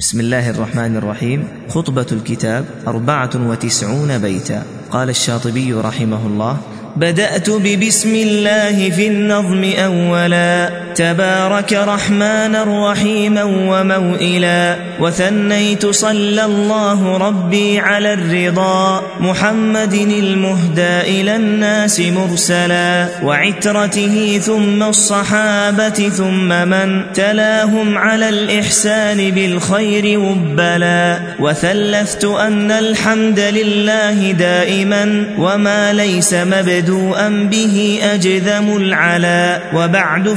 بسم الله الرحمن الرحيم. خطبة الكتاب أربعة وتسعون بيتا. قال الشاطبي رحمه الله بدأت ببسم الله في النظم أولا. تبارك رحمانا رحيما وموئلا وثنيت صلى الله ربي على الرضا محمد المهدى إلى الناس مرسلا وعترته ثم الصحابة ثم من تلاهم على الإحسان بالخير وبلا وثلثت أن الحمد لله دائما وما ليس مبدوءا به أجذم العلا وبعد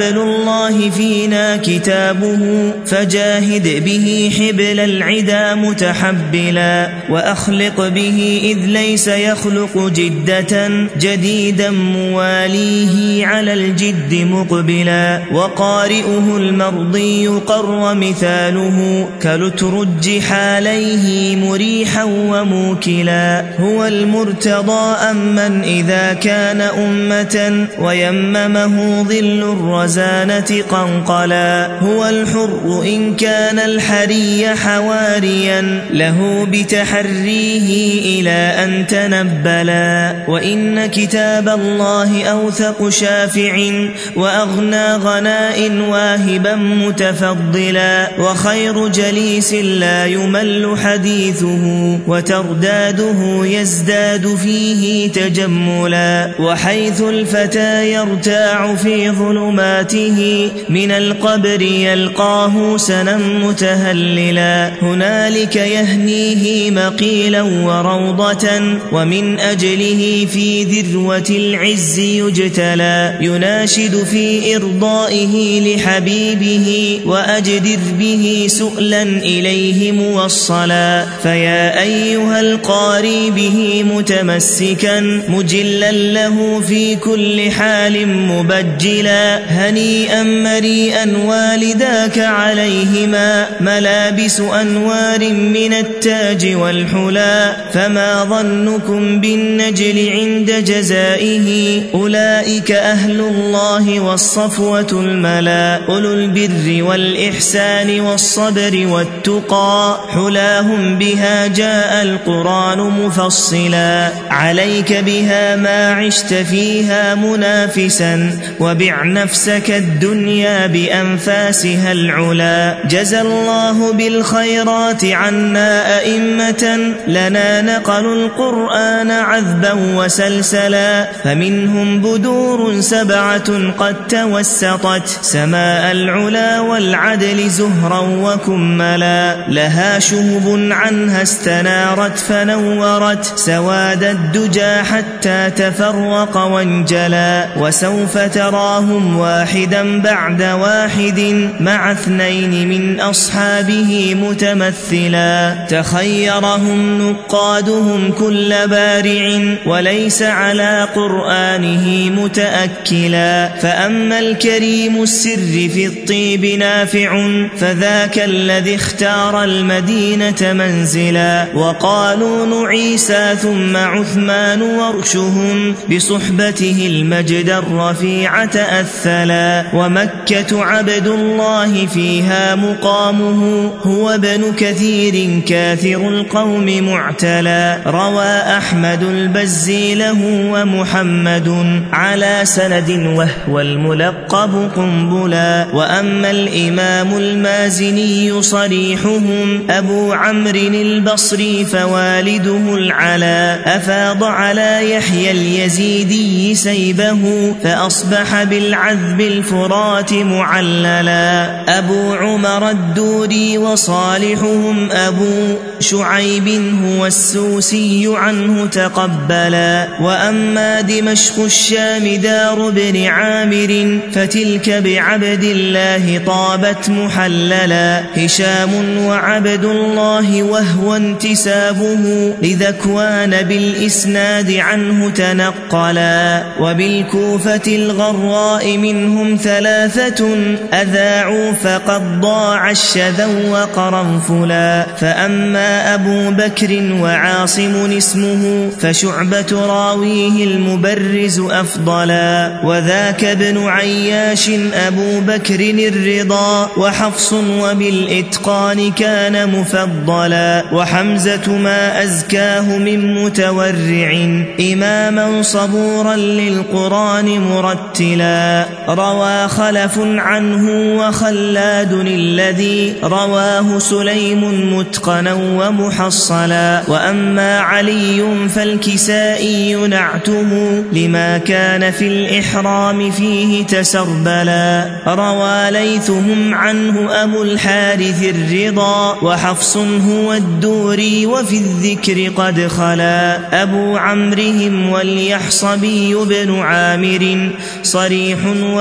فحبل الله فينا كتابه فجاهد به حبل العدا متحبلا وأخلق به إذ ليس يخلق جدة جديدا مواليه على الجد مقبلا. وقارئه المرضي قر مثاله كلترج حاليه مريحا وموكلا. هو المرتضى أمن إذا كان أمة ويممه ظل الرزانة قنقلا. هو الحر إن كان الحري حواريا. له بتحريه إلى أن تنبلا. وإن كتاب الله أوثق شافع وأغنى غناء واهبا متفضلا. وخير جليس لا يمل حديثه وترداده يزداد فيه تجملا. وحيث الفتى يرتاع في ظلماته من القبر يلقاه سنا متهللا. هنالك يهنيه مقيلا وروضة ومن أجله في ذروة العز يجتلى. يناشد في إرضائه لحبيبه وأجدر به سؤلا إليه موصلا. فيا أيها القاري به متمسكا مجلا له في كل حال مبجلا. هنيئا مريئا والداك عليهما ملابس أنوار من التاج والحلا فما ظنكم بالنجل عند جزائه أولئك أهل الله والصفوة الملا أولو البر والإحسان والصبر والتقى حلاهم بها جاء القرآن مفصلا عليك بها ما عشت فيها منافسا وبع نفسك الدنيا بأنفاسها العلا. جزى الله بالخيرات عنا أئمة لنا نقلوا القرآن عذبا وسلسلا. فمنهم بدور سبعة قد توسطت. سماء العلا والعدل زهرا وكملا. لها شهب عنها استنارت فنورت. سواد الدجى حتى تفرق وانجلا. وسوف تراهم واحدا بعد واحد مع اثنين من أصحابه متمثلا تخيرهم نقادهم كل بارع وليس على قرآنه متأكلا فأما الكريم السر في الطيب نافع فذاك الذي اختار المدينة منزلا وقالون عيسى ثم عثمان ورشهم بصحبته المجد الرفيع تأثلا ومكة عبد الله فيها مقامه هو ابن كثير كاثر القوم معتلا روى أحمد البزي له ومحمد على سند وهو الملقب قنبلا. وأما الإمام المازني صريحهم أبو عمرو البصري فوالده العلا. أفاض على يحيى اليزيدي سيبه فأصبح بالعذب الفرات معللا. أبو عمر الدوري وصالحهم أبو شعيب هو السوسي عنه تقبلا. وأما دمشق الشام دار بن عامر فتلك بعبد الله طابت محللا. هشام وعبد الله وهو انتسابه لذكوان بالإسناد عنه تنقلا. وبالكوفة الغراء منه ومنهم ثلاثة أذاعوا فقد ضاع الشذا وقرنفلا فأما أبو بكر وعاصم اسمه فشعبة راويه المبرز أفضلا وذاك ابن عياش أبو بكر الرضا وحفص وبالإتقان كان مفضلا وحمزة ما أزكاه من متورع إماما صبورا للقرآن مرتلا روى خلف عنه وخلاد الذي رواه سليم متقنا ومحصلا. وأما علي فالكسائي نعته لما كان في الإحرام فيه تسربلا. روى ليثهم عنه أبو الحارث الرضا وحفص هو الدوري وفي الذكر قد خلا. أبو عمرهم واليحصبي بن عامر صريح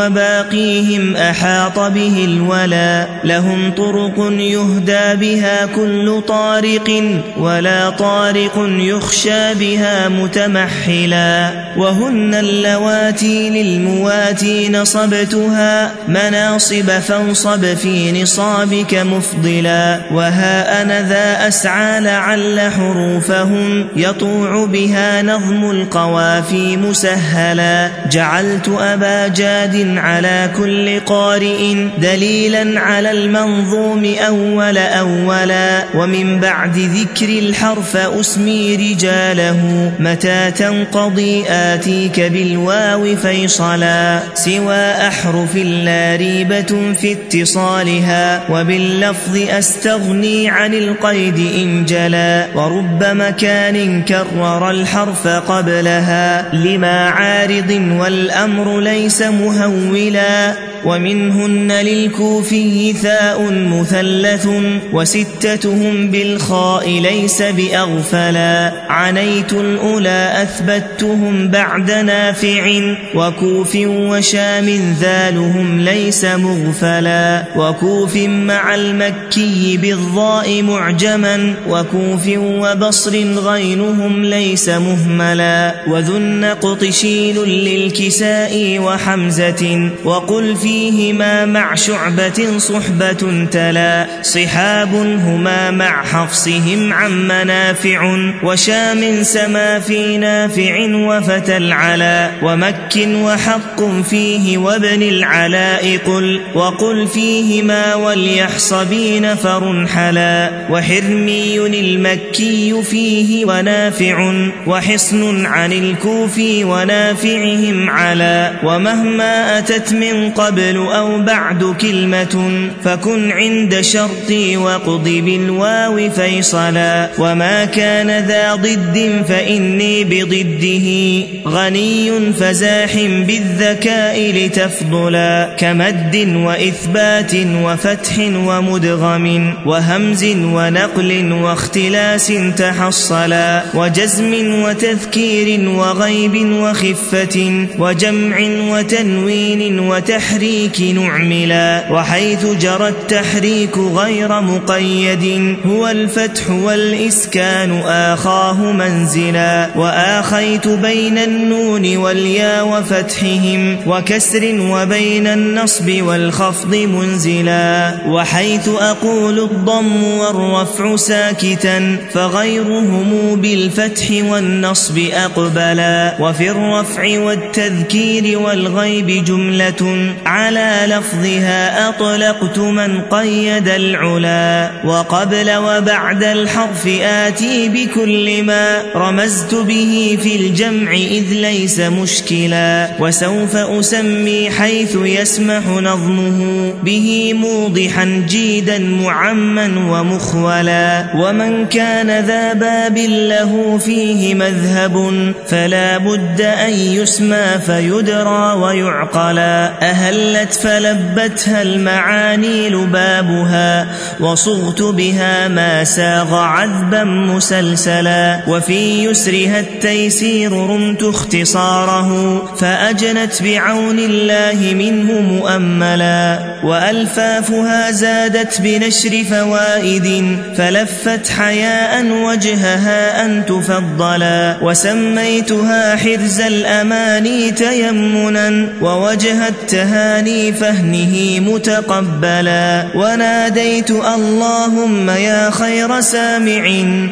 وباقيهم أحاط به الولا لهم طرق يهدى بها كل طارق ولا طارق يخشى بها متمحلا وهن اللواتي للمواتي نصبتها مناصب فانصب في نصابك مفضلا وها أنا ذا أسعى لعل حروفهم يطوع بها نظم القوافي مسهلا جعلت أبا جاد على كل قارئ دليلا على المنظوم أول أولا. ومن بعد ذكر الحرف أسمي رجاله. متى تنقضي آتيك بالواو فيصلا. سوى أحرف لا ريبة في اتصالها. وباللفظ أستغني عن القيد إن جلا. ورب مكان كرر الحرف قبلها. لما عارض والأمر ليس مهولا ومنهن للكوفي ثاء مثلث وستتهم بالخاء ليس بأغفلا. عنيت الأولى أثبتهم بعد نافع وكوف وشام ذالهم ليس مغفلا. وكوف مع المكي بالضاء معجما وكوف وبصر غينهم ليس مهملا. وذو النقط شين للكساء وحمزة. وقل فيهما مع شعبة صحبة تلا صحاب هما مع حفصهم عم نافع وشام سما في نافع وفتى العلا ومك وحق فيه وابن العلاء قل وقل فيهما وليحصبين فرنحلا وحرمي المكي فيه ونافع وحصن عن الكوفي ونافعهم على ومهما أتت من قبل أو بعد كلمة فكن عند شرطي وقض بالواو فيصلا. وما كان ذا ضد فإني بضده. غني فزاح بالذكاء لتفضلا. كمد وإثبات وفتح ومدغم وهمز ونقل واختلاس تحصلا. وجزم وتذكير وغيب وخفة وجمع وتنوين وتحريك نعملا وحيث جرى التحريك غير مقيد. هو الفتح والإسكان آخاه منزلا وآخيت بين النون واليا وفتحهم وكسر وبين النصب والخفض منزلا. وحيث أقول الضم والرفع ساكتا فغيرهم بالفتح والنصب أقبلا. وفي الرفع والتذكير والغيب جملة على لفظها أطلقت من قيد العلا وقبل وبعد الحرف آتي بكل ما رمزت به في الجمع إذ ليس مشكلا وسوف أسمي حيث يسمح نظمه به موضحا جيدا معما ومخولا ومن كان ذا باب له فيه مذهب فلا بد أن يسمى فيدرى ويعقلا أهلت فلبتها المعاني لبابها وصغت بها ما ساغ عذبا مسلسلا وفي يسرها التيسير رمت اختصاره فأجنت بعون الله منه مؤملا وألفافها زادت بنشر فوائد فلفت حياء وجهها أن تفضلا وسميتها حرز الأماني تيمنا ووجه لساني فهنه متقبلا. وناديت اللهم يا خير سامع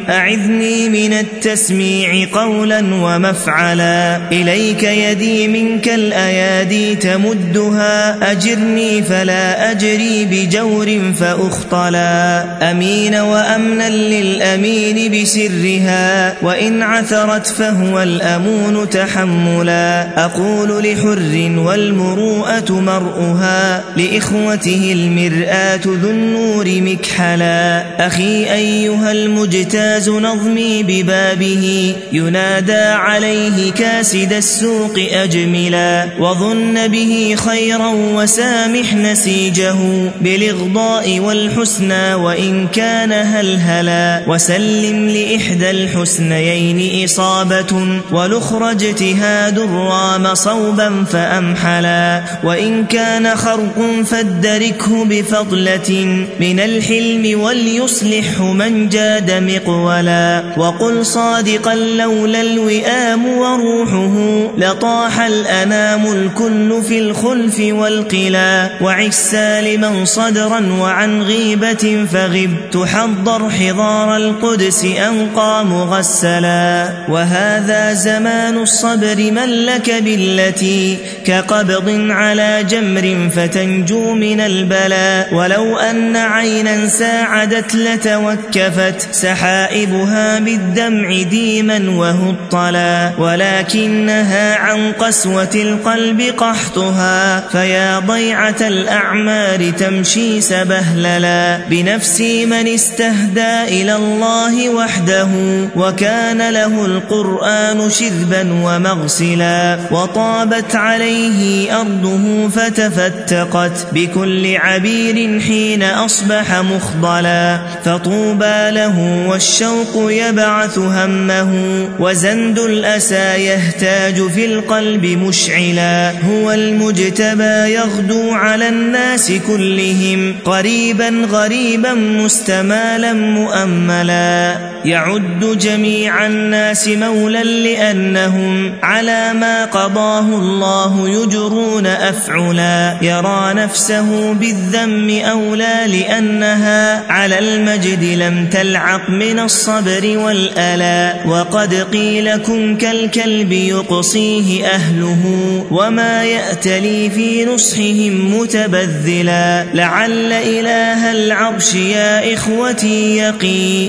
أعذني من التسميع قولا ومفعلا. إليك يدي منك الأيادي تمدها أجرني فلا أجري بجور فأخطلا. أمين وأمنا للأمين بسرها وإن عثرت فهو الأمون تحملا. أقول لحر والمروءة مرؤها لإخوته المرآة ذو النور مكحلا. أخي أيها المجتاز نظمي ببابه ينادى عليه كاسد السوق أجملا. وظن به خيرا وسامح نسيجه بالإغضاء والحسنى وإن كان هلهلا وسلم لإحدى الحسنيين إصابة والأخرى اجتهاد رام صوبا فأمحلا. وإن كان خرق فادركه بفضلة من الحلم وليصلحه من جاد مقولا. وقل صادقا لولا الوئام وروحه لطاح الأنام الكل في الخلف والقلا. وعش سالما صدرا وعن غيبة فغب. تحضر حضار القدس أنقى مغسلا وهذا زمان الصبر من لك بالتي كقبض على جمر فتنجو من البلاء ولو أن عينا ساعدت لتوكفت سحائبها بالدمع ديما وهطلا ولكنها عن قسوة القلب قحطها فيا ضيعة الأعمار تمشي سبهللا بنفسي من استهدى إلى الله وحده وكان له القرآن شذبا ومغسلا وطابت عليه أرضه فتفتقت بكل عبير حين أصبح مخضلا فطوبى له والشوق يبعث همه وزند الأسى يهتاج في القلب مشعلا. هو المجتبى يغدو على الناس كلهم قريبا غريبا مستمالا مؤملا. يعد جميع الناس مولا لأنهم على ما قضاه الله يجرون أفعلا. يرى نفسه بالذم أولى لأنها على المجد لم تلعق من الصبر والألا. وقد قيل كن كالكلب يقصيه أهله وما يأتلي في نصحهم متبذلا. لعل إله العرش يا إخوتي يقي.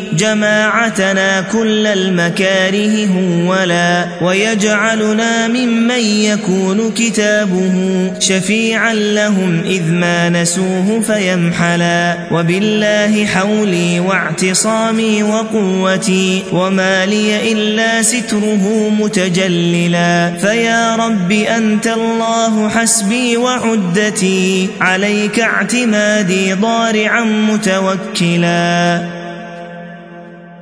جماعتنا كل المكاره هولا ويجعلنا ممن يكون كتابه شفيعا لهم إذ ما نسوه فيمحلا وبالله حولي واعتصامي وقوتي وما لي إلا ستره متجللا فيا رب أنت الله حسبي وعدتي عليك اعتمادي ضارعا متوكلا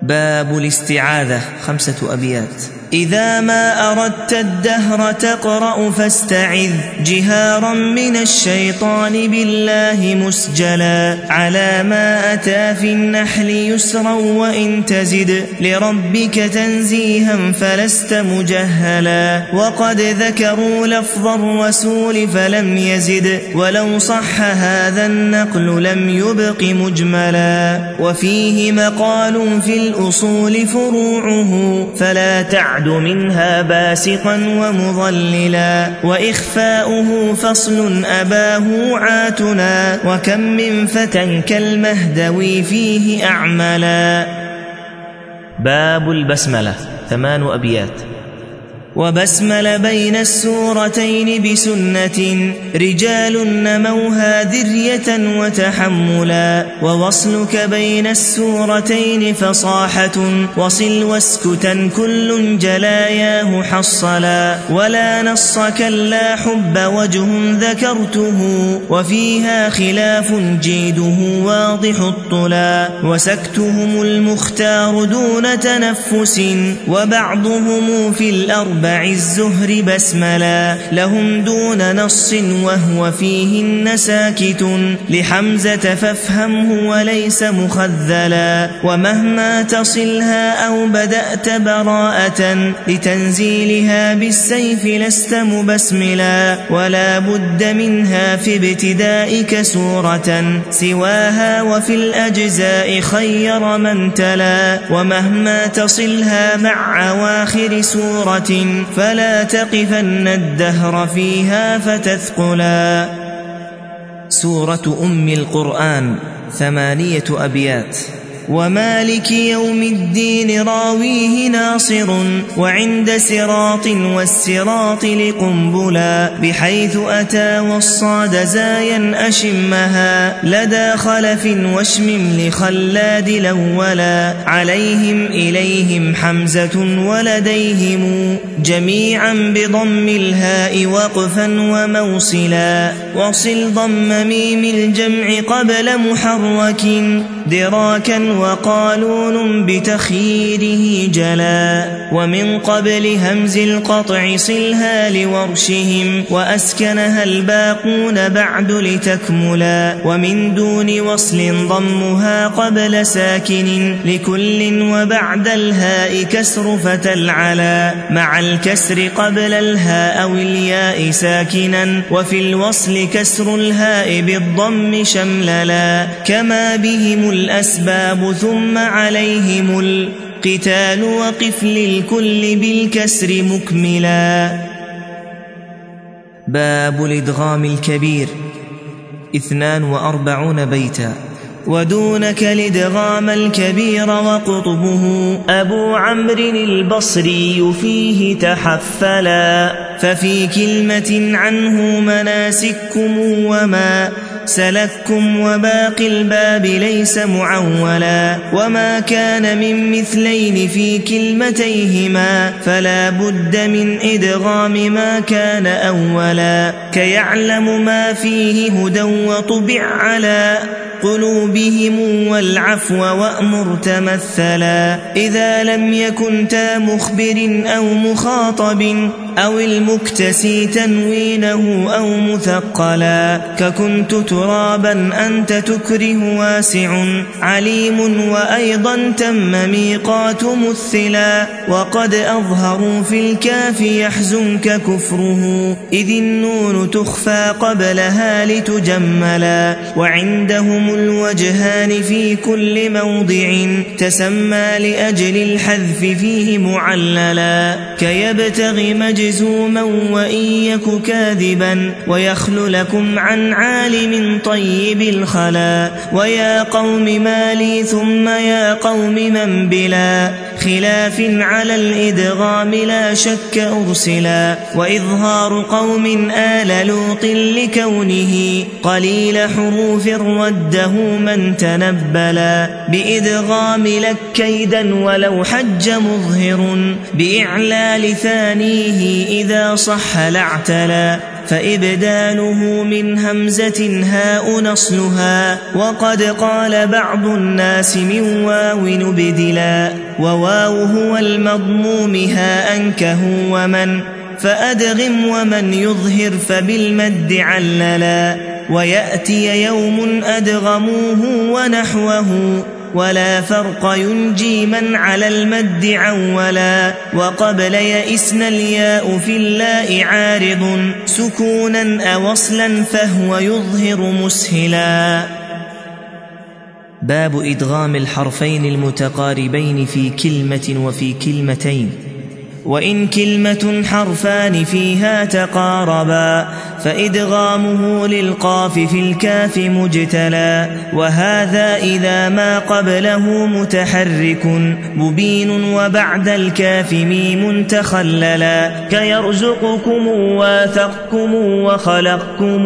باب الاستعاذة خمسة أبيات. إذا ما أردت الدهر تقرأ فاستعذ. جهارا من الشيطان بالله مسجلا. على ما أتى في النحل يسرا وإن تزد. لربك تنزيها فلست مجهلا. وقد ذكروا لفظ الرسول فلم يزد. ولو صح هذا النقل لم يبق مجملا. وفيه مقال في الأصول فروعه. فلا تعد يعد منها باسقا ومضللا وإخفاؤه فصل أباه عاتنا وكم من فتى كالمهدوي فيه أعملا. باب البسملة ثمان أبيات. وبسمل بين السورتين بسنة رجال نموها ذرية وتحملا ووصلك بين السورتين فصاحة وصل واسكتا كل جلاياه حصلا ولا نص كلا حب وجه ذكرته وفيها خلاف جيده واضح الطلا وسكتهم المختار دون تنفس وبعضهم في الأربع الزهر بسملا لهم دون نص وهو فيهن ساكت لحمزة فافهمه وليس مخذلا ومهما تصلها أو بدأت براءة لتنزيلها بالسيف لست مبسملا ولا بد منها في ابتدائك سورة سواها وفي الأجزاء خير من تلا ومهما تصلها مع أواخر سورة فلا تقفن الدهر فيها فتثقلا. سورة أم القرآن ثمانية أبيات. ومالك يوم الدين راويه ناصر وعند سراط والسراط لقنبلا بحيث أتى والصاد زايا أشمها لدى خلف واشمم لخلاد الأولا عليهم إليهم حمزة ولديهم جميعا بضم الهاء وقفا وموصلا وصل ضم ميم الجمع قبل محرك دراكا وقالون بتخييره جلا. ومن قبل همز القطع صلها لورشهم وأسكنها الباقون بعد لتكملا. ومن دون وصل ضمها قبل ساكن لكل وبعد الهاء كسر فتلعلا. مع الكسر قبل الهاء أو الياء ساكنا. وفي الوصل كسر الهاء بالضم شمللا. كما بهم الأسباب ثم عليهم القتال وقف للكل بالكسر مكملا. باب الإدغام الكبير. اثنان وأربعون بيتا. ودونك الإدغام الكبير وقطبه أبو عمرو البصري فيه تحفلا. ففي كلمة عنه مناسككم وما سلككم وباقي الباب ليس معولا وما كان من مثلين في كلمتيهما فلا بد من إدغام ما كان أولا كيعلم ما فيه هدى وطبع على قلوبهم والعفو وأمر تمثلا إذا لم يكن تا مخبر أو مخاطب أو المكتسي تنوينه أو مثقلا ككنت ترابا أنت تكره واسع عليم وأيضا تم ميقات مثلا وقد أظهروا في الكاف يحزنك كفره إذ النون تخفى قبلها لتجملا وعندهم الوجهان في كل موضع تسمى لأجل الحذف فيه معللا كيبتغي مجزوما وإن يك كاذبا ويخل لكم عن عالم طيب الخلا ويا قوم مالي ثم يا قوم من بلا خلاف على الإدغام لا شك أرسلا وإظهار قوم آل لوط لكونه قليل حروف رده من تنبلا بإدغام لك كيدا ولو حج مظهر بإعلال ثانية إذا صح لاعتلا فإبداله من همزة هاء نصلها وقد قال بعض الناس من واو نبدلا وواو هو المضموم هاء أنكه ومن فأدغم ومن يظهر فبالمد عللا ويأتي يوم أدغموه ونحوه. ولا فرق ينجي من على المد عولا وقبل يئسن الياء في اللاء عارض سكونا أوصلا فهو يظهر مسهلا. باب إدغام الحرفين المتقاربين في كلمة وفي كلمتين. وإن كلمة حرفان فيها تقاربا فإدغامه للقاف في الكاف مجتلى وهذا إذا ما قبله متحرك مبين وبعد الكاف ميم تخللا كيرزقكم واثقكم وخلقكم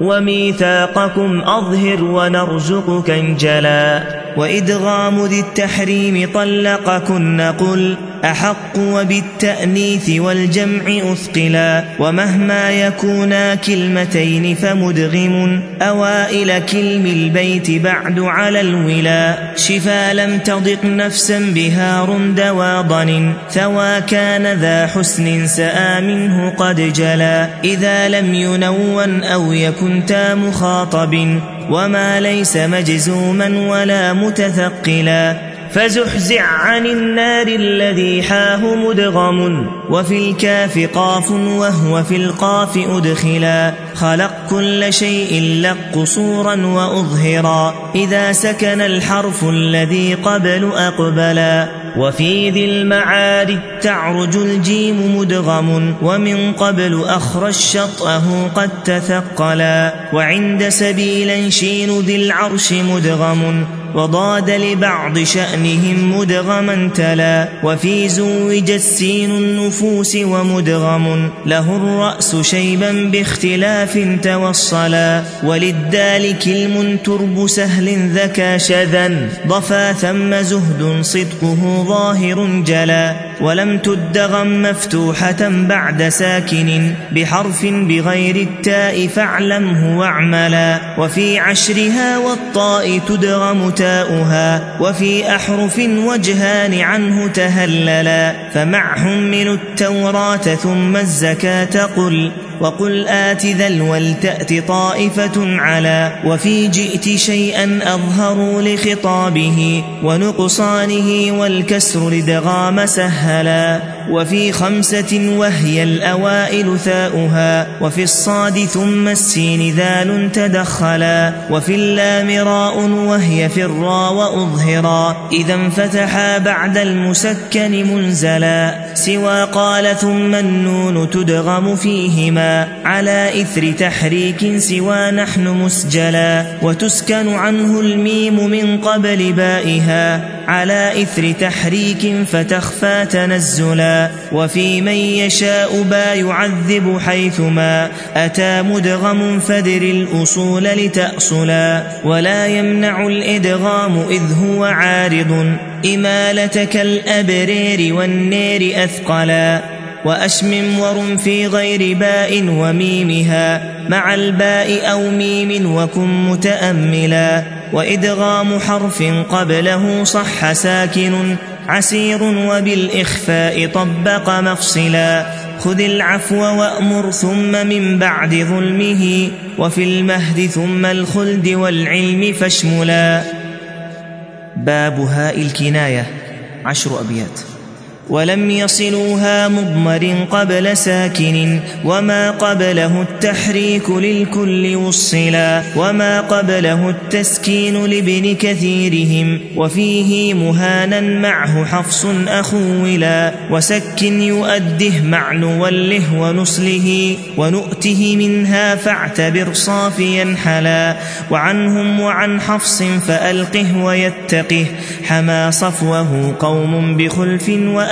وميثاقكم أظهر ونرزقك انجلا وإدغام ذي التحريم طلقكن قل أحق وبالتأنيث والجمع أثقلا ومهما يكونا كلمتين فمدغم أوائل كلم البيت بعد على الولا. شفا لم تضق نفسا بها رند واضن ثوى كان ذا حسن سآ منه قد جلا. إذا لم ينون أو يكن تا مخاطب وما ليس مجزوما ولا متثقلا. فزحزع عن النار الذي حاه مدغم وفي الكاف قاف وهو في القاف أدخلا. خلق كل شيء لق قصورا وأظهرا. إذا سكن الحرف الذي قبل أقبلا. وفي ذي المعارج تعرج الجيم مدغم ومن قبل أخرج شطأه قد تثقلا. وعند سبيلا شين ذي العرش مدغم وضاد لبعض شأنهم مدغما تلا. وفي زوج السين النفوس ومدغم. له الرأس شيبا باختلاف توصلا. وللدال كلم ترب سهل ذكى شذا. ضفا ثم زهد صدقه ظاهر جلا. ولم تدغم مفتوحة بعد ساكن بحرف بغير التاء فاعلمه واعملا وفي عشرها والطاء تدغم تاؤها وفي أحرف وجهان عنه تهللا فمع حملوا التوراة ثم الزكاة قل وقل آت ذا ولتأت طائفة على وفي جئت شيئا أظهروا لخطابه ونقصانه والكسر لدغام سهلا وفي خمسة وهي الأوائل ثاؤها وفي الصاد ثم السين ذال تدخلا وفي اللام راء وهي في الراء وأظهرا إذا انفتحا بعد المسكن منزلا سوى قال ثم النون تدغم فيهما على إثر تحريك سوى نحن مسجلا وتسكن عنه الميم من قبل بائها على إثر تحريك فتخفى تنزلا وفي من يشاء با يعذب حيثما أتى مدغم فدر الأصول لتأصلا ولا يمنع الإدغام إذ هو عارض إمالتك الأبرير والنير أثقلا وأشمم ورم في غير باء وميمها مع الباء أو ميم وكن متأملا. وإدغام حرف قبله صح ساكن عسير وبالإخفاء طبق مفصلا. خذ العفو وأمر ثم من بعد ظلمه وفي المهد ثم الخلد والعلم فاشملا. باب هاء الكناية عشر أبيات. ولم يصلوها مضمر قبل ساكن وما قبله التحريك للكل وصلا وما قبله التسكين لابن كثيرهم وفيه مهانا معه حفص أخولا وسكن يؤده مع نوله ونصله ونؤته منها فاعتبر صافيا حلا وعنهم وعن حفص فألقه ويتقه حما صفوه قوم بخلف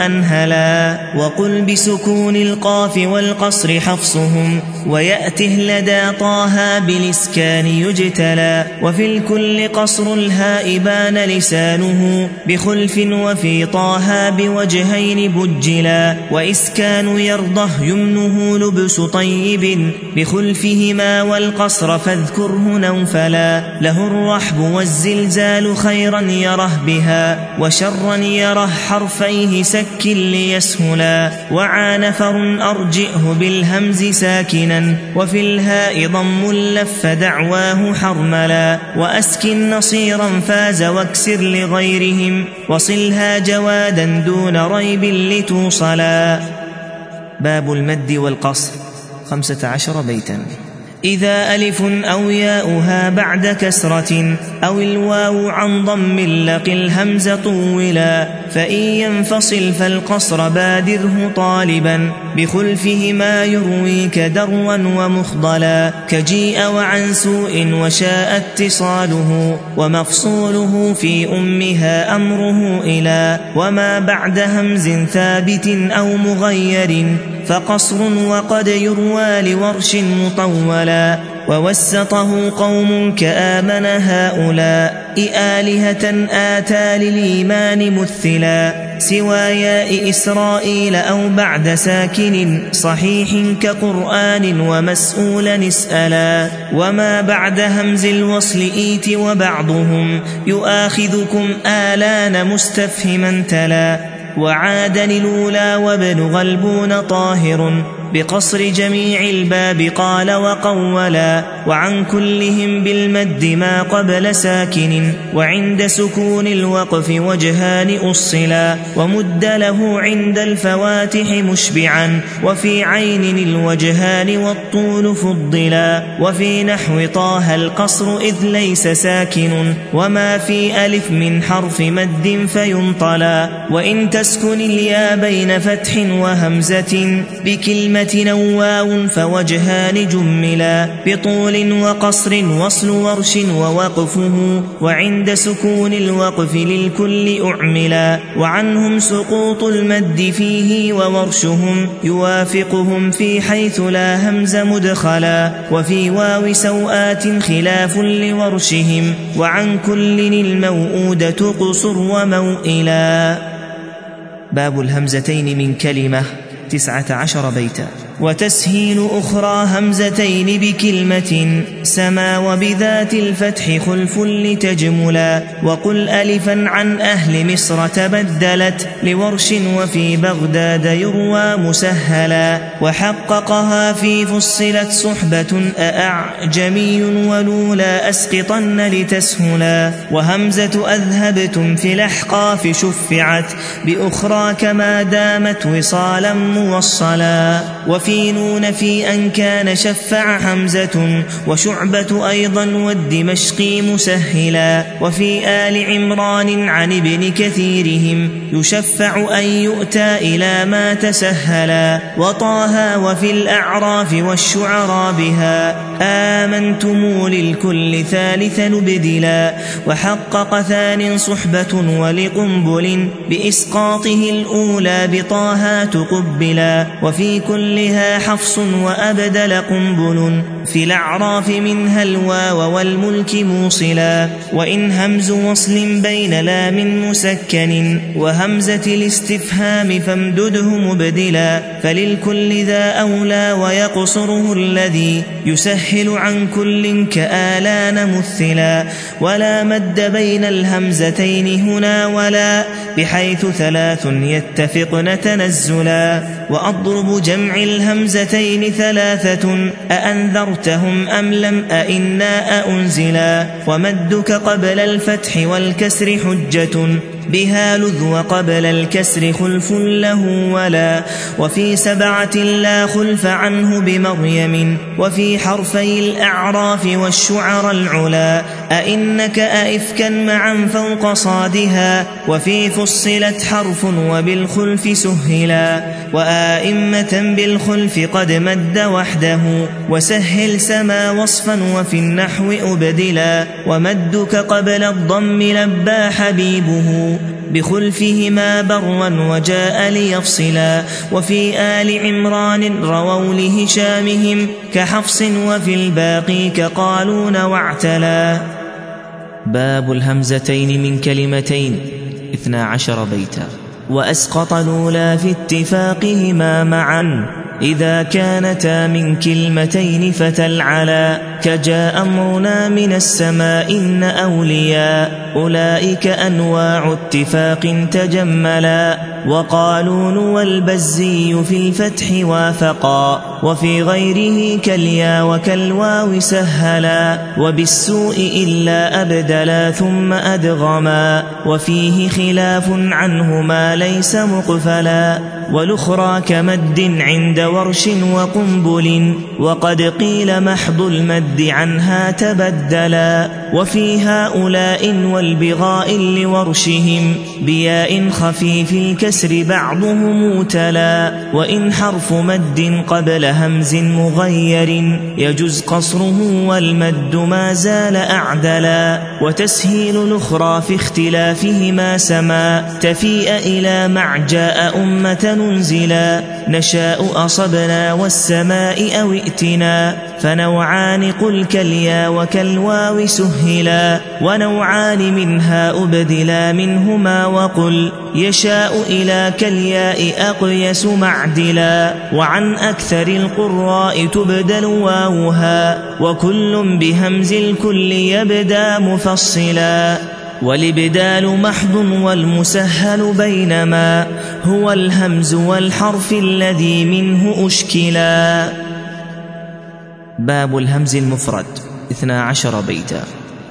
أنهلا وقل بسكون القاف والقصر حفصهم ويأته لدى طه بالإسكان يجتلى وفي الكل قصر الهاء بان لسانه بخلف وفي طه بوجهين بجلا وإسكان يرضه يمنه لبس طيب بخلفهما والقصر فاذكره نوفلا له الرحب والزلزال خيرا يره بها وشرا يره حرفيه سك شك ليسهلا وعانفر أرجئه بالهمز ساكنا وفي الهاء ضم لف دعواه حرملا وأسكن نصيرا فاز واكسر لغيرهم وصلها جوادا دون ريب لتوصلا. باب المد والقصر خمسة عشر بيتا. إذا ألف أو ياؤها بعد كسرة أو الواو عن ضم لق الهمز طولا فإن ينفصل فالقصر بادره طالبا بخلفهما يرويك دروا ومخضلا كجيء وعن سوء وشاء اتصاله ومفصوله في أمها أمره إلى وما بعد همز ثابت أو مغير فقصر وقد يروى لورش مطولا ووسطه قوم كآمن هؤلاء آلهة آتى للإيمان مثلا سوى ياء إسرائيل أو بعد ساكن صحيح كقرآن ومسؤولا اسألا وما بعد همز الوصل إيت وبعضهم يؤاخذكم آلان مستفهما تلا وعادا الأولى وابن غلبون طاهر بقصر جميع الباب قال وقولا وعن كلهم بالمد ما قبل ساكن وعند سكون الوقف وجهان أصلا ومد له عند الفواتح مشبعا وفي عين الوجهان والطول فضلا وفي نحو طه القصر إذ ليس ساكن وما في ألف من حرف مد فينطلا وإن تسكن اليا بين فتح وهمزة بكلمة كلمة نواو فوجهان جملا بطول وقصر وصل ورش ووقفه وعند سكون الوقف للكل أعملا وعنهم سقوط المد فيه وورشهم يوافقهم في حيث لا همز مدخلا وفي واو سوآت خلاف لورشهم وعن كل الموؤودة قصر وموئلا. باب الهمزتين من كلمة تسعة عشر بيتا. وتسهيل أخرى همزتين بكلمة سما وبذات الفتح خلف لتجملا وقل ألفا عن أهل مصر تبدلت لورش وفي بغداد يروى مسهلا وحققها في فصلت صحبة أأعجمي ولولا أسقطن لتسهلا وهمزة أذهبتم في الأحقاف شفعت بأخرى كما دامت وصالا موصلا وفي نون في أن كان شفع حمزة وشعبة أيضا والدمشقي مسهلا. وفي آل عمران عن ابن كثيرهم يشفع أن يؤتى إلى ما تسهلا. وطاها وفي الأعراف والشعراء بها. آمنتم للكل ثالث نبدلا. وحقق ثان صحبة ولقنبل بإسقاطه الأولى بطاها تقبلا. وفي كلها حفص وأبدل قنبل في الأعراف منها الواو والملك موصلا وإن همز وصل بين لام مسكن وهمزة الاستفهام فامدده مبدلا فللكل ذا أولى ويقصره الذي يسهل عن كل كآلان مثلا. ولا مد بين الهمزتين هنا ولا بحيث ثلاث يتفقن تنزلا. وأضرب جمع الهمزتين ثلاثة أأنذرتهم أم لم؟ أئنا أأنزلا. ومدك قبل الفتح والكسر حجة بها لذ وقبل الكسر خلف له ولا. وفي سبعة لا خلف عنه بمريم وفي حرفي الأعراف والشعر العلا. أئنك أئفكا معا فوق صادها وفي فصلت حرف وبالخلف سهلا وآئمة بالخلف قد مد وحده وسهل سما وصفا وفي النحو أبدلا ومدك قبل الضم لبى حبيبه بخلفهما برا وجاء ليفصلا وفي آل عمران رووا لهشامهم كحفص وفي الباقي كقالون واعتلا. باب الهمزتين من كلمتين اثنا عشر بيتا. وأسقط الأولى في اتفاقهما معا إذا كانتا من كلمتين فتلعلا. كجاء أمرنا من السماء إن أولياء أولئك أنواع اتفاق تجملا. وقالون والبزي في الفتح وافقا. وفي غيره كاليا وكالواو سهلا وبالسوء إلا أبدلا ثم أدغما وفيه خلاف عنهما ليس مقفلا والأخرى كمد عند ورش وقنبل وقد قيل محض المد عنها تبدلا وفي هؤلاء والبغاء لورشهم بياء خفيف الكسر بعضهم تلا وإن حرف مد قبل همز مغير يجز قصره والمد ما زال أعدلا وتسهيل الأخرى في اختلافهما سما تفيء إلى معجاء أمة ننزلا نشاء أصبنا والسماء أو ائتنا فنوعان قل كاليا وكالواو سهلا. ونوعان منها أبدلا منهما وقل يشاء إلى كالياء أقيس معدلا وعن أكثر القراء تبدل واوها وكل بهمز الكل يبدأ مفصلا والإبدال محض والمسهل بينما هو الهمز والحرف الذي منه أشكلا باب الهمز المفرد اثنا عشر بيتا.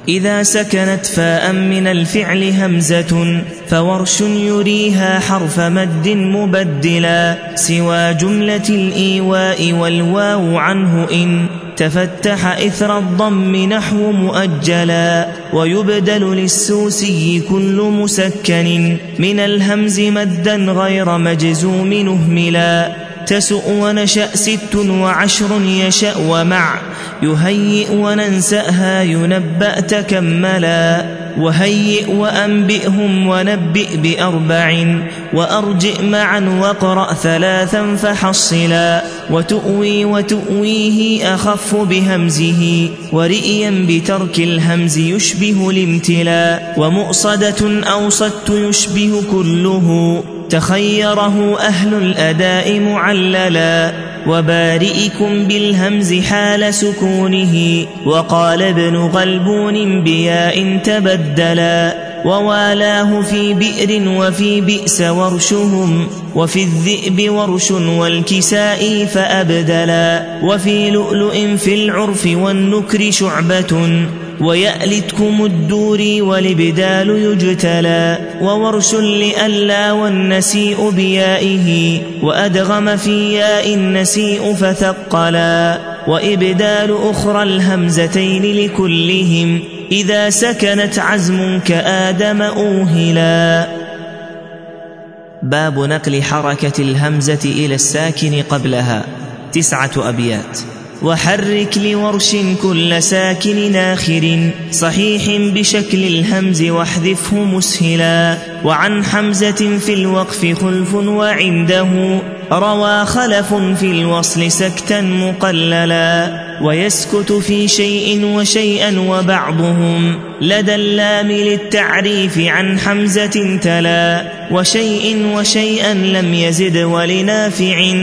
إذا سكنت فاء من الفعل همزة فورش يريها حرف مد مبدلا سوى جملة الإيواء والواو عنه إن تفتح إثر الضم نحو مؤجلا ويبدل للسوسي كل مسكن من الهمز مدا غير مجزوم نهملا تسؤ ونشأ ست وعشر يشأ ومع. يهيئ وننسأها ينبأ تكملا. وهيئ وأنبئهم ونبئ بأربع. وأرجئ معا واقرأ ثلاثا فحصلا. وتؤوي وتؤويه أخف بهمزه. ورئيا بترك الهمز يشبه الامتلا. ومؤصدة أوصدت يشبه كله. تخيره أهل الأداء معللا وبارئكم بالهمز حال سكونه وقال ابن غلبون بياء تبدلا ووالاه في بئر وفي بئس ورشهم وفي الذئب ورش والكساء فأبدلا وفي لؤلؤ في العرف والنكر شعبة ويألتكم الدور والابدال يجتلى وورش لألا والنسيء بيائه وأدغم في ياء النسيء فثقلا وإبدال أخرى الهمزتين لكلهم إذا سكنت عزم كآدم أوهلا. باب نقل حركة الهمزة إلى الساكن قبلها. تسعة أبيات. وحرك لورش كل ساكن آخر صحيح بشكل الهمز واحذفه مسهلا وعن حمزة في الوقف خلف وعنده روى خلف في الوصل سكتا مقللا ويسكت في شيء وشيئا وبعضهم لدى اللام للتعريف عن حمزة تلا وشيء وشيئا لم يزد ولنافع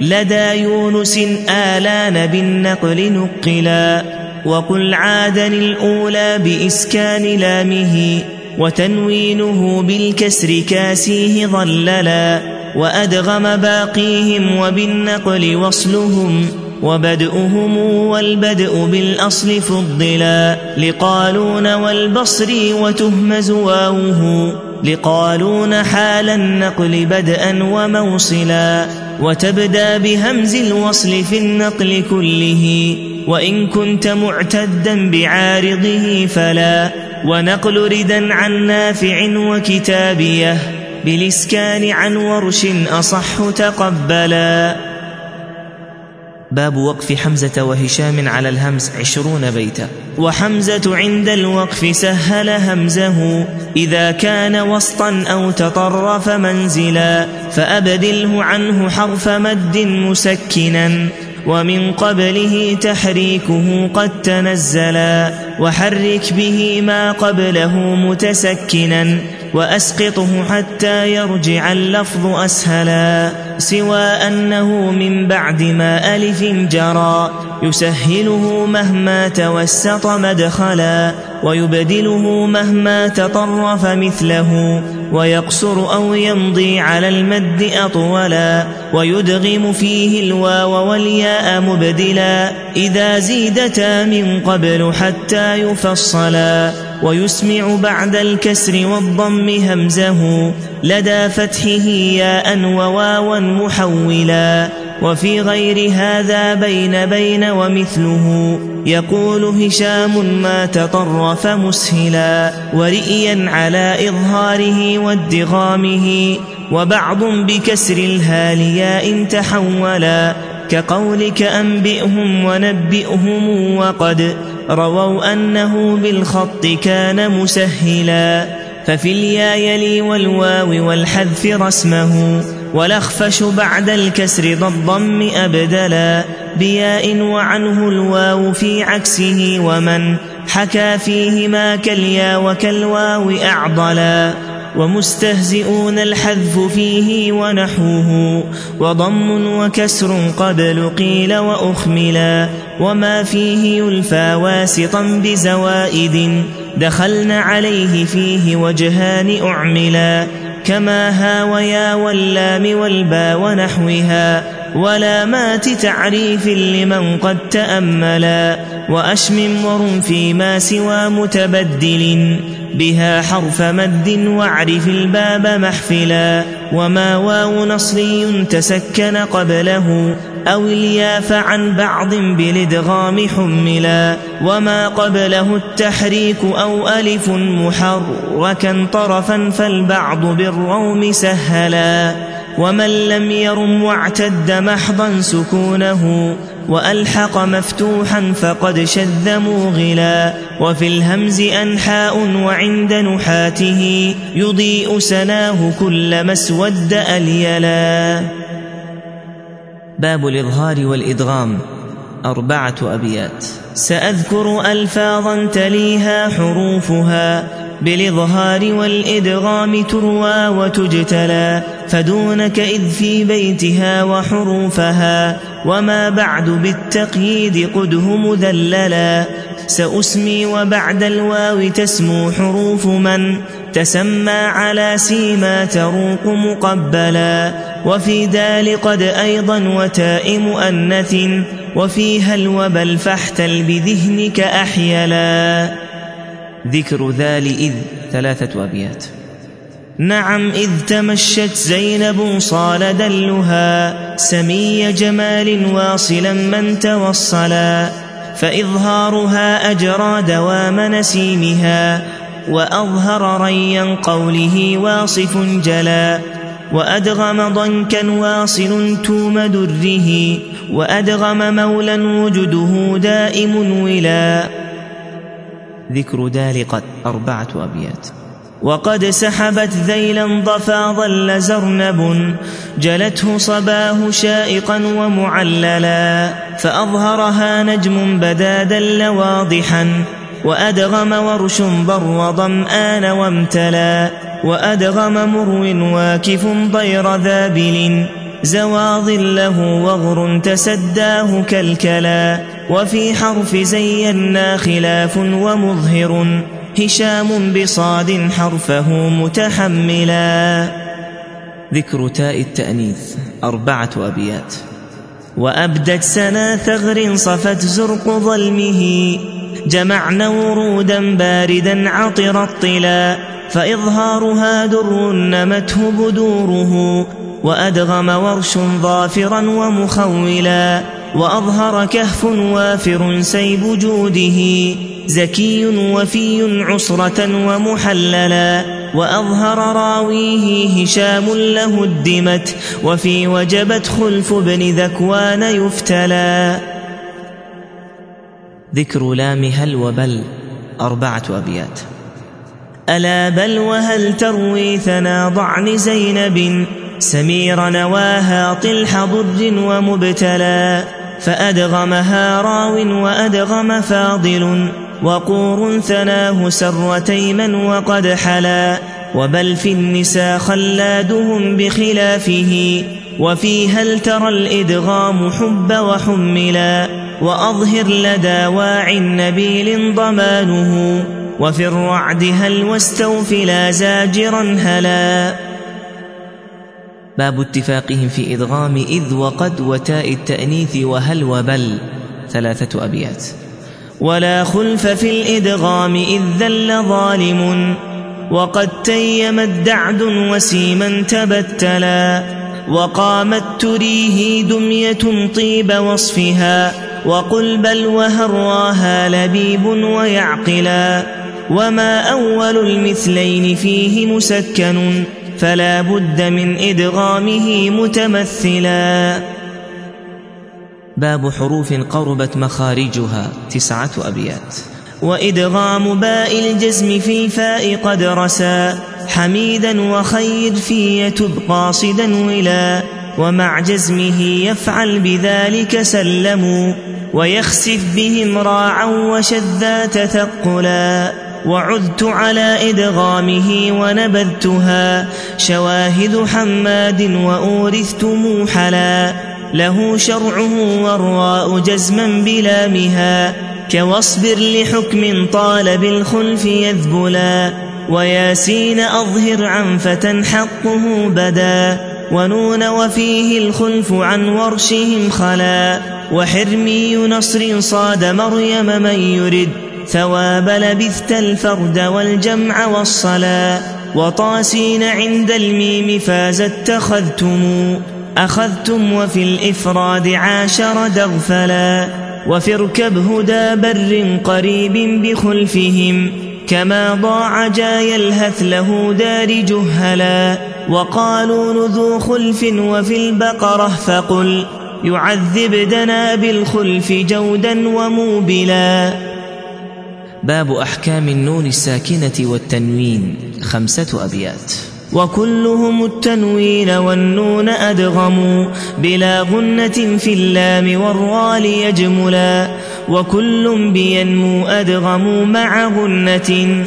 لدى يونس آلان بالنقل نقلا وقل عادا الأولى بإسكان لامه وتنوينه بالكسر كاسيه ظللا وأدغم باقيهم وبالنقل وصلهم وبدؤهم والبدء بالأصل فضلا لقالون والبصر وتهمز واوه لقالون حال النقل بدءا وموصلا وتبدأ بهمز الوصل في النقل كله وإن كنت معتدا بعارضه فلا ونقل ردا عن نافع وكتابية بالإسكان عن ورش أصح تقبلا. باب وقف حمزة وهشام على الهمز عشرون بيتا. وحمزة عند الوقف سهل همزه إذا كان وسطا أو تطرف منزلا فأبدله عنه حرف مد مسكنا ومن قبله تحريكه قد تنزلا وحرك به ما قبله متسكنا وأسقطه حتى يرجع اللفظ أسهلا. سوى أنه من بعد ما ألف جرى يسهله مهما توسط مدخلا ويبدله مهما تطرف مثله ويقصر أو يمضي على المد أطولا ويدغم فيه الواو والياء مبدلا إذا زيدتا من قبل حتى يفصلا. ويسمع بعد الكسر والضم همزه لدى فتحه ياء وواوا محولا. وفي غير هذا بين بين ومثله يقول هشام ما تطرف مسهلا. ورئيا على إظهاره وادغامه وبعض بكسر الهالياء تحولا. كقولك أنبئهم ونبئهم وقد رووا أنه بالخط كان مسهلا ففي اليا يلي والواو والحذف رسمه والأخفش بعد الكسر ضى الضم أبدلا بياء وعنه الواو في عكسه ومن حكى فيهما كاليا وكالواو أعضلا. ومستهزئون الحذف فيه ونحوه وضم وكسر قبل قيل وأخملا وما فيه يلفى واسطا بزوائد دخلن عليه فيه وجهان أعملا كما ها ويا واللام والبا ونحوها ولامات تعريف لمن قد تأملا وأشم ورم فيما سوى متبدل بها حرف مد واعرف الباب محفلا وما واو نصري تسكن قبله أو الياف عن بعض بالادغام حملا وما قبله التحريك أو ألف محركا طرفا فالبعض بالروم سهلا ومن لم يرم واعتد محضا سكونه وألحق مفتوحا فقد شذ موغلا وفي الهمز أنحاء وعند نحاته يضيء سناه كل اسود أليلا. باب الإظهار والإدغام. أربعة أبيات. سأذكر ألفاظا تليها حروفها بالإظهار والإدغام تروى وتجتلى فدونك إذ في بيتها وحروفها وما بعد بالتقييد قده مذللا سأسمي وبعد الواو تسمو حروف من تسمى على سيما تروق مقبلا. وفي دال قد أيضا وتاء مؤنث وفيها الوبل فاحتل بذهنك أحيلا. ذكر ذال إذ ثلاثة أبيات. نعم إذ تمشت زينب صال دلها سمي جمال واصلا من توصلا فإظهارها أجرى دوام نسيمها وأظهر ريا قوله واصف جلا وأدغم ضنكا واصل توم دره وأدغم مولا وجده دائم ولا ذكر دال قد أربعة أبيات. وقد سحبت ذيلا ضفا ظل زرنب جلته صباه شائقا ومعللا فأظهرها نجم بدا دل واضحا وأدغم ورش ضر ضمآن وامتلأ وأدغم مرو واكف ضير ذابل زواض له وغر تسداه كالكلا وفي حرف زينا خلاف ومظهر. هشام بصاد حرفه متحملا. ذكر تاء التأنيث أربعة أبيات. وأبدت سنا ثغر صفت زرق ظلمه. جمعن ورودا باردا عطر الطلا. فإظهارها در نمته بدوره. وأدغم ورش ظافرا ومخولا. وأظهر كهف وافر سيب جوده زكي وفي عسرة ومحللا وأظهر راويه هشام له الدمت وفي وجبت خلف بن ذكوان يفتلى ذكر لام هل وبل أربعة أبيات. ألا بل وهل تروي ثنا ضعن زينب سمير نواها طلح ضر ومبتلى فأدغمها راو وأدغم فاضل وقور ثناه سر تيما وقد حلا وبل في النساء خلادهم بخلافه وفي هل ترى الإدغام حب وحملا وأظهر لدى واع نبيل ضمانه وفي الرعد هل واستوفلا زاجرا هلا باب اتفاقهم في إدغام إذ وقد وتاء التأنيث وهل وبل. ثلاثة أبيات. ولا خلف في الإدغام إذ ذل ظالم. وقد تيم الدعد وسيما تبتلا. وقامت تريه دمية طيب وصفها. وقل بل وهراها لبيب ويعقلا. وما أول المثلين فيه مسكن. فلا بد من إدغامه متمثلا. باب حروف قربت مخارجها تسعة أبيات. وإدغام باء الجزم في الفاء قد رسى حميدا وخير في يتب قاصدا ولا. ومع جزمه يفعل بذلك سلموا ويخسف بهم راعا وشذا تثقلا. وعذت على إدغامه ونبذتها شواهد حماد وأورثت موحلا له شرعه والراء جزما بلامها كواصبر لحكم طال بالخلف يذبلا وياسين أظهر فتى حقه بدا ونون وفيه الخلف عن ورشهم خلا وحرمي نصر صاد مريم من يرد ثواب لبثت الفرد والجمع والصلا وطاسين عند الميم فاز اتخذتم أخذتم وفي الإفراد عاشر دغفلا. وفي اركب هدى بر قريب بخلفهم كما ضاع جاي الهث له دار جهلا. وقالوا ذو خلف وفي البقرة فقل يعذب دنا بالخلف جودا وموبلا. باب أحكام النون الساكنة والتنوين خمسة أبيات. وكلهم التنوين والنون أدغموا بلا غنة في اللام والرال يجملا وكل بينمو أدغموا مع غنة.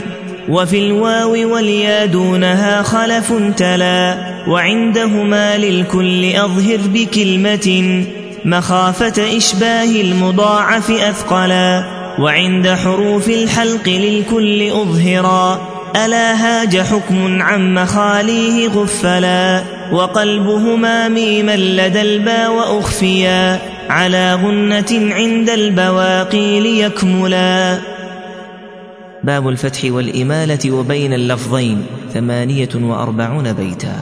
وفي الواو واليا دونها خلف تلا. وعندهما للكل أظهر بكلمة. مخافة إشباه المضاعف أثقلا. وعند حروف الحلق للكل أظهرا. ألا هاج حكم عن مخاليه غفلا. وقلبهما ميما لدى البا وأخفيا. على غنة عند البواقي ليكملا باب الفتح والإمالة وبين اللفظين. ثمانية وأربعون بيتا.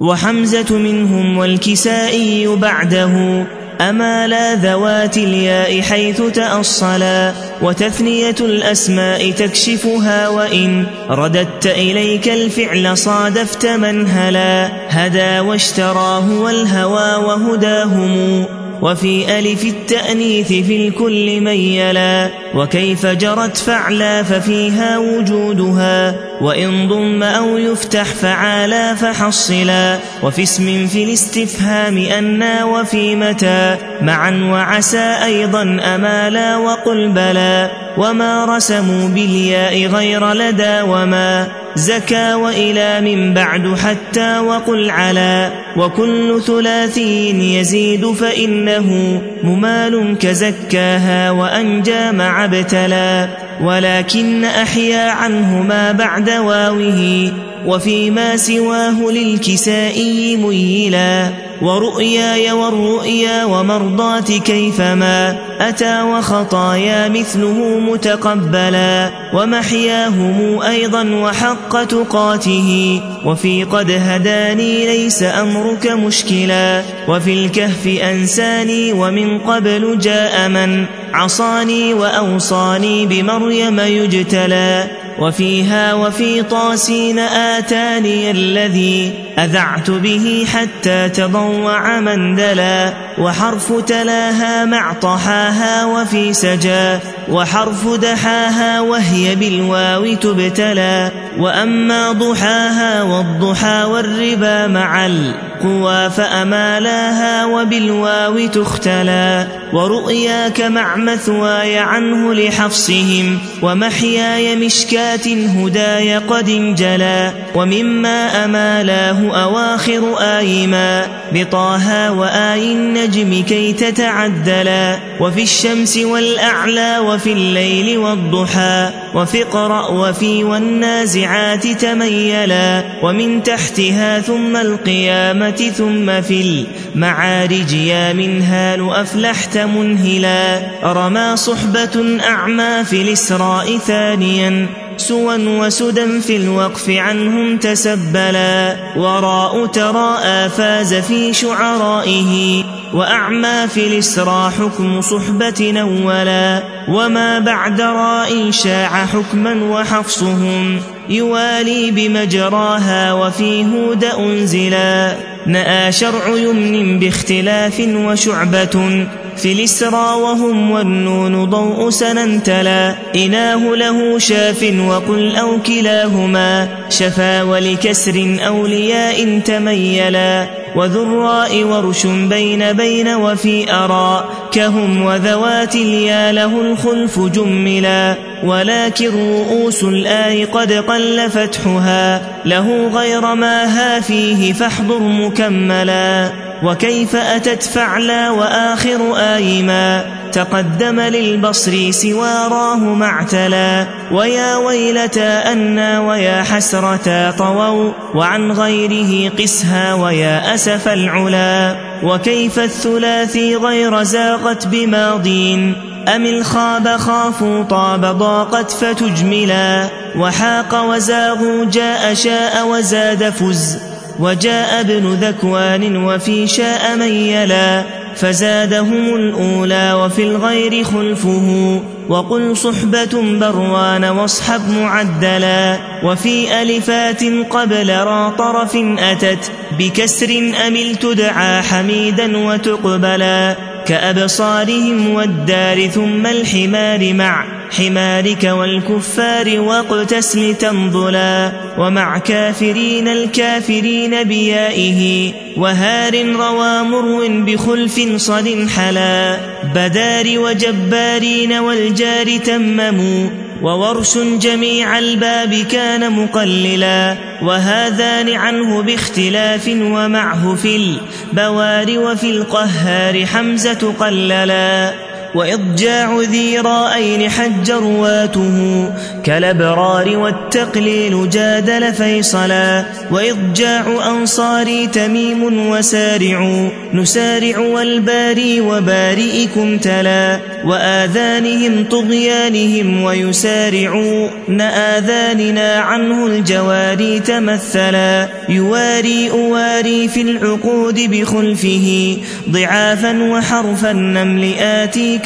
وحمزة منهم والكسائي بعده. أما لا ذوات الياء حيث تأصلا وتثنية الأسماء تكشفها وإن رددت إليك الفعل صادفت من هلا هدى واشتراه والهوى وهداهم وفي ألف التأنيث في الكل ميلا وكيف جرت فعلا ففيها وجودها وإن ضم أو يفتح فعالا فحصلا وفي اسم في الاستفهام أنا وفي متى معا وعسى أيضا أمالا وقل بلا. وما رسموا بالياء غير لدى وما زكى وإلى من بعد حتى وقل على وكل ثلاثي يزيد فإنه ممال كزكاها وأنجى مع ابتلى ولكن أحيا عنه ما بعد واوه وفيما سواه للكسائي ميلا ورؤياي والرؤيا ومرضات كيفما أتى وخطايا مثله متقبلا ومحياهم أيضا وحق تقاته وفي قد هداني ليس أمرك مشكلا وفي الكهف أنساني ومن قبل جاء من عصاني وأوصاني بمريم يجتلى وفيها وفي طاسين آتاني الذي أذعت به حتى تضوع مندلا وحرف تلاها مع طحاها وفي سجا وحرف دحاها وهي بالواو تبتلى وأما ضحاها والضحى والربا مع القوى فأمالاها وبالواو تختلى ورؤياك مع مثواي عنه لحفصهم ومحياي مشكات هداي قد انجلى ومما أمالاه أواخر آيما بطاها وآي النجم كي تتعدلا وفي الشمس والأعلى وفي الليل والضحى وفي اقرأ وفي والنازعات تميلا ومن تحتها ثم القيامة ثم في المعارج يا منهال أفلحت منهلا. رمى صحبة أعمى في الإسراء ثانيا سوى وسدى في الوقف عنهم تسبلا. وراء تراءى فاز في شعرائه وأعمى في الإسرى حكم صحبة أولا وما بعد راء شاع حكما وحفصهم يوالي بمجراها وفي هود أنزلا نأى شرع يمن باختلاف وشعبة في الإسرى وهم والنون ضوء سننتلا إناه له شاف وقل أو كلاهما شفا ولكسر أولياء تميلا. وذراء ورش بين بين وفي أرى كهم وذوات اليا له الخلف جملا. ولكن رؤوس الآي قد قل فتحها له غير ما ها فيه فاحضر مكملا. وكيف أتت فعلا وآخر آيما؟ تقدم للبصر سوى راه معتلا. ويا ويلتا أنا ويا حسرتا طووا وعن غيره قسها ويا أسف العلا. وكيف الثلاثي غير زاغت بماضين؟ أم الخاب خافوا طاب ضاقت فتجملا. وحاق وزاغوا جاء شاء وزاد فز. وجاء ابن ذكوان وفي شاء ميلا فزادهم الأولى وفي الغير خلفه وقل صحبة بروان واصحب معدلا وفي ألفات قبل را طرف أتت بكسر أمل تدعى حميدا وتقبلا كأبصارهم والدار ثم الحمار مع حمارك والكفار واقتسم تنضلا ومع كافرين الكافرين بيائه وهار روى مرو بخلف صد حلا بدار وجبارين والجار تمموا وورش جميع الباب كان مقللا وهذان عنه باختلاف ومعه في البوار وفي القهار حمزة قللا. وإضجاع ذي رائين حج رواته كالأبرار والتقليل جادل فيصلا وإضجاع أنصاري تميم وسارع نسارع والباري وبارئكم تلا وآذانهم طغيانهم ويسارعون آذاننا عنه الجواري تمثلا يواري أواري في العقود بخلفه ضعافا وحرف النمل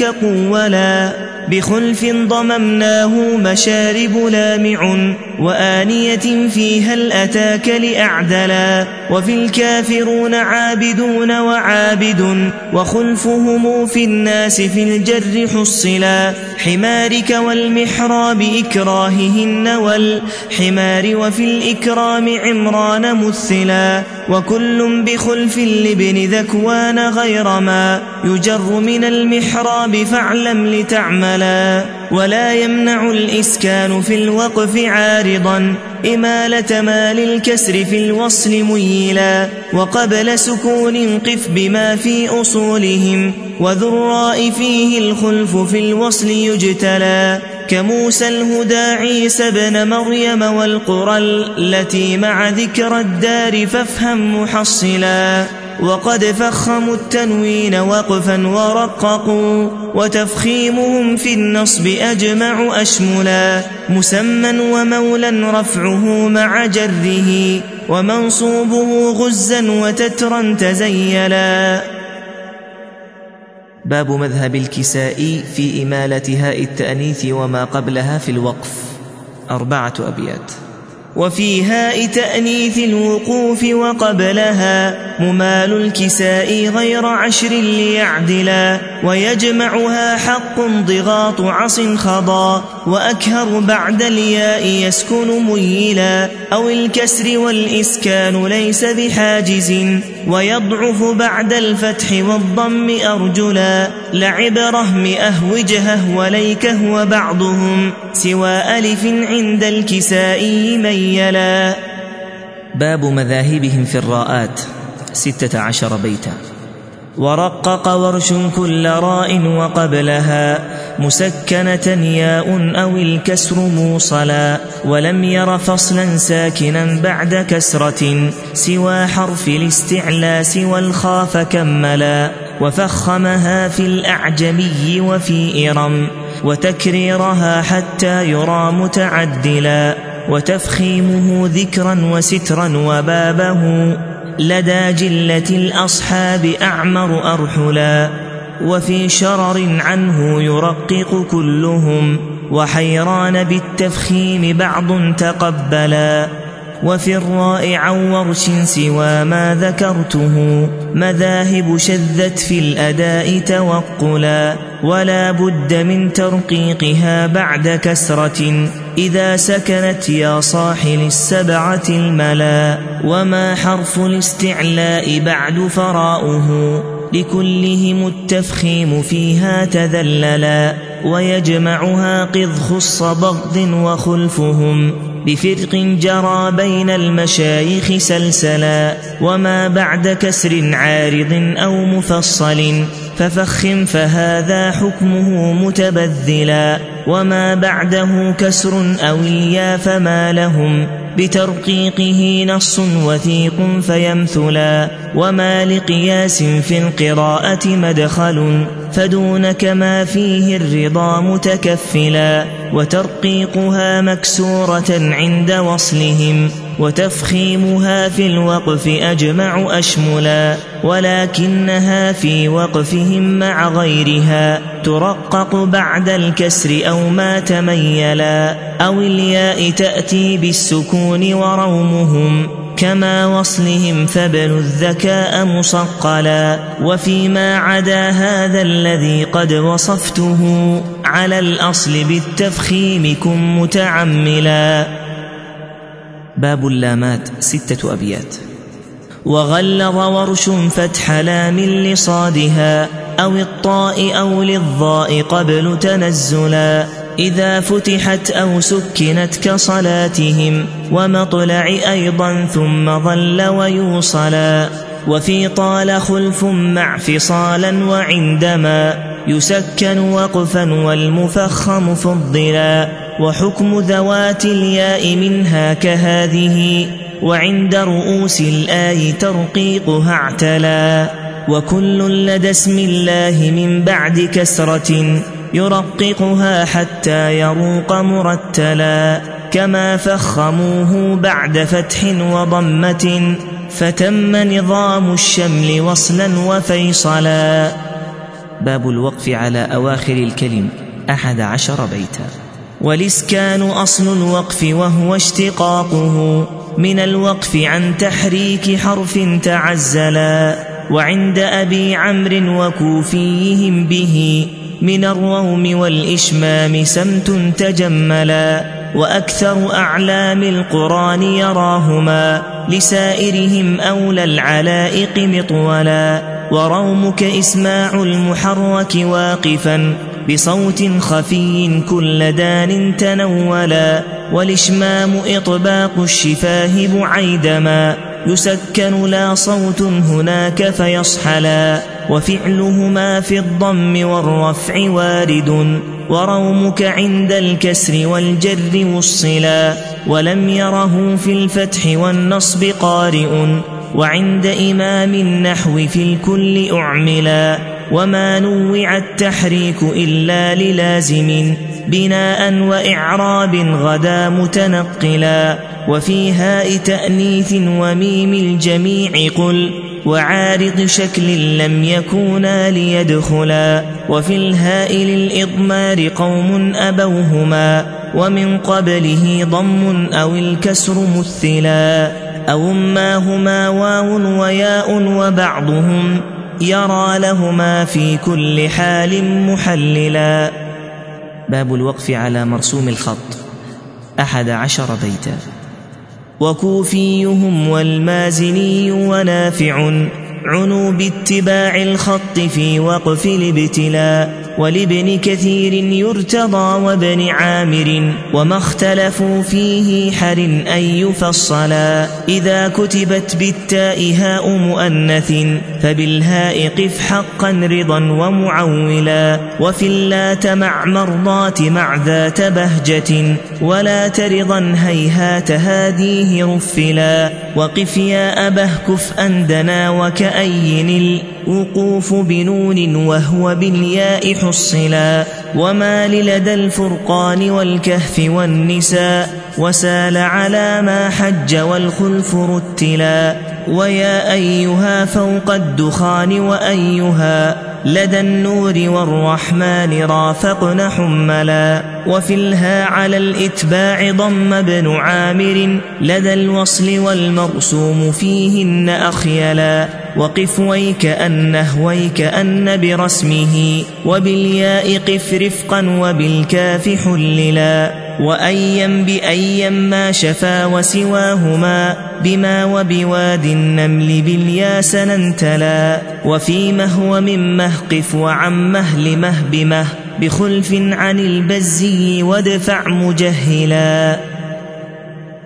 قولا بخلف ضممناه مشارب لامع وآنية فيها الأتاك لأعدلا وفي الكافرون عابدون وعابد وخلفهم في الناس في الجر حصلا حمارك والمحراب إكراههن والحمار وفي الإكرام عمران مثلا وكل بخلف لابن ذكوان غير ما يجر من المحراب فاعلم لتعملا ولا يمنع الإسكان في الوقف عارضا إمالة ما للكسر في الوصل ميلا وقبل سكون قف بما في أصولهم وذراء فيه الخلف في الوصل يجتلى كموسى الهدى عيسى بن مريم والقرى التي مع ذكر الدار فافهم محصلا وقد فخموا التنوين وقفا ورققوا وتفخيمهم في النصب أجمع أشملا مسمى ومولا رفعه مع جره ومنصوبه غزا وتترا تزيلا. باب مذهب الكسائي في إمالة هاء التأنيث وما قبلها في الوقف. أربعة أبيات. وفي هاء تأنيث الوقوف وقبلها ممال الكساء غير عشر ليعدلا ويجمعها حق ضغاط عص خضا وأكهر بعد الياء يسكن ميلا أو الكسر والإسكان ليس بحاجز ويضعف بعد الفتح والضم أرجلا لعبره مئه وجهه وليكه وبعضهم سوى ألف عند الكساء ميلا. باب مذاهبهم في الراءات ستة عشر بيتا. ورقق ورش كل راء وقبلها مسكنة ياء أو الكسر موصلا ولم ير فصلا ساكنا بعد كسرة سوى حرف الاستعلاء سوى الخاف كملا وفخمها في الأعجمي وفي إرم وتكريرها حتى يرى متعدلا وتفخيمه ذكرا وسترا وبابه لدى جلة الأصحاب أعمر أرحلا وفي شرر عنه يرقق كلهم وحيران بالتفخيم بعض تقبلا وفي الراء عن ورش سوى ما ذكرته مذاهب شذت في الأداء توقلا ولا بد من ترقيقها بعد كسرة إذا سكنت يا صاحل السبعة الملا وما حرف الاستعلاء بعد فراؤه لكلهم التفخيم فيها تذللا ويجمعها قذ خص بغض وخلفهم بفرق جرى بين المشايخ سلسلا وما بعد كسر عارض أو مفصل ففخم فهذا حكمه متبذلا. وما بعده كسر أو اليا فما لهم بترقيقه نص وثيق فيمثلا وما لقياس في القراءة مدخل فدونك ما فيه الرضا متكفلا وترقيقها مكسورة عند وصلهم وتفخيمها في الوقف أجمع أشملا ولكنها في وقفهم مع غيرها ترقق بعد الكسر أو ما تميلا أو الياء تأتي بالسكون ورومهم كما وصلهم فبلوا الذكاء مصقلا وفيما عدا هذا الذي قد وصفته على الأصل بالتفخيم كن متعملا. باب اللامات ستة أبيات. وغلظ ورش فتح لام لصادها أو الطاء أو للضاء قبل تنزلا. إذا فتحت أو سكنت كصلاتهم ومطلع أيضا ثم ظل ويوصلا. وفي طال خلف مع فصالا وعندما يسكن وقفا والمفخم فضلا. وحكم ذوات الياء منها كهذه وعند رؤوس الآي ترقيقها اعتلا وكل لدى اسم الله من بعد كسرة يرققها حتى يروق مرتلا. كما فخموه بعد فتح وضمة فتم نظام الشمل وصلا وفيصلا. باب الوقف على أواخر الكلم أحد عشر بيتا. والإسكان أصل الوقف وهو اشتقاقه. من الوقف عن تحريك حرف تعزلا. وعند أبي عمرو وكوفيهم به. من الروم والإشمام سمت تجملا. وأكثر أعلام القرآن يراهما. لسائرهم أولى العلائق مطولا. ورومك إسماع المحرك واقفا. بصوت خفي كل دان تنولا والإشمام إطباق الشفاه بعيدما يسكن لا صوت هناك فيصحلا وفعلهما في الضم والرفع وارد ورومك عند الكسر والجر وصلا ولم يره في الفتح والنصب قارئ وعند إمام النحو في الكل أعملا وما نوع التحريك إلا للازم بناء وإعراب غدا متنقلا وفي هاء تأنيث وميم الجميع قل وعارض شكل لم يكونا ليدخلا وفي الهاء للإضمار قوم أبوهما ومن قبله ضم أو الكسر مثلا أو ما هما واو وياء وبعضهم يرى لهما في كل حال محللا. باب الوقف على مرسوم الخط. أحد عشر بيتا. وكوفيهم والمازني ونافع. عنوا باتباع الخط في وقف الابتلاء. ولابن كثير يرتضى وابن عامر وما اختلفوا فيه حر أن يفصلا. إذا كتبت بالتاء هاء مؤنث فبالهاء قف حقا رضا ومعولا. وفي اللات مع مرضات مع ذات بهجة ولا ترضا هيهات هاديه رفلا. وقف يا أبه كف أندنا وكأين الوقوف بنون وهو بالياء حصلا وما للدى الفرقان والكهف والنساء وسال على ما حج والخلف رتلا ويا أيها فوق الدخان وأيها لدى النور والرحمن رافقن حملا وفي الها على الإتباع ضم ابن عامر لدى الوصل والمرسوم فيهن أخيلا وقف ويكأن ويكأن برسمه وبالياء قف رفقا وبالكاف حللا وأيا بأيا ما شفا وسواهما بما وبواد النمل بالياس ننتلا وفي مهو من مهقف وعن مهل مه بمه بخلف عن البزي وادفع مجهلا.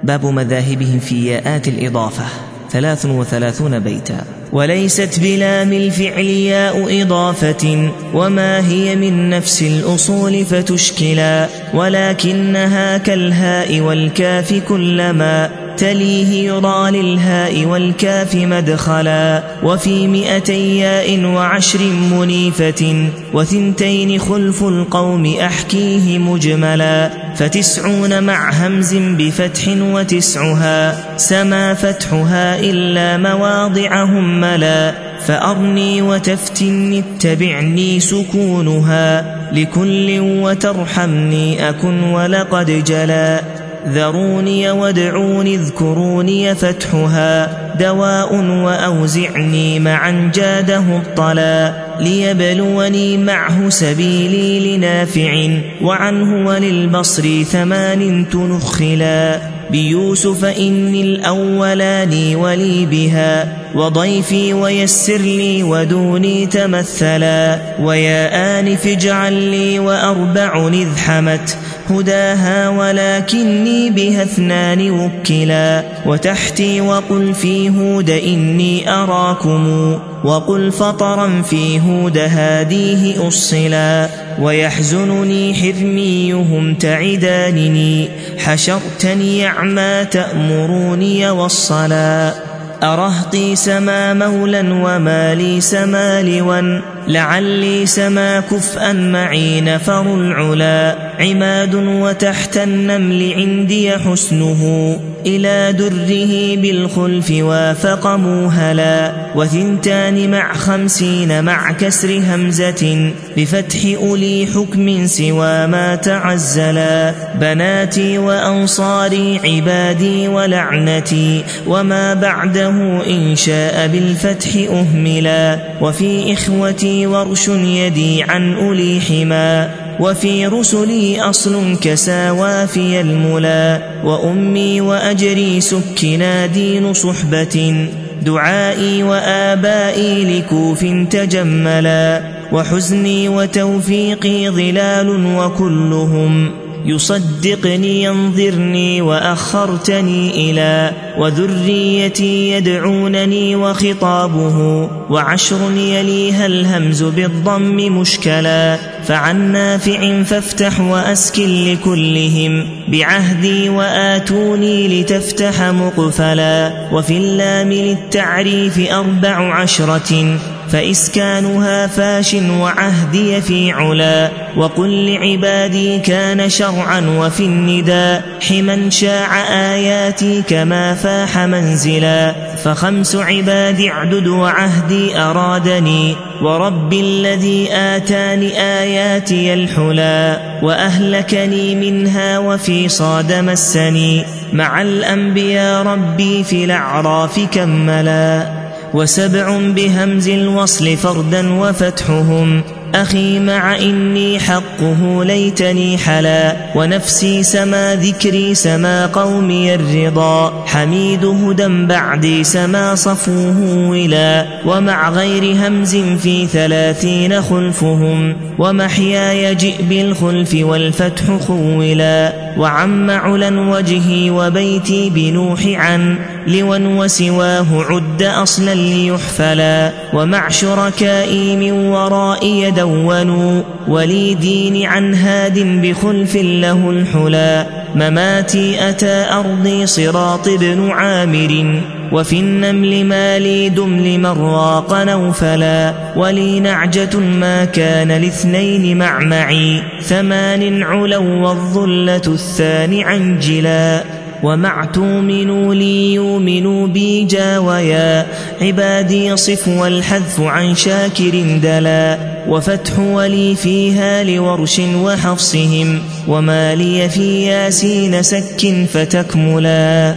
باب مذاهبهم في ياءات الإضافة ثلاث وثلاثون بيتا. وليست بلام الفعل ياء إضافة وما هي من نفس الأصول فتشكلا ولكنها كالهاء والكاف كلما تليه يرى للهاء والكاف مدخلا وفي مئتي ياء وعشر منيفة وثنتين خلف القوم أحكيه مجملا فتسعون مع همز بفتح وتسعها سما فتحها إلا مواضعهم ملا فأرني وتفتني اتبعني سكونها لكل وترحمني أكن ولقد جلا. ذروني وادعوني اذكروني فتحها دواء وأوزعني معا جاده الطلا ليبلوني معه سبيلي لنافع وعنه وللبصر ثمان تنخلا بيوسف إني الأولاني ولي بها وضيفي ويسر لي ودوني تمثلا ويا آنف اجعل لي وأربع إذ حمت هداها ولكني بها اثنان وكلا وتحتي وقل في هود إني أراكم وقل فطرا في هود هاديه أصلا ويحزنني حرميهم تعدانني حشرتني أعمى تأمروني والصلاة أرهطي سما مولا وما لي سما لوا لعلي سما كفءا معي نفر العلا عماد وتحت النمل عندي حسنه. إلى دره بالخلف وافق موهلا. وثنتان مع خمسين مع كسر همزة. بفتح أولي حكم سوى ما تعزلا. بناتي وأنصاري عبادي ولعنتي. وما بعده إن شاء بالفتح أهملا. وفي إخوتي ورش يدي عن أولي حما. وفي رسلي أصل كساوافي الملا وأمي وأجري سكنا دين صحبة دعائي وآبائي لكوف تجملا وحزني وتوفيقي ظلال وكلهم. يصدقني ينظرني وأخرتني إلى وذريتي يدعونني وخطابه وعشر يليها الهمز بالضم مشكلا فعن نافع فافتح وأسكن لكلهم بعهدي وآتوني لتفتح مقفلا وفي اللام للتعريف أربع عشرة. فإسكانها فاش وعهدي في علا وقل لعبادي كان شرعا وفي النداء حما شاع آياتي كما فاح منزلا فخمس عباد اعدد وعهدي أرادني ورب الذي آتاني آياتي الحلا وأهلكني منها وفي صاد مسني مع الأنبياء ربي في الأعراف كملا وسبع بهمز الوصل فردا وفتحهم أخي مع إني حقه ليتني حلا ونفسي سما ذكري سما قومي الرضا حميد هدى بعدي سما صفوه ولا ومع غير همز في ثلاثين خلفهم ومحياي جئ بالخلف والفتح خولا وعم علا وجهي وبيتي بنوح عن لوا وسواه عد أصلا ليحفلا ومع شركائي من ورائي دونوا ولي دين عن هاد بخلف له الحلا. مماتي أتى أرضي صراط بن عامر. وفي النمل ما لي دم لمن راق نوفلا. ولي نعجة ما كان لاثنين مع معي ثمان علوا والظلة الثاني عنجلا. ومع تؤمنوا لي يؤمنوا بي جا ويا عبادي صف والحذف عن شاكر دلا وفتح ولي فيها لورش وحفصهم وما لي في ياسين سكن فتكملا.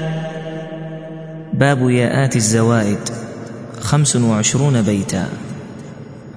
باب ياءات الزوائد خمس وعشرون بيتا.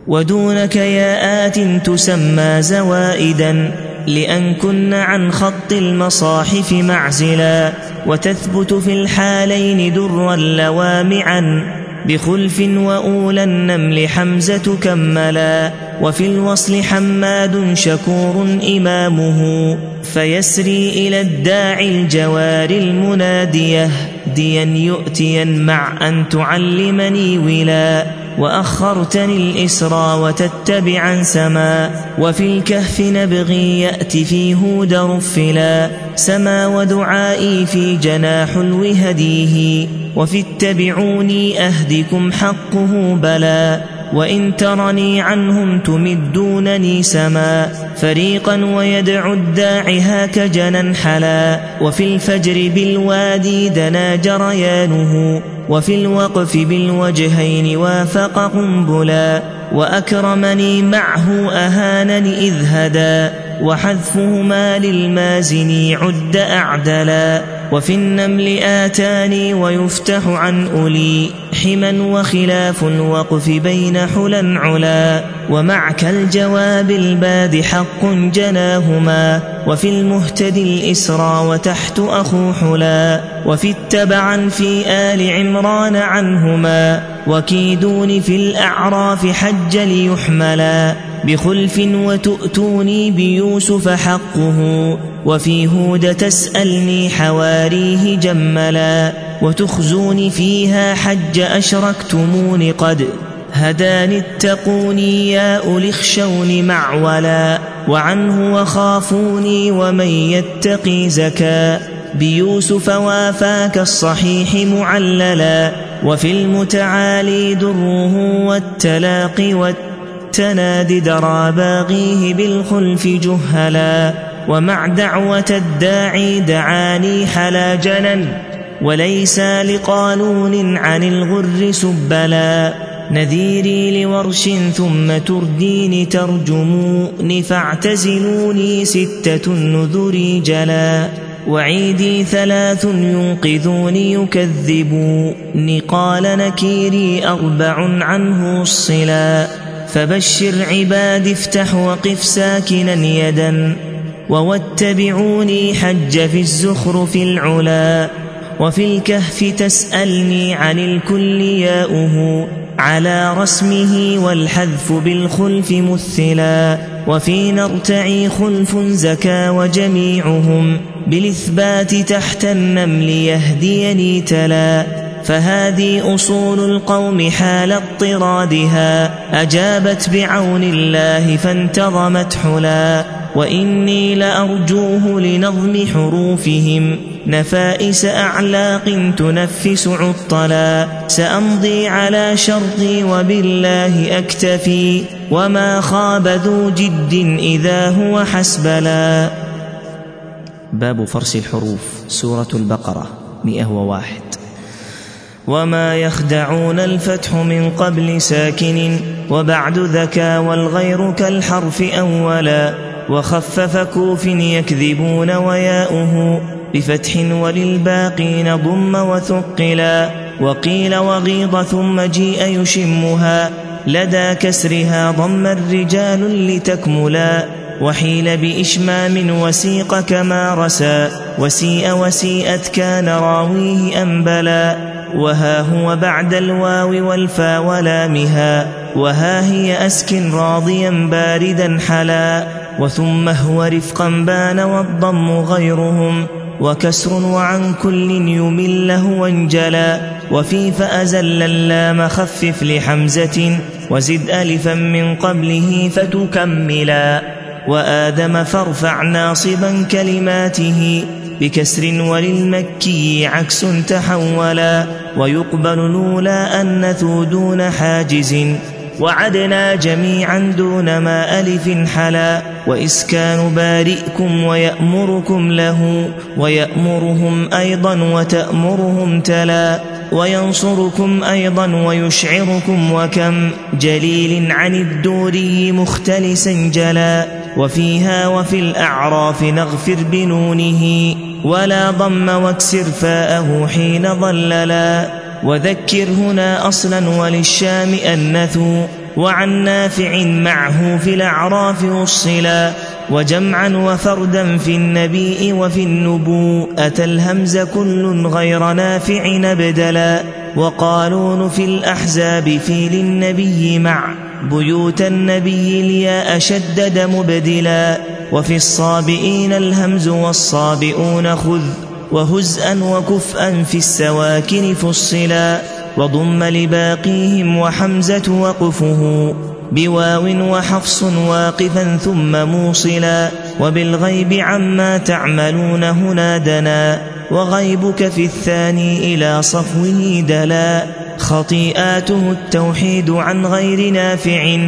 ودونك ياءات تسمى زوائدا لأن كن عن خط المصاحف معزلا وتثبت في الحالين درا لوامعا بخلف وأولى النمل حمزة كملا وفي الوصل حماد شكور إمامه فيسري إلى الداعي الجوار المنادية ديا يؤتيا مع أن تعلمني ولا وأخرتني الإسرى وتتبعا سما وفي الكهف نبغي يأتي في هود رفلا سما ودعائي في جناح الوهديه وفي اتبعوني أهدكم حقه بلا. وإن ترني عنهم تمدونني سما فريقا ويدعو الداعي هاك جنا حلا وفي الفجر بالوادي دنا جريانه وفي الوقف بالوجهين وافق قنبلا وأكرمني معه أهانني إذ هدى وحذفهما للمازن عد أعدلا وفي النمل آتاني ويفتح عن أولي حما وخلاف الوقف بين حلا علا ومعك الجواب الباد حق جناهما وفي المهتدي الإسرى وتحت أخو حلا وفي اتبعا في آل عمران عنهما وكيدون في الأعراف حج ليحملا بخلف وتؤتوني بيوسف حقه وفي هود تسألني حواريه جملا وتخزوني فيها حج أشركتمون قد هداني اتقوني يا أولي اخشوني معولا وعنه وخافوني ومن يتقي زكا. بيوسف وافاك الصحيح معللا وفي المتعالي دره والتلاقي والتنادي درى باغيه بالخلف جهلا ومع دعوة الداعي دعاني حلا جنا وليس لقانون عن الغر سبلا. نذيري لورش ثم تردين ترجمون فاعتزلوني ستة النذر جلا. وعيدي ثلاث ينقذون يكذبون قال نكيري أربع عنه الصلا. فبشر عباد افتح وقف ساكنا يدا وواتبعوني حج في الزخرف العلا وفي الكهف تسألني عن الكل ياؤه على رسمه والحذف بالخلف مثلا وفي نرتعي خلف زكا وجميعهم بالإثبات تحت النمل يهديني تلا فهذه أصول القوم حال اضطرادها. أجابت بعون الله فانتظمت حلا. وإني لأرجوه لنظم حروفهم. نفائس أعلاق تنفس عطلا. سأمضي على شرطي وبالله أكتفي. وما خاب ذو جد إذا هو حسبلا. باب فرس الحروف سورة البقرة 101 وما يخدعون الفتح من قبل ساكن وبعد ذكى والغير كالحرف أولا وخفف كوف يكذبون وياؤه بفتح وللباقين ضم وثقلا وقيل وغيض ثم جيء يشمها لدى كسرها ضم الرجال لتكملا وحيل بإشمام وسيق كما رسى وسيء وسيئت كان راويه أنبلا وها هو بعد الواو والفا ولامها وها هي أسك راضيا باردا حلا وثم هو رفقا بان والضم غيرهم وكسر وعن كل يمله وانجلا وفي فأزل اللام خفف لحمزة وزد ألفا من قبله فتكملا وآدم فارفع ناصبا كلماته بكسر وللمكي عكس تحولا ويقبل الأولى أنثوا دون حاجز وعدنا جميعا دون ما ألف حلا وإسكان بارئكم ويأمركم له ويأمرهم أيضا وتأمرهم تلا وينصركم أيضا ويشعركم وكم جليل عن الدوري مختلسا جلا وفيها وفي الأعراف نغفر بنونه ولا ضم واكسر فاءه حين ضللا وذكر هنا أصلا وللشام أنثوا وعن نافع معه في الأعراف وصلا وجمعا وفردا في النبي وفي النبوءة الهمز كل غير نافع نبدلا وقالون في الأحزاب في للنبي مع بيوت النبي الياء شدد مبدلا وفي الصابئين الهمز والصابئون خذ وهزءا وكفءا في السواكن فصلا وضم لباقيهم وحمزة وقفه بواو وحفص واقفا ثم موصلا وبالغيب عما تعملون هنا دنا وغيبك في الثاني إلى صفوه دلا خطيئاته التوحيد عن غير نافع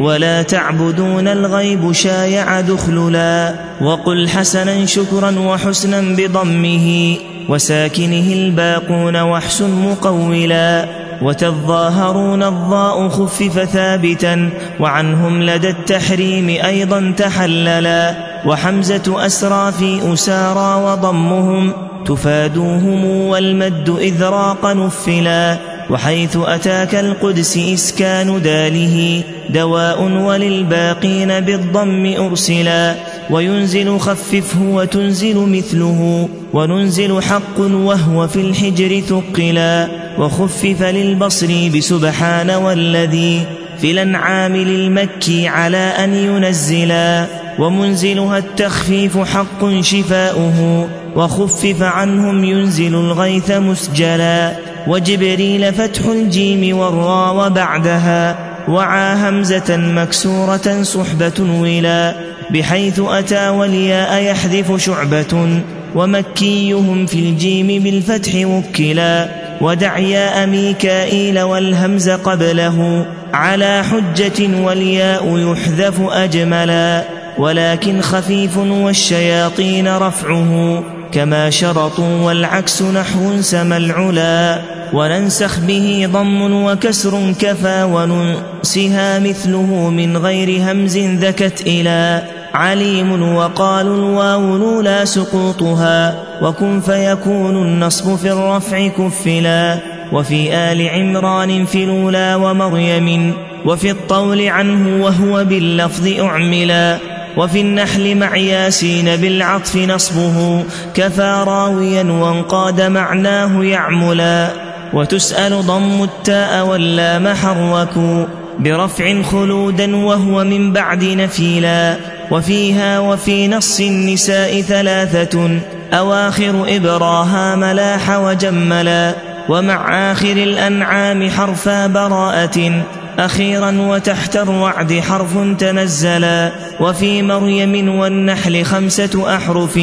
ولا تعبدون الغيب شايع دخللا وقل حسنا شكرا وحسنا بضمه وساكنه الباقون وحس مقولا وتظاهرون الضاء خفف ثابتا وعنهم لدى التحريم أيضا تحللا وحمزة أسرى في أسارى وضمهم تفادوهم والمد إذ راق نفلا وحيث أتاك القدس إسكان داله دواء وللباقين بالضم أرسلا وينزل خففه وتنزل مثله وننزل حق وهو في الحجر ثقلا وخفف للبصر بسبحان والذي في الأنعام للمكي على أن ينزلا ومنزلها التخفيف حق شفاؤه وخفف عنهم ينزل الغيث مسجلا وجبريل فتح الجيم والراء وبعدها وعى همزة مكسورة صحبة ولا بحيث أتى والياء يحذف شعبة ومكيهم في الجيم بالفتح وكلا ودع ياء ميكائيل والهمز قبله على حجة والياء يحذف أجملا ولكن خفيف والشياطين رفعه كما شرطوا والعكس نحو سما العلا وننسخ به ضم وكسر كفى وننسها مثله من غير همز ذكت إلى عليم وقالوا الواو لولا سقوطها وكن فيكون النصب في الرفع كفلا وفي آل عمران في الأولى ومريم وفي الطول عنه وهو باللفظ أعملا وفي النحل مع ياسين بالعطف نصبه كفى راويا وانقاد معناه يعملا. وتسأل ضم التاء واللام حركوا برفع خلودا وهو من بعد نفيلا. وفيها وفي نص النساء ثلاثة أواخر إبراها ملاح وجملا. ومع آخر الأنعام حرفا براءة. أخيرا وتحت الرعد حرف تنزلا وفي مريم والنحل خمسة أحرف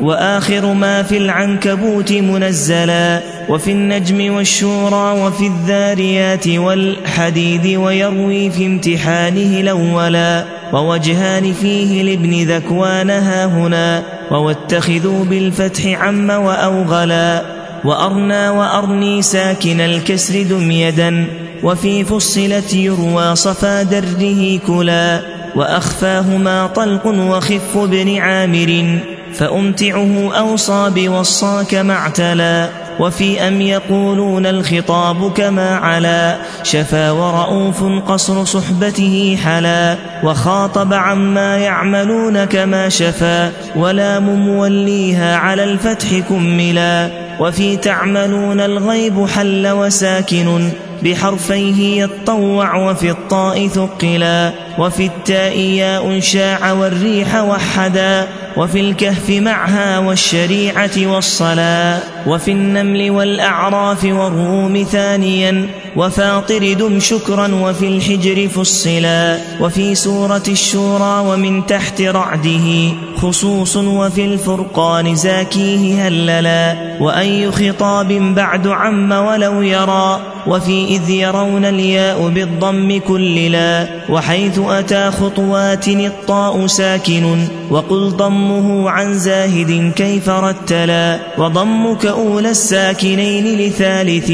وآخر ما في العنكبوت منزلا وفي النجم والشورى وفي الذاريات والحديد ويروي في امتحانه الأولا ووجهان فيه لابن ذكوان هنا وواتخذوا بالفتح عم وأوغلا وأرنى وأرني ساكن الكسر دميدا وفي فصلت يروى صفا دره كلا وأخفاهما طلق وخف بن عامر فأمتعه أوصى بوصاك معتلا وفي أم يقولون الخطاب كما علا شفا ورؤوف قصر صحبته حلا وخاطب عما يعملون كما شفا ولا موليها على الفتح كملا وفي تعملون الغيب حل وساكن بحرفيه يطوع وفي الطاء ثقلا وفي التاء ياء شاع والريح وحدا وفي الكهف معها والشريعة والصلاة. وفي النمل والأعراف والروم ثانيا وفاطر دم شكرا وفي الحجر فصلا. وفي سورة الشورى ومن تحت رعده خصوص وفي الفرقان زاكيه هللا. وأي خطاب بعد عم ولو يرى وفي إذ يرون الياء بالضم كللا وحيث أتى خطوات الطاء ساكن وقل ضمه عن زاهد كيف رتلا. وضمك أولى الساكنين لثالث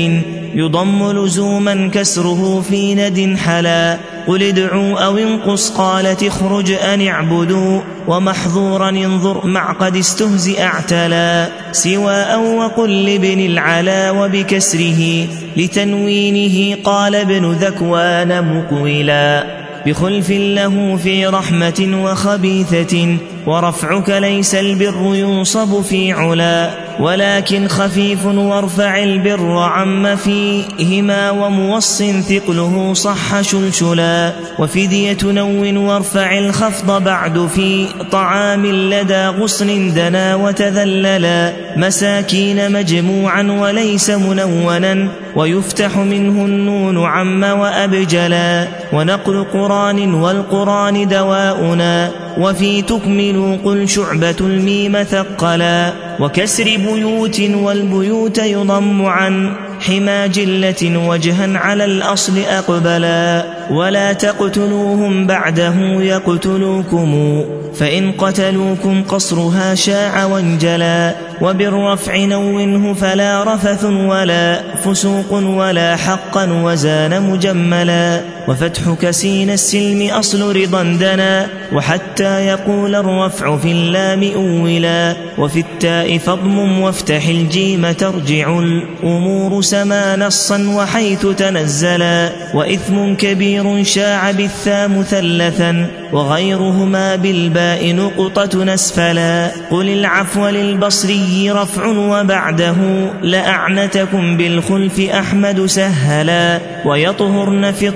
يضم لزوما كسره في ند حلا قل ادعوا أو انقص قالت اخرج أن اعبدوا ومحظورا انظر مع قد استهزئ اعتلا سواء وقل لابن العلا وبكسره لتنوينه قال ابن ذكوان مقولا بخلف له في رحمة وخبيثة ورفعك ليس البر ينصب في علا ولكن خفيف وارفع البر عم فيهما وموص ثقله صح شلشلا. وفدية نو وارفع الخفض بعد في طعام لدى غصن دنا وتذللا. مساكين مجموعا وليس منونا ويفتح منه النون عم وأبجلا. ونقل قران والقران دواؤنا. وفي تكمل قل شعبة الميم ثقلا وكسر بيوت والبيوت يضم عن حما جلة وجها على الأصل أقبلا ولا تقتلوهم بعده يقتلوكم فإن قتلوكم قصرها شاع وانجلا وبالرفع نونه فلا رفث ولا فسوق ولا حقا وزان مجملا وفتح كسين السلم أصل رضا دنا وحتى يقول الرفع في اللام أولا وفي التاء فضم وافتح الجيم ترجع الأمور سما نصا وحيث تنزلا وإثم كبير شاع بالثا مثلثا وغيرهما بالباء نقطة نسفلا قل العفو للبصري رفع وبعده لأعنتكم بالخلف أحمد سهلا ويطهرن في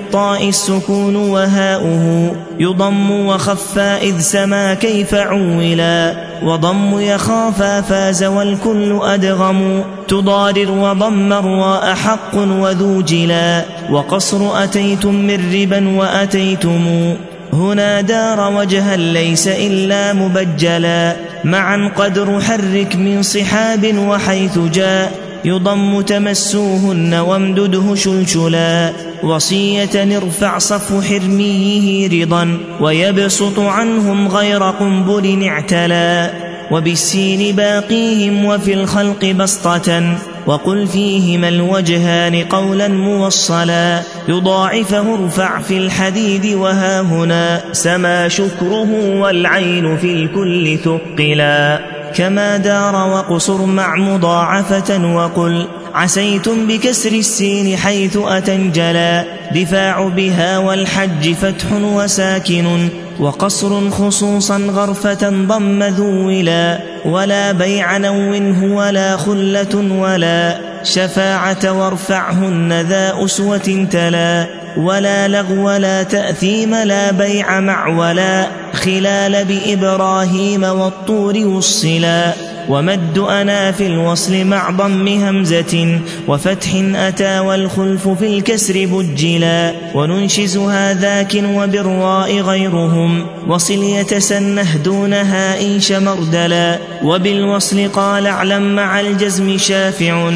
السكون وهاؤه يضم وخفى إذ سما كيف عولا وضم يخافا فاز والكل أدغم تضارر وضم الراء حق وذو جلا وقصر أتيتم من ربا وأتيتم هنا دار وجها ليس إلا مبجلا معا قدر حرك من صحاب وحيث جاء يضم تمسوهن وامدده شلشلا وصية ارفع صف حرميه رضا ويبسط عنهم غير قنبل اعتلا وبالسين باقيهم وفي الخلق بسطة وقل فيهما الوجهان قولا موصلا يضاعفه ارفع في الحديد وها هنا سما شكره والعين في الكل ثقلا. كما دار وقصر مع مضاعفة وقل عسيتم بكسر السين حيث أتنجلا دفاع بها والحج فتح وساكن وقصر خصوصا غرفة ضم ذولا ولا بيع نونه ولا خلة ولا شفاعة وارفعهن ذا أسوة تلا ولا لغو ولا تأثيم لا بيع مع ولا خلال بإبراهيم والطور والصلا ومد أنا في الوصل مع ضم همزة وفتح أتى والخلف في الكسر بجلا وننشزها ذاك وبالراء غيرهم وصل يتسنه دونها إن شمردلا وبالوصل قال اعلم مع الجزم شافع.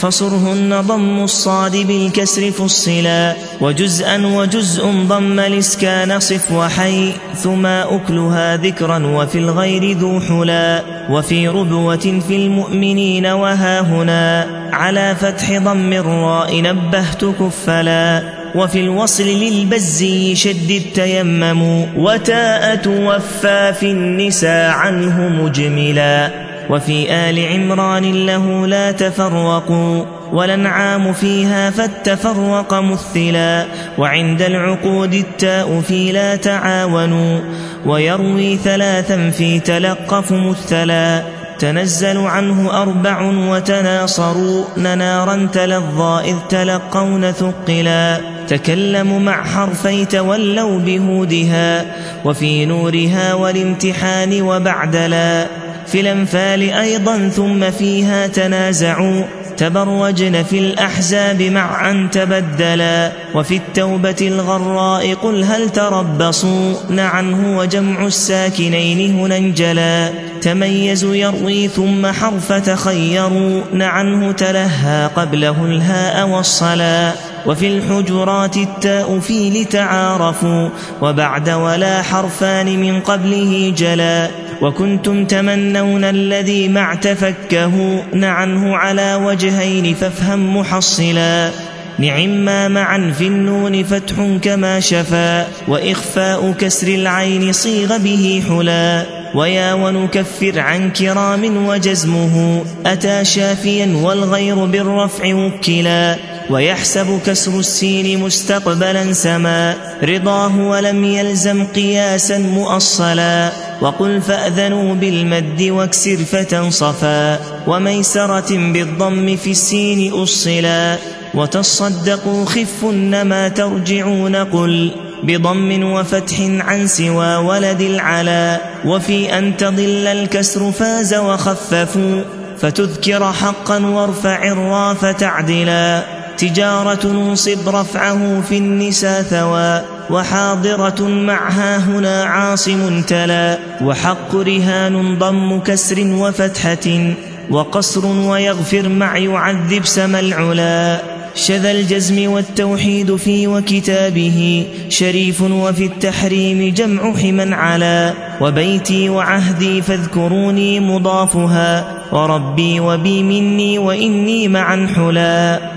فصرهن ضم الصاد بالكسر فصلا وجزءا وجزء ضم الإسكان صف وحيث ما أكلها ذكرا وفي الغير ذو حلا وفي ربوة في المؤمنين وها هنا على فتح ضم الراء نبهت كفلا وفي الوصل للبزي شد التيمم وتاء توفى في النساء عنه مجملا وفي آل عمران له لا تفرقوا والأنعام فيها فالتفرق مثلا وعند العقود التاء في لا تعاونوا ويروي ثلاثا في تلقف مثلا تنزل عنه أربع وتناصروا نارا تلظى إذ تلقون ثقلا تكلموا مع حرفي تولوا بهودها وفي نورها والامتحان وبعد لا. في الأنفال أيضا ثم فيها تنازعوا. تبرجن في الأحزاب معا تبدلا. وفي التوبة الغراء قل هل تربصوا؟ نعنه وجمع الساكنين هنا انجلا. تميزوا يروي ثم حرف تخيروا. نعنه تلهى قبله الهاء والصلا. وفي الحجرات التاء في لتعارفوا. وبعد ولا حرفان من قبله جلا. وكنتم تمنون الذي مع تفكه نعنه على وجهين فافهم محصلا. نعم ما معا في النون فتح كما شفا. وإخفاء كسر العين صيغ به حلا. ويا ونكفر عن كرام وجزمه. أتى شافيا والغير بالرفع وكلا. ويحسب كسر السين مستقبلا سما رضاه ولم يلزم قياسا مؤصلا وقل فأذنوا بالمد واكسر فتنصفا وميسرة بالضم في السين أصلا وتصدقوا خفن ما ترجعون قل بضم وفتح عن سوى ولد العلا وفي أن تضل الكسر فاز وخففوا فتذكر حقا وارفع الرا فتعدلا تجارة نصب رفعه في النساء ثوى وحاضرة معها هنا عاصم تلا وحق رهان ضم كسر وفتحة وقصر ويغفر مع يعذب سما العلا. شذا الجزم والتوحيد في وكتابه شريف وفي التحريم جمع حما على وبيتي وعهدي فاذكروني مضافها وربي وبي مني وإني معا حلا.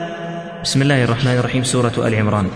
بسم الله الرحمن الرحيم سورة آل عمران.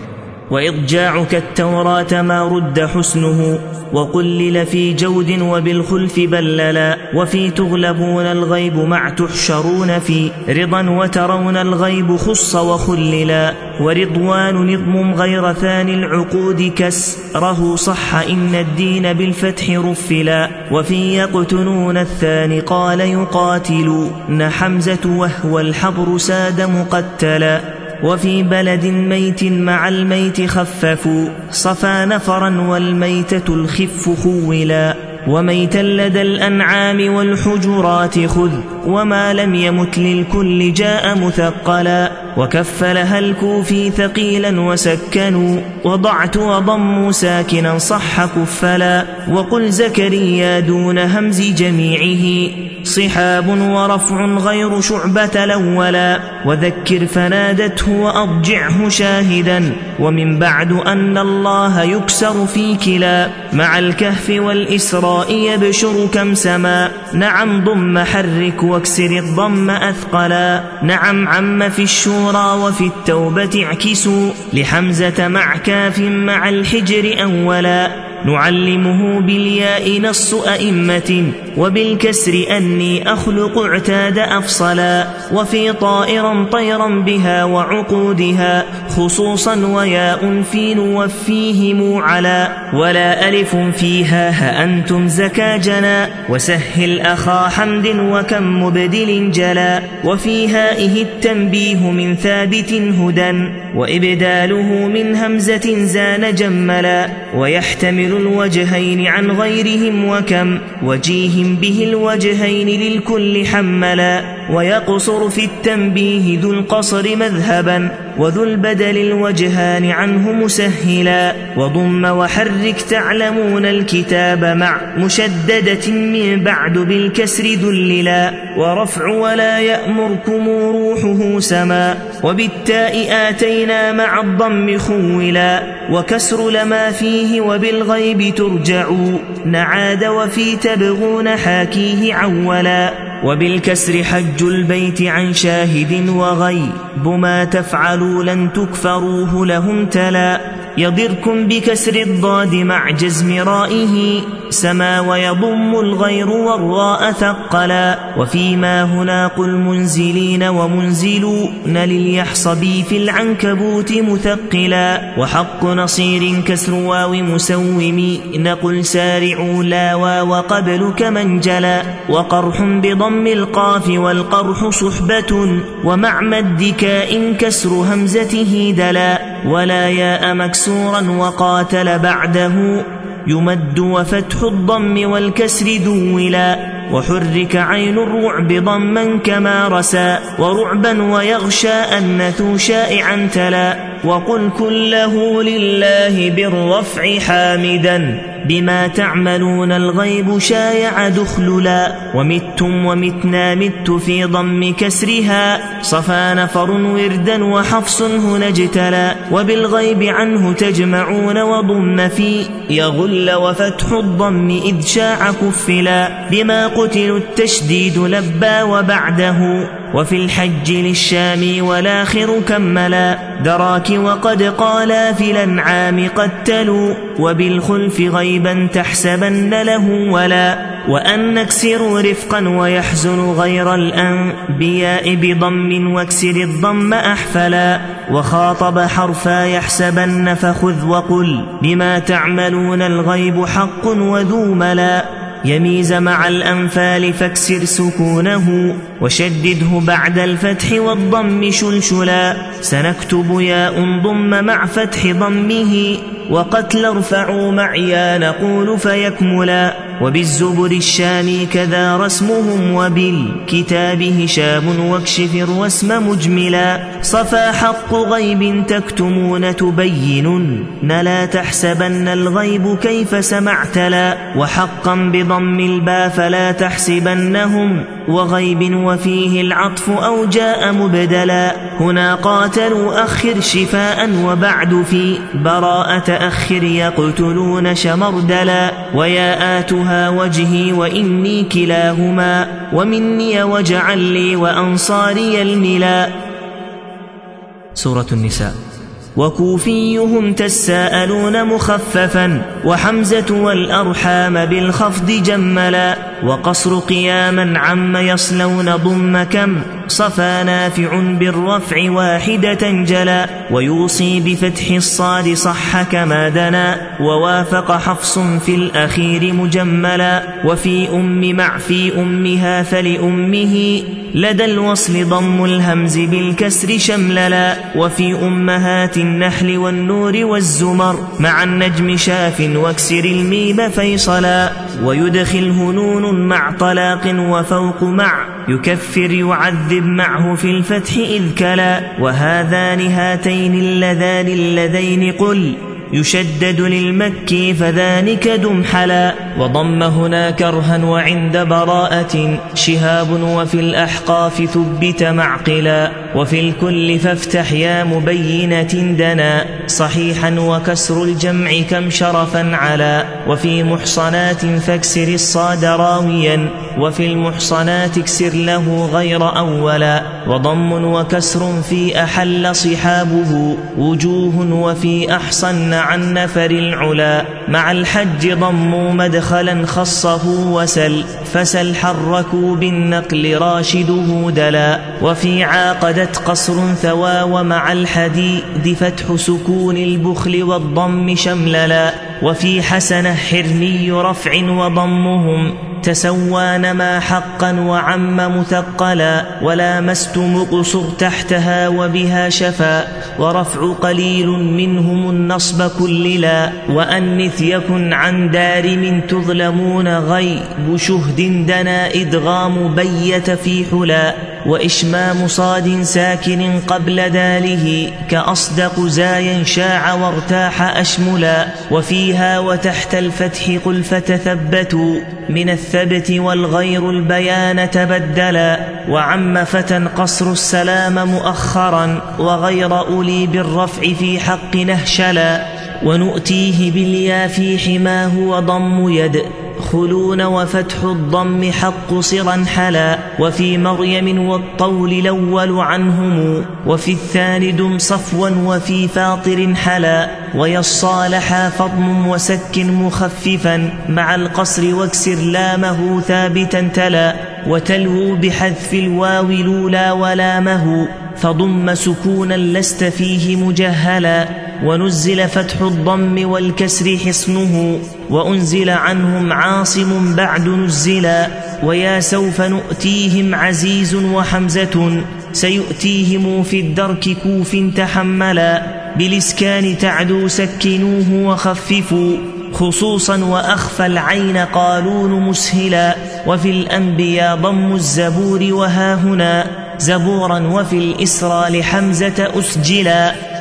وإضجاعك التوراة ما رد حسنه وقلل في جود وبالخلف بللا وفي تغلبون الغيب مع تحشرون في رضا وترون الغيب خص وخللا ورضوان نظم غير ثاني العقود كسره صح إن الدين بالفتح رفلا وفي يقتلون الثاني قال يقاتلون حمزة وهو الحبر ساد مقتلا وفي بلد ميت مع الميت خففوا صفى نفرا والميتة الخف خولا وميتا لدى الأنعام والحجرات خذ وما لم يمت للكل جاء مثقلا. وكفلها الكوفي ثقيلا وسكنوا وضعت وضموا ساكنا صح كفلا وقل زكريا دون همز جميعه صحاب ورفع غير شعبة الأولا وذكر فنادته وأضجعه شاهدا ومن بعد أن الله يكسر في كلا مع الكهف والإسراء يبشر كم سما نعم ضم حرك واكسر الضم أثقلا نعم عم في الشورى وفي التوبة اعكسوا لحمزة مع كاف مع الحجر أولا نعلمه بالياء نص أئمة وبالكسر أني أخلق اعتاد أفصلا وفي طائرا طيرا بها وعقودها خصوصا وياء في نوفيهم على ولا ألف فيها هأنتم زكاجنا وسهل أخا حمد وكم مبدل جلا وفي هائه التنبيه من ثابت هدى وإبداله من همزة زان جملا ويحتمل الوجهين عن غيرهم وكم وجيه به الوجهين للكل حملا ويقصر في التنبيه ذو القصر مذهبا وذو البدل الوجهان عنه مسهلا وضم وحرك تعلمون الكتاب مع مشددة من بعد بالكسر ذللا ورفع ولا يأمركم روحه سما وبالتاء آتينا مع الضم خولا وكسر لما فيه وبالغيب ترجعوا نعاد وفي تبغون حاكيه عولا وبالكسر حج البيت عن شاهد وغيب ما تفعلوا لن تكفروه لهم تلا. يضركم بكسر الضاد مع جزم رائه. سما ويضم الغير والراء ثقلا. وفيما هنا قل منزلين ومنزلون لليحصبي في العنكبوت مثقلا. وحق نصير كسر واو مسوم نقل سارعوا لا واو قبل كمن جلا وقرح بضم القاف والقرح صحبة. ومع مد كاء كسر همزته دلا. ولا ياء مكسورا وقاتل بعده. يمد وفتح الضم والكسر دولا وحرك عين الرعب ضما كما رسى ورعبا ويغشى أنث شائعا تلا وقل كله لله بالرفع حامدا بما تعملون الغيب شايع دخللا. ومتم ومتنا مت في ضم كسرها. صفى نفر وردا وحفص هنا اجتلى وبالغيب عنه تجمعون وضم في. يغل وفتح الضم إذ شاع كفلا. بما قتلوا التشديد لبى وبعده. وفي الحج للشام والآخر كملا دراك وقد قالا في الأنعام قتلوا وبالخلف غيبا تحسبن له ولا وأن نكسر رفقا ويحزن غير الأنبياء بضم واكسر الضم أحفلا وخاطب حرفا يحسبن فخذ وقل بما تعملون الغيب حق وذو ملا يميز مع الأنفال فاكسر سكونه وشدده بعد الفتح والضم شلشلا. سنكتب ياء ضم مع فتح ضمه وقتل ارفعوا معيا نقول فيكملا. وبالزبر الشامي كذا رسمهم وبالكتاب هشام واكشف الرسم مجملا صفى حق غيب تكتمون تبينن لا تحسبن الغيب كيف سمعت لا وحقا بضم البا فلا تحسبنهم وغيب وفيه العطف أو جاء مبدلا. هنا قاتلوا أخر شفاء وبعد في براءة أخر يقتلون شمردلا. وياءاتها وجهي وإني كلاهما. ومني وجعل لي وأنصاري الملا. سورة النساء. وكوفيهم تساءلون مخففا. وحمزة والأرحام بالخفض جملا. وقصر قياما عم يصلون ضم كم صفى نافع بالرفع واحدة جلا ويوصي بفتح الصاد صح كما دنا ووافق حفص في الأخير مجملا وفي أم مع في أمها فلأمه لدى الوصل ضم الهمز بالكسر شمللا وفي أمهات النحل والنور والزمر مع النجم شاف واكسر الميم فيصلا ويدخله نون مع طلاق وفوق مع. يكفر يعذب معه في الفتح إذ كلا. وهذان هاتين اللذان اللذين قل. يشدد للمكي فذلك دمحلا. وضم هنا كرها وعند براءة شهاب وفي الأحقاف ثبت معقلا. وفي الكل فافتح يا مبينة دنا. صحيحا وكسر الجمع كم شرفا على وفي محصنات فاكسر الصاد راويا. وفي المحصنات اكسر له غير أولا. وضم وكسر في أحل صحابه. وجوه وفي أحصن عن نفر العلا. مع الحج ضموا مدخلا خصه وسل فسل حركوا بالنقل راشده دلا. وفي عاقدت قصر ثوى ومع الحديد فتح سكون البخل والضم شمللا. وفي حسنه حرمي رفع وضمهم تسوان ما حقا وعم مثقلا ولا مست مقصر تحتها وبها شفا ورفع قليل منهم النصب كللا وأنث يكن عن دارم تظلمون غيب شهد دنا إدغام بيت في حلا وإشمام صاد ساكن قبل داله كأصدق زايا شاع وارتاح أشملا وفيها وتحت الفتح قل فتثبتوا من الثبت والغير البيان تبدلا وعم فتى قصر السلام مؤخرا وغير أولي بالرفع في حق نهشلا ونؤتيه باليا في حماه وضم يد خلون وفتح الضم حق صرا حلا وفي مريم والطول الأول عنهم وفي الثاني دم صفوا وفي فاطر حلا ويصالحا فضم وسك مخففا مع القصر واكسر لامه ثابتا تلا وتلو بحذف الواو لولا ولامه فضم سكونا لست فيه مجهلا. ونزل فتح الضم والكسر حصنه وأنزل عنهم عاصم بعد نزلا ويا سوف نؤتيهم عزيز وحمزة سيؤتيهم في الدرك كوف تحملا بالإسكان تعدو سكنوه وخففوا خصوصا وأخفى العين قالون مسهلا وفي الأنبياء ضم الزبور وها هنا زبورا وفي الإسرى لحمزة أسجلا.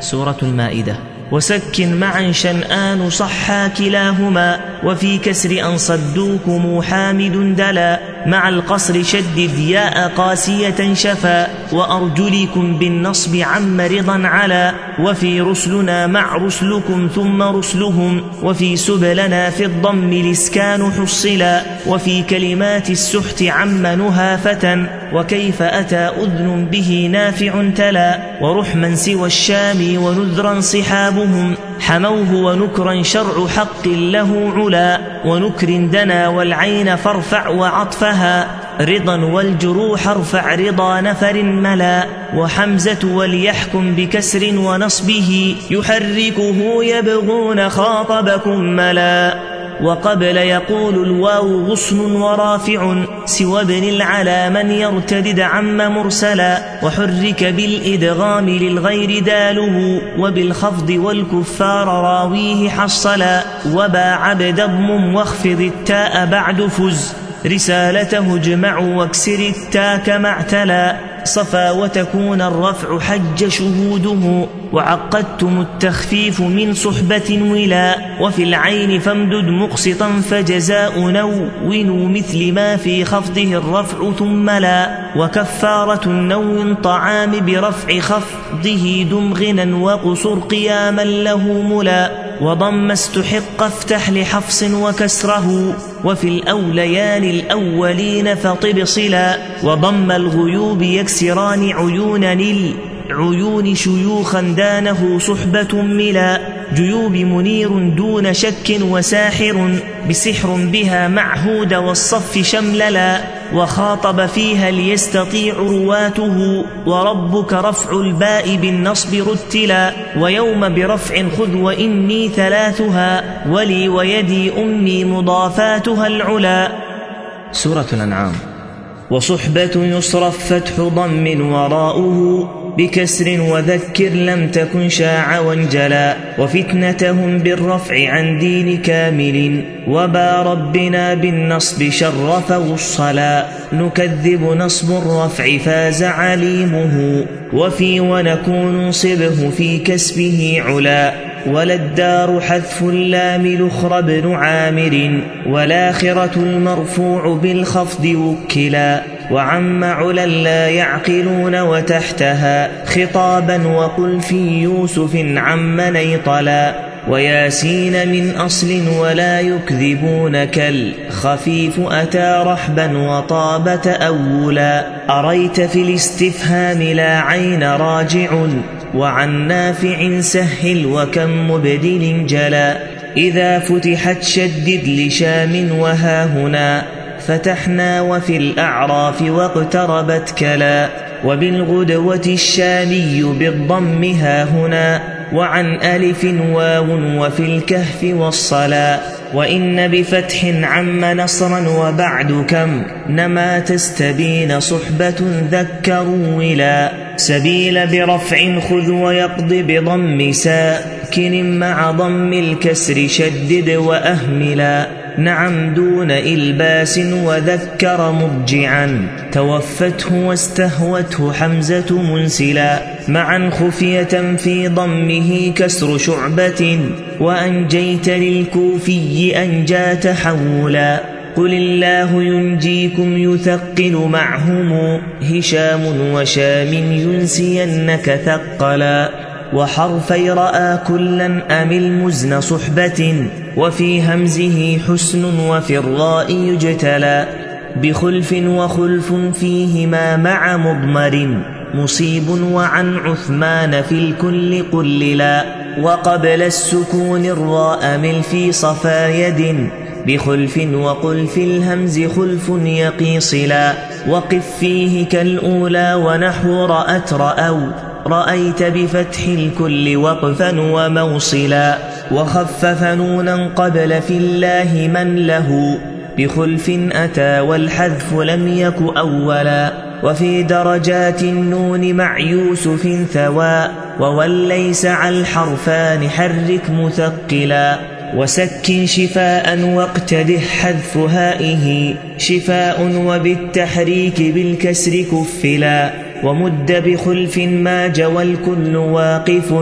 سورة المائدة. وسك معا شنآن صحا كلاهما وفي كسر أن صدوكم حامد دلا. مع القصر شدد ياء قاسية شفا وأرجلكم بالنصب عم رضا على وفي رسلنا مع رسلكم ثم رسلهم وفي سبلنا في الضم الإسكان حصلا وفي كلمات السحت عم نهافة وكيف أتى أذن به نافع تلا ورحما سوى الشام ونذرا صحابهم حموه ونكرا شرع حق له علا ونكر دنا والعين فارفع وعطفها رضا والجروح ارفع رضا نفر ملا وحمزة وليحكم بكسر ونصبه يحركه يبغون خاطبكم ملا. وقبل يقول الواو غصن ورافع سوى ابن العلا من يرتدد عم مرسلا وحرك بالإدغام للغير داله وبالخفض والكفار راويه حصلا وباع بدضم واخفض التاء بعد فز رسالته اجمع واكسر التا كما اعتلى صفا وتكون الرفع حج شهوده وعقدتم التخفيف من صحبة ولا وفي العين فامدد مقسطا فجزاء نون مثل ما في خفضه الرفع ثم لا وكفارة نو طعام برفع خفضه دم غنى وقصر قياما له ملا وضم استحق افتح لحفص وكسره وفي الأوليان الأولين فطب صلا وضم الغيوب يكسران عيونا العيون شيوخا دانه صحبة ملا جيوب منير دون شك وساحر بسحر بها معهود والصف شمللا. وخاطب فيها ليستطيع رواته وربك رفع الباء بالنصب رتلا ويوم برفع خذ وإني ثلاثها ولي ويدي أمي مضافاتها العلا. سورة الأنعام. وصحبة يصرف فتح ضم وراؤه بكسر وذكر لم تكن شاع وانجلا وفتنتهم بالرفع عن دين كامل وبا ربنا بالنصب شرفه الصلا نكذب نصب الرفع فاز عليمه وفي ونكون صبه في كسبه علا ولا الدار حذف اللام لخر بن عامر والآخرة المرفوع بالخفض وكلا وعم علا لا يعقلون وتحتها خطابا وقل في يوسف عم نيطلا وياسين من أصل ولا يكذبون كالخفيف أتى رحبا وطاب تأولا أريت في الاستفهام لا عين راجع وعن نافع سهل وكم مبدل جلا إذا فتحت شدد لشام وها هنا فتحنا وفي الأعراف واقتربت كلا وبالغدوة الشامي بالضم ها هنا وعن ألف واو وفي الكهف والصلا وإن بفتح عم نصرا وبعد كم نما تستبين صحبة ذكروا ولا سبيل برفع خذ ويقض بضم ساكن مع ضم الكسر شدد وأهملا نعم دون إلباس وذكر مضجعا توفته واستهوته حمزة منسلا. معا خفية في ضمه كسر شعبة. وأنجيت للكوفي أنجى تحولا. قل الله ينجيكم يثقل معهم. هشام وشام ينسينك ثقلا. وحرفي رأى كلا أم المزن صحبة وفي همزه حسن وفي الراء يجتلى بخلف وخلف فيهما مع مضمر مصيب وعن عثمان في الكل قللا وقبل السكون الراء مل في صفا يد بخلف وقل في الهمز خلف يقيصلا وقف فيه كالأولى ونحو رأت رأوا رأيت بفتح الكل وقفا وموصلا وخفف نونا قبل في الله من له بخلف أتى والحذف لم يك أولا وفي درجات النون مع يوسف ثوى ووليس على الحرفان حرك مثقلا وسك شفاء واقتده حذف هائه شفاء وبالتحريك بالكسر كفلا ومد بخلف ما جوى الكل واقف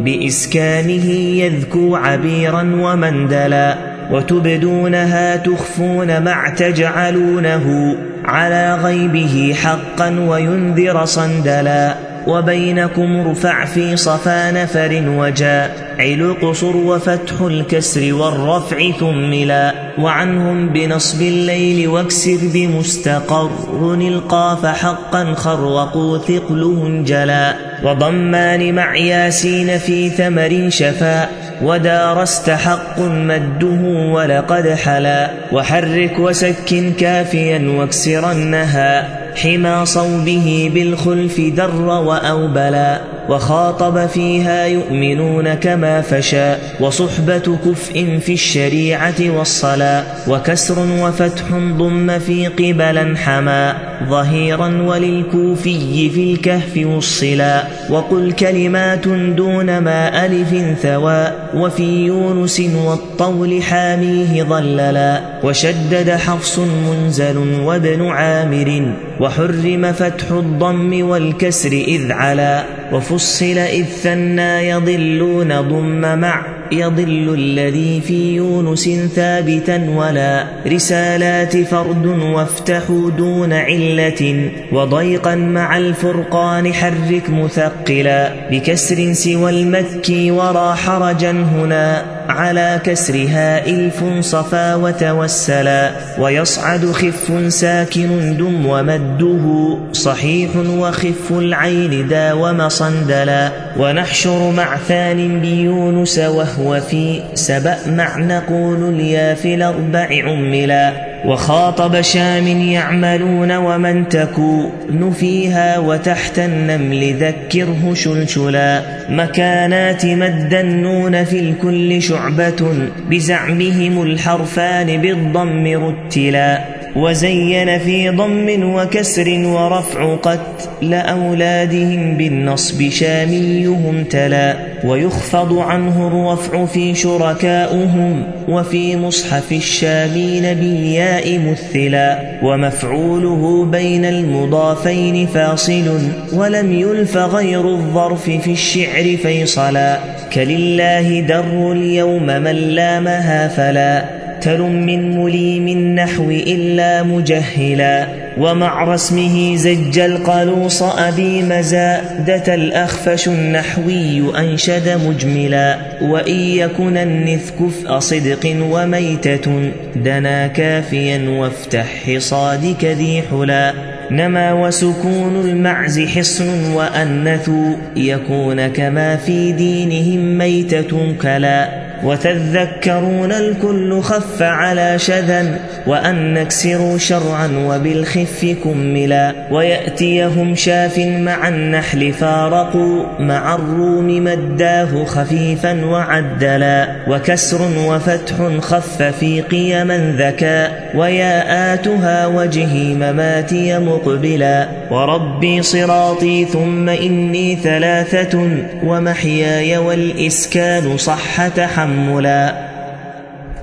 بإسكانه يذكو عبيرا ومندلا وتبدونها تخفون مع تجعلونه على غيبه حقا وينذر صندلا وبينكم رفع في صفا نفر وجاء عل قصر وفتح الكسر والرفع ثملا وعنهم بنصب الليل واكسر بمستقر القاف حقا خرقوا ثقله جلا وضمان مع ياسين في ثمر شفاء ودار استحق مده ولقد حلا وحرك وسك كافيا واكسرنها حمى صوبه بالخلف در وأوبلا وخاطب فيها يؤمنون كما فشاء وصحبة كفء في الشريعة والصلاة وكسر وفتح ضم في قبلا حما ظهيرا وللكوفي في الكهف والصلا وقل كلمات دون ما ألف ثوى وفي يونس والطول حاميه ظللا وشدد حفص منزل وابن عامر وحرم فتح الضم والكسر إذ علا. وفصل إذ ثنى يضلون ضم مع يضل الذي في يونس ثابتا ولا رسالات فرد وافتحوا دون علة وضيقا مع الفرقان حرك مثقلا بكسر سوى المكي ورا حرجا هنا على كسرها إلف صفا وتوسلا ويصعد خف ساكن دم ومده صحيح وخف العين داوم صندلا ونحشر مع ثان بيونس وهو في سبأ مع نقول اليا في الأربع عملا. وخاطب شام يعملون ومن تكون فيها وتحت النمل ذكره شلشلا. مكانات مد النون في الكل شعبة بزعمهم الحرفان بالضم رتلا. وزين في ضم وكسر ورفع قتل أولادهم بالنصب شاميهم تلا ويخفض عنه الرفع في شركاؤهم وفي مصحف الشامين بالياء مثلا ومفعوله بين المضافين فاصل ولم يلف غير الظرف في الشعر فيصلا كلله در اليوم من لامها فلا مبتل من مليم النحو إلا مجهلا ومع رسمه زج القلوص أبي مزادة الأخفش النحوي أنشد مجملا وإن يكن النثكف صدق وميتة دنا كافيا وافتح حصادك ذي حلا. نما وسكون المعز حصن وأنثوا يكون كما في دينهم ميتة كلا. وتذكرون الكل خف على شذا وأن نكسروا شرعا وبالخف كملا ويأتيهم شاف مع النحل فارقوا مع الروم مداه خفيفا وعدلا وكسر وفتح خف في قيما ذكا وياءاتها وجهي مماتي مقبلا وربي صراطي ثم إني ثلاثة ومحياي والإسكان صح تحملا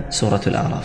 سورة الأعراف.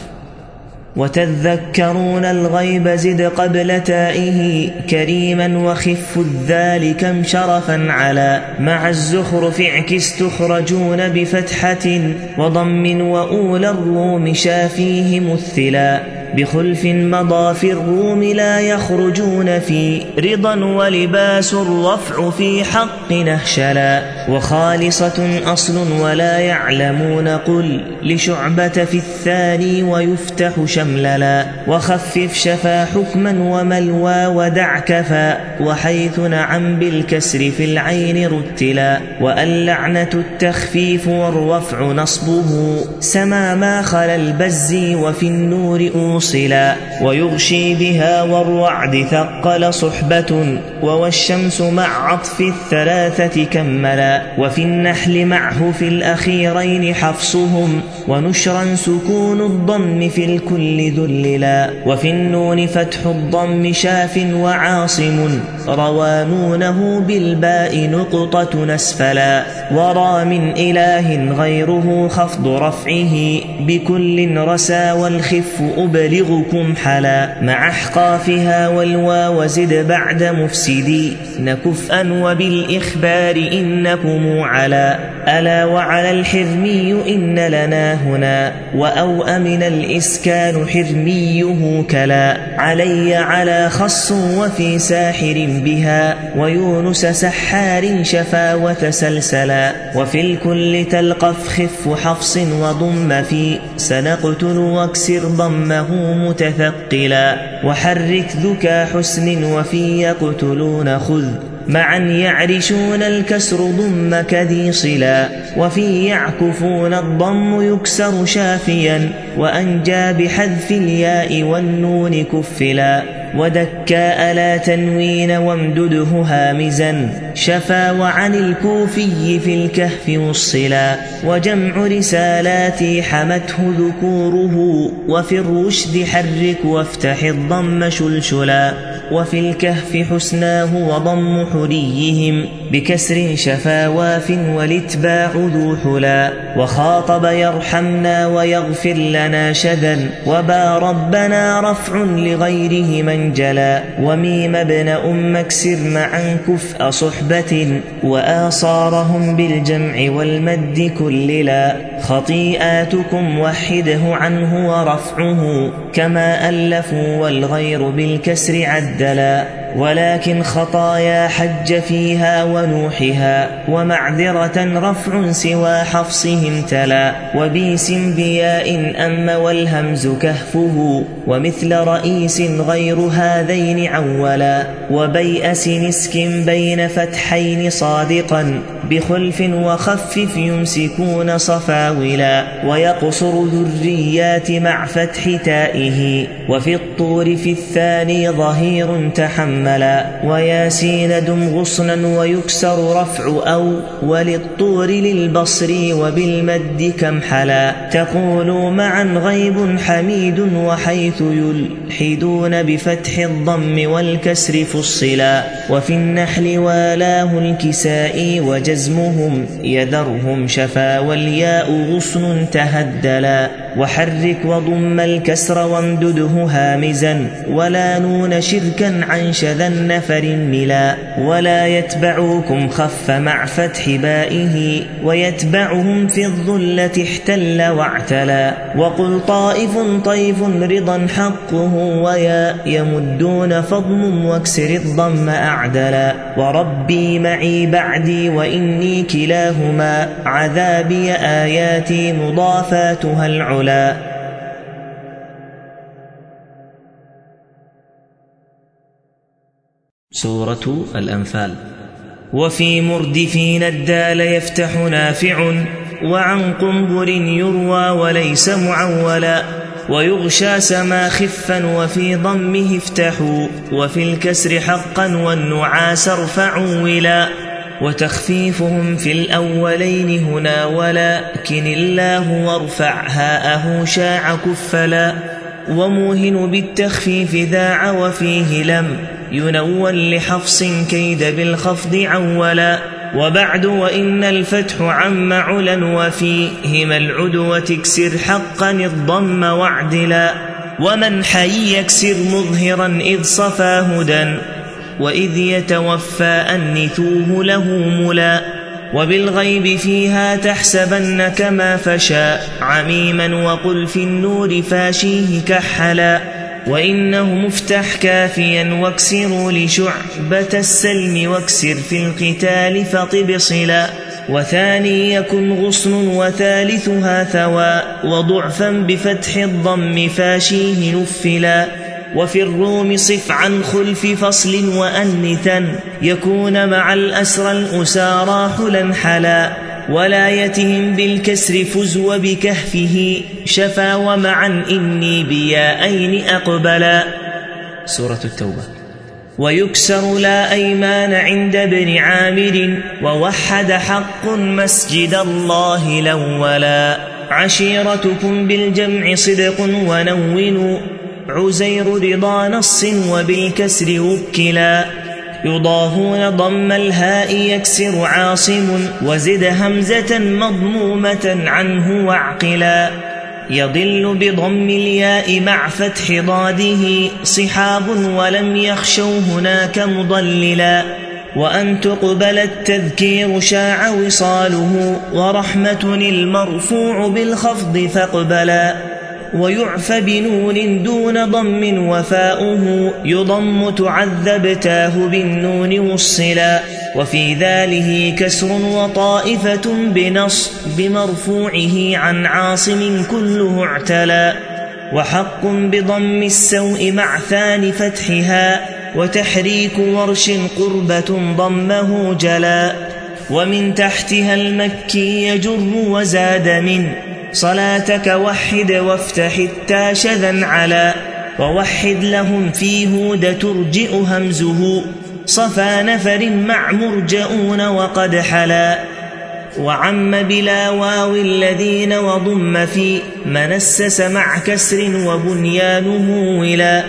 وتذكرون الغيب زد قبل تائه كريما وخف الذال كم شرفا على مع الزخرف اعكس تخرجون بفتحة وضم وأولى الروم شافيه مثلا بخلف مضى في الروم لا يخرجون في رضا ولباس الرفع في حق نهشلا. وخالصة أصل ولا يعلمون قل لشعبة في الثاني ويفتح شمللا وخفف شفا حكما وملوى ودع كفى وحيث نعم بالكسر في العين رتلا واللعنة التخفيف والرفع نصبه سما ما خلا البز وفي النور أوصى موصلا ويغشي بها والرعد ثقل صحبة ووالشمس مع عطف الثلاثة كملا وفي النحل معه في الأخيرين حفصهم ونشرا سكون الضم في الكل ذللا وفي النون فتح الضم شاف وعاصم روانونه بالباء نقطة نسفلا ورى من إله غيره خفض رفعه بكل رسى والخف أبلغكم حلا مع أحقافها والواو زد بعد مفسدي نكفأ وبالإخبار إنكم على ألا وعلى الحرمي إن لنا هنا وأو من الإسكان حرميه كلا علي على خص وفي ساحر بها ويونس سحار شفا وتسلسلا وفي الكل تلقف خف حفص وضم في سنقتل واكسر ضمه متثقلا وحرك ذكى حسن وفي يقتلون خذ معا يعرشون الكسر ضم كذي صلا وفي يعكفون الضم يكسر شافيا وأنجى بحذف الياء والنون كفلا. ودكا ألا تنوين وامدده هامزا. شفا وعن الكوفي في الكهف وصلا. وجمع رسالاتي حمته ذكوره وفي الرشد حرك وافتح الضم شلشلا. وفي الكهف حسناه وضم حريهم بكسر شفا واف والاتباع ذو حلا وخاطب يرحمنا ويغفر لنا شذا وبا ربنا رفع لغيره من جلا وميم ابن أم اكسر معا كفء صحبة وآصارهم بالجمع والمد كللا خطيئاتكم وحده عنه ورفعه كما ألفوا والغير بالكسر عدلا ولكن خطايا حج فيها ونوحها ومعذرة رفع سوى حفصهم تلا وبيس بياء أم والهمز كهفه ومثل رئيس غير هذين عولا وبيأس نسك بين فتحين صادقا بخلف وخفف يمسكون صفاولا ويقصر ذريات مع فتح تائه وفي الطور في الثاني ظهير تحملا وياسين دم غصنا ويكسر رفع أو وللطور للبصر وبالمد كم حلا تقول معا غيب حميد وحيث يلحدون بفتح الضم والكسر فصلا وفي النحل والاه الكساء وجزمهم يذرهم شفا والياء غصن تهدلا وحرك وضم الكسر وامدده هامزا ولا نون شركا عن شذا نفر ملا ولا يتبعوكم خف مع فتح بائه ويتبعهم في الظلة احتل واعتلا وقل طائف طيف رضا حقه ويا يمدون فضم واكسر الضم أعدلا وربي معي بعدي وإني كلاهما عذابي آياتي مضافاتها العلا سورة الأنفال. وفي مردفين الدال يفتح نافع وعن قنبر يروى وليس معولا ويغشى سما خفا وفي ضمه افتحوا وفي الكسر حقا والنعاس ارفعوا ولا وتخفيفهم في الأولين هنا ولكن الله وارفع هاءه شاع كفلا وموهن بالتخفيف ذاع وفيه لم ينول لحفص كيد بالخفض عولا. وبعد وإن الفتح عم علا وفيهما العدوة تكسر حقا الضم واعدلا. ومن حي يكسر مظهرا إذ صفى هدى. وإذ يتوفى أنثوه له ملا وبالغيب فيها تحسبن كما فشا عميما وقل في النور فاشيه كحلا وإنه مفتح كافيا واكسروا لشعبة السلم واكسر في القتال فطب صلا وثاني يكن غصن وثالثها ثوى وضعفا بفتح الضم فاشيه نفلا وفي الروم صف عن خلف فصل وأنثا يكون مع الأسرى الأسارى حلا حلا ولايتهم بالكسر فز وبكهفه شفا ومعا إني بياءين أقبلا. سورة التوبة. ويكسر لا أيمان عند ابن عامر ووحد حق مسجد الله الأولا عشيرتكم بالجمع صدق ونونوا عزير رضا نص وبالكسر وكلا. يضاهون ضم الهاء يكسر عاصم وزد همزة مضمومة عنه واعقلا. يضل بضم الياء مع فتح ضاده صحاب ولم يخشوا هناك مضللا. وأن تقبل التذكير شاع وصاله ورحمة المرفوع بالخفض فاقبلا. ويعفى بنون دون ضم وفاؤه يضم تعذبتاه بالنون وصلا وفي ذاله كسر وطائفة بنص بمرفوعه عن عاصم كله اعتلى وحق بضم السوء مع ثان فتحها وتحريك ورش قربة ضمه جلا ومن تحتها المكي يجر وزاد من صلاتك وحد وافتح التاشذا على ووحد لهم في هود ترجئ همزه. صفى نفر مع مرجؤون وقد حلا. وعم بلا واو الذين وضم في منسس مع كسر وبنيانه ولا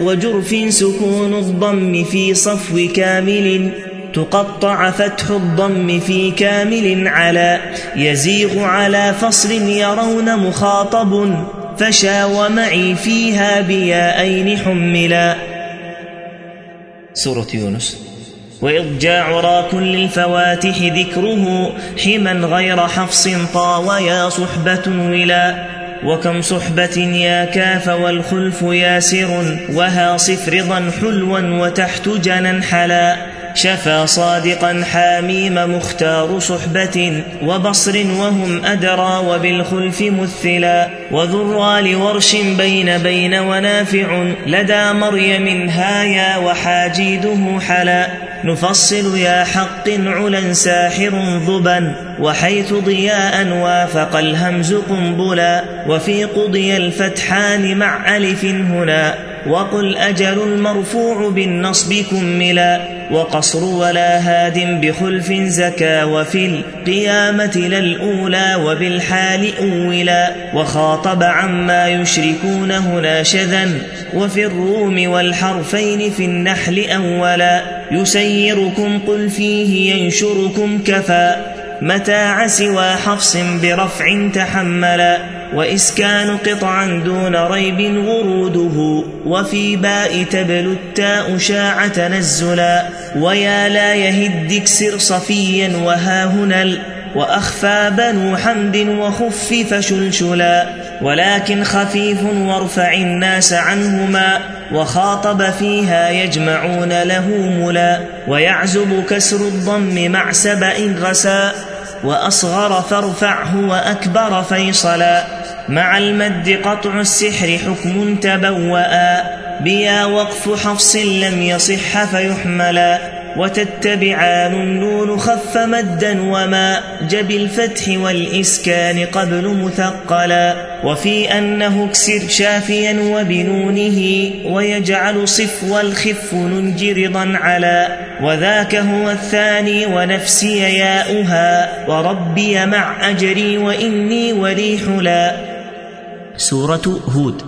وجرف سكون الضم في صفو كامل. تقطع فتح الضم في كامل على يزيغ على فصل يرون مخاطب فشا ومعي فيها بياءين حملا. سورة يونس وإضجاع راك للفواتح ذكره حما غير حفص طاويا صحبة ولا. وكم صحبة يا كاف والخلف ياسر وها صف رضا حلوا وتحت جنا حلا. شفى صادقا حاميم مختار صحبة وبصر وهم أدرى وبالخلف مثلا وذرى لورش بين بين ونافع لدى مريم هايا وحاجيده حلا نفصل يا حق علا ساحر ضبا وحيث ضياء وافق الهمز قنبلا وفي قضي الفتحان مع ألف هنا وقل أجل المرفوع بالنصب كملا وقصر ولا هاد بخلف زكا وفي القيامة للأولى وبالحال أولا وخاطب عما يشركون هنا شذا وفي الروم والحرفين في النحل أولا يسيركم قل فيه ينشركم كفى متاع سوى حفص برفع تحملا وإسكان قطعا دون ريب وروده وفي باء تبل التاء شاع تنزلا ويا لا يهد اكسر صفيا وها هنا وأخفى بنو حمد وخفف شلشلا ولكن خفيف وارفع الناس عنهما وخاطب فيها يجمعون له ملا ويعزب كسر الضم مع سبأ رسا وأصغر فارفعه وأكبر فيصلا. مع المد قطع السحر حكم تبوأ بيا وقف حفص لم يصح فيحملا وتتبعان النون خف مدا وما جب الفتح والإسكان قبل مثقلا وفي أنه اكسر شافيا وبنونه ويجعل صف والخف ننجرضا على وذاك هو الثاني ونفسي ياؤها وربي مع أجري وإني وريح لا سورة هود.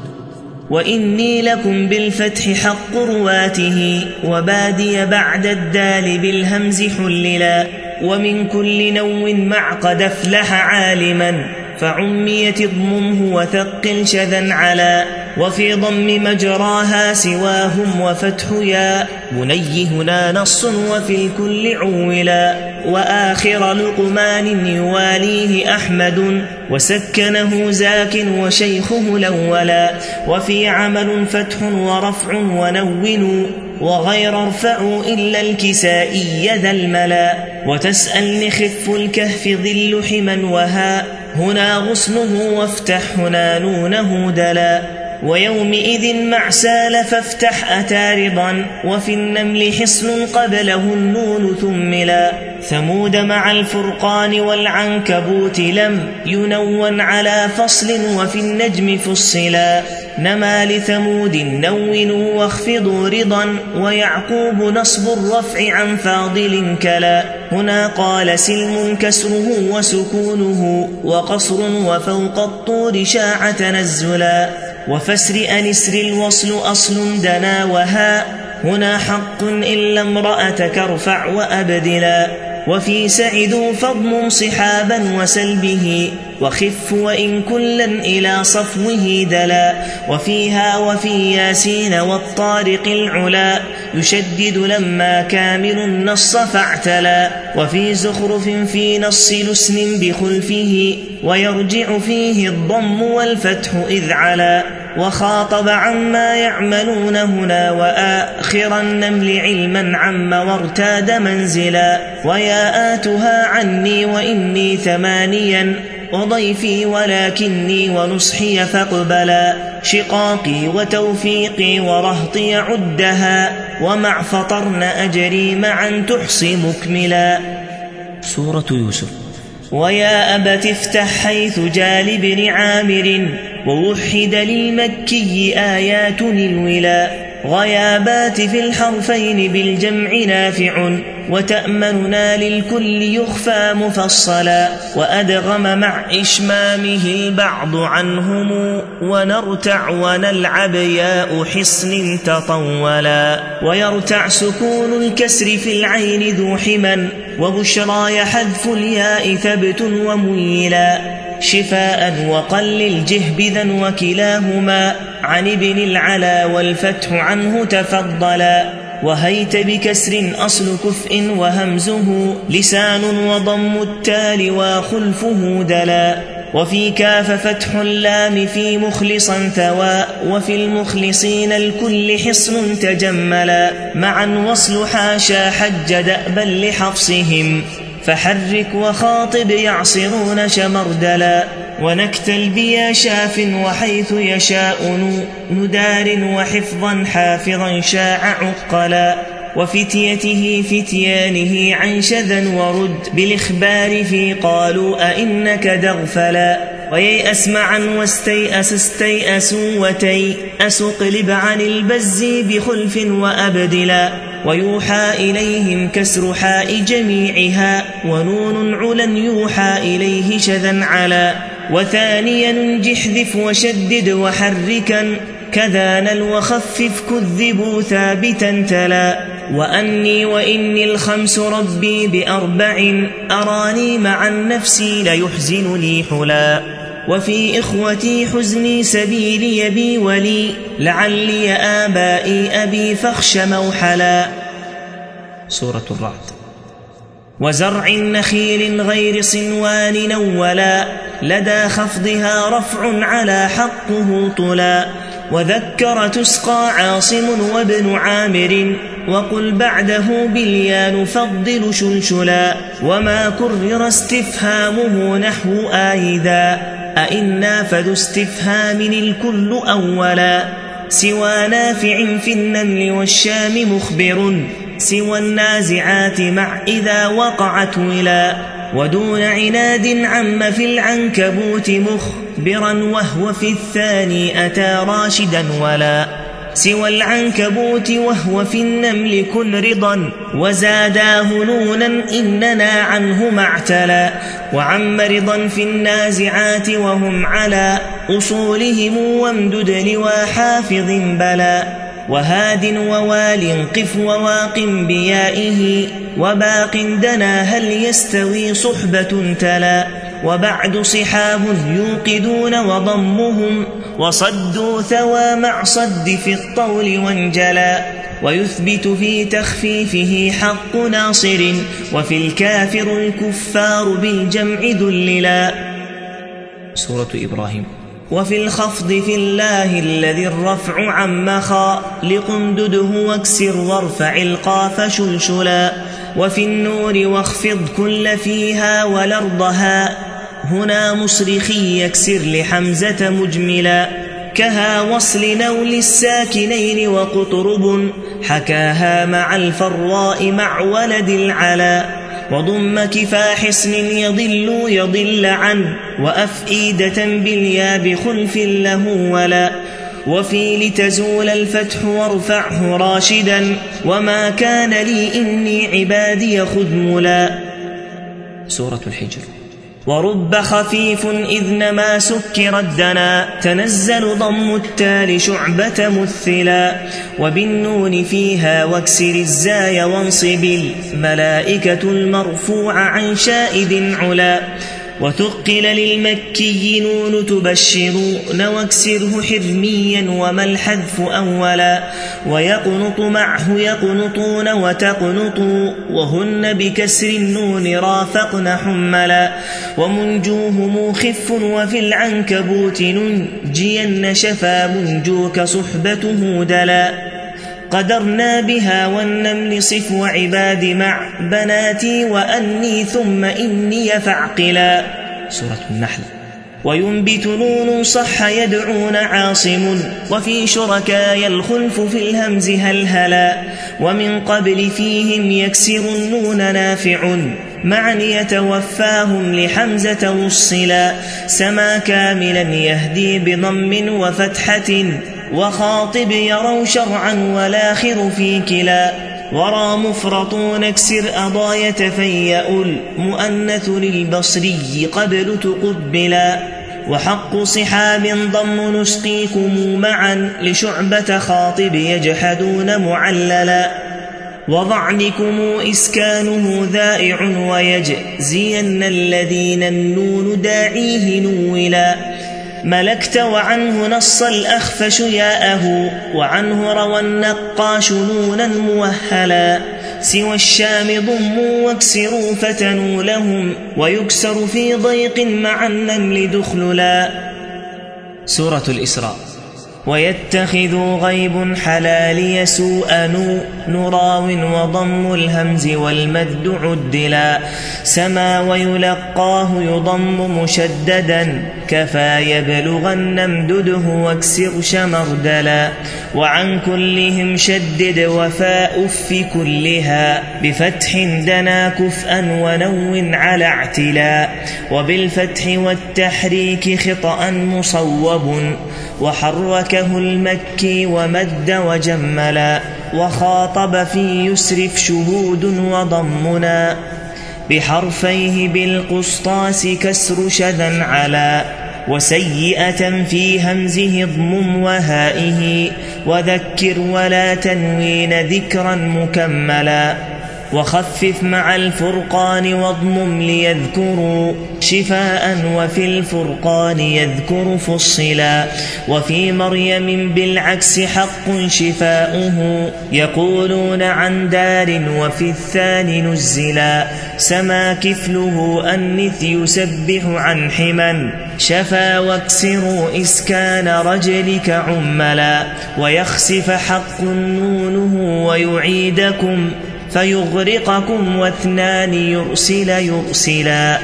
وإني لكم بالفتح حق رواته وبادي بعد الدال بالهمز حللا ومن كل نو مع قد افلح عالما فعميت اضممه وثقل شذا على وفي ضم مجراها سواهم وفتح يا بني هنا نص وفي الكل عولا. وآخر لقمان يواليه أحمد وسكنه زاك وشيخه الأولا وفي عمل فتح ورفع ونون وغير ارفعوا إلا الكسائي ذا الملا وتسأل نخف الكهف ظل حما وها هنا غصنه وافتح هنا نونه دلا ويومئذ مع سال فافتح أتارضا وفي النمل حصن قبله النون ثملا. ثمود مع الفرقان والعنكبوت لم ينون على فصل وفي النجم فصلا. نما لثمود نونوا واخفضوا رضا ويعقوب نصب الرفع عن فاضل كلا. هنا قال سلم كسره وسكونه وقصر وفوق الطور شاع تنزلا. وفسر أنسر الوصل أصل دنا وها هنا حق إلا امرأتك ارفع وأبدلا وفي سعد فضم صحابا وسلبه وخف وإن كلا إلى صفوه دلا وفيها وفي ياسين والطارق العلا يشدد لما كامل النص فاعتلا وفي زخرف في نص لسن بخلفه ويرجع فيه الضم والفتح إذ علا وخاطب عما يعملون هنا وآخر النمل علما عم وارتاد منزلا وياءاتها عني وإني ثمانيا وضيفي ولكني ونصحي فاقبلا شقاقي وتوفيقي ورهطي عدها ومع فطرن أجري معا تحصي مكملا سورة يوسف. ويا أبت افتح حيث جال بن عامر ووحد للمكي آيات الولا غيابات في الحرفين بالجمع نافع وتأمننا للكل يخفى مفصلا وأدغم مع إشمامه البعض عنهم ونرتع ونلعب ياء حصن تطولا ويرتع سكون الكسر في العين ذو حما وبشراي حذف الياء ثبت وميلا شفاء وقل جهبذا وكلاهما عن ابن العلا والفتح عنه تفضلا وهيت بكسر أصل كفء وهمزه لسان وضم التال وخلفه دلا وفي كاف فتح اللام في مخلصا ثوى وفي المخلصين الكل حصن تجملا معا وصل حاشا حج دأبا لحفصهم فحرك وخاطب يعصرون شمردلا ونكتل بيا شاف وحيث يشاء ندار وحفظا حافظا شاع عقلا وفتيته فتيانه عن شذا ورد بالإخبار في قالوا أئنك دغفلا وييأس معا واستيأس استيأسوا وتيأس قلب عن البز بخلف وأبدلا ويوحى إليهم كسر حاء جميعها ونون علا يوحى إليه شذا على وثانيا جحذف وشدد وحركا كذا نل وخفف كذبوا ثابتا تلا. وأني وإني الخمس ربي بأربع أراني مع النفس ليحزنني حلا. وفي إخوتي حزني سبيلي بي ولي لعلي آبائي أبي فاخش موحلا. سورة الرعد. وزرع نخيل غير صنوان نولا. لدى خفضها رفع على حقه طلا. وذكر تسقى عاصم وابن عامر وقل بعده باليا نفضل شلشلا. وما كرر استفهامه نحو آيذا أئنا فذو استفهام الكل أولا. سوى نافع في النمل والشام مخبر. سوى النازعات مع إذا وقعت ولا. ودون عناد عم في العنكبوت مخبرا وهو في الثاني أتى راشدا ولا سوى العنكبوت وهو في النمل كن رضا وزاداه نونا إننا عنه معتلا وعم رضا في النازعات وهم على أصولهم وامدد لوا حافظ بلا وهاد ووال قف وواق بيائه وباق دنا هل يستوي صحبة تلا وبعد صحاب يوقدون وضمهم وصدوا ثوى مع صد في الطول وانجلا ويثبت في تخفيفه حق ناصر وفي الكافر الكفار بالجمع ذللا سورة إبراهيم. وفي الخفض في الله الذي الرفع عم خالق دده واكسر وارفع القاف شلشلا وفي النور واخفض كل فيها والأرضها هنا مصرخي يكسر لحمزة مجملا كها وصل نول الساكنين وقطرب حكاها مع الفراء مع ولد العلا وضم كفا حصن يضل يضل عن وأفئدة باليا بخلف له ولا وفي لتزول الفتح وارفعه راشدا وما كان لي إني عبادي خذملا سورة الحجر. ورب خفيف إذ نما سكر الدنا. تنزل ضم التال شعبة مثلا. وبالنون فيها واكسر الزاي وانصب الملائكة المرفوع عن شائد علا. وثقل للمكي نون تبشرون واكسره حرميا وما الحذف أولا ويقنط معه يقنطون وتقنطوا وهن بكسر النون رافقن حملا ومنجوهم خف وفي العنكبوت ننجين شفا منجوك صحبته دلا قدرنا بها والنمل صف وعباد مع بناتي وأني ثم إني فاعقلا. سورة النحل. وينبت نون صح يدعون عاصم وفي شركاي الخلف في الهمز هلهلا ومن قبل فيهم يكسر النون نافع معا يتوفاهم لحمزة وصلا. سما كاملا يهدي بضم وفتحة وخاطب يروا شرعا والآخر في كلا. ورى مفرطون اكسر أضا يتفيأ المؤنث للبصري قبل تقبلا. وحق صحاب ضم نسقيكم معا لشعبة خاطب يجحدون معللا. وضعنكم إسكانه ذائع ويجزين الذين النون داعيه نولا. ملكت وعنه نص الأخفش ياءه وعنه روى النقاش نونا موهلا. سوى الشام ضموا واكسروا فتنوا لهم ويكسر في ضيق مع النمل دخللا. سورة الإسراء. ويتخذوا غيب حلال يسوء نراو وضم الهمز والمد عدلا سما ويلقاه يضم مشددا كفى يبلغ النمدده واكسر شمردلا وعن كلهم شدد وفاء في كلها بفتح دنا كفءا ونو على اعتلا وبالفتح والتحريك خطأ مصوب وحركه المكي ومد وجملا وخاطب في يسرف شهود وضمنا بحرفيه بالقسطاس كسر شذا على وسيئة في همزه اضمم وهائه وذكر ولا تنوين ذكرا مكملا وخفف مع الفرقان واضمم ليذكروا شفاء وفي الفرقان يذكر فصلا وفي مريم بالعكس حق شفاؤه يقولون عن دار وفي الثاني نزلا سما كفله أنث يسبح عن حما شفا واكسروا إسكان رجلك عملا ويخسف حق نونه ويعيدكم فيغرقكم واثنان يرسل يرسلا.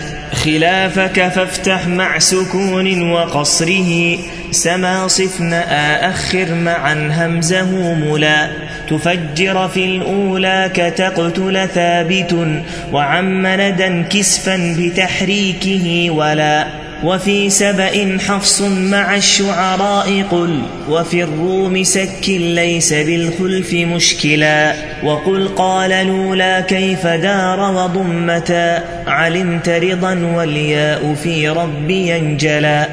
خلافك فافتح مع سكون وقصره. سما صفن آخر معا همزه ملا. تفجر في الأولى كتقتل ثابت. وعم ندا كسفا بتحريكه ولا. وفي سبأ حفص مع الشعراء قل وفي الروم سك ليس بالخلف مشكلا وقل قال لولا كيف دار وضمتا علمت رضا والياء في ربي انجلا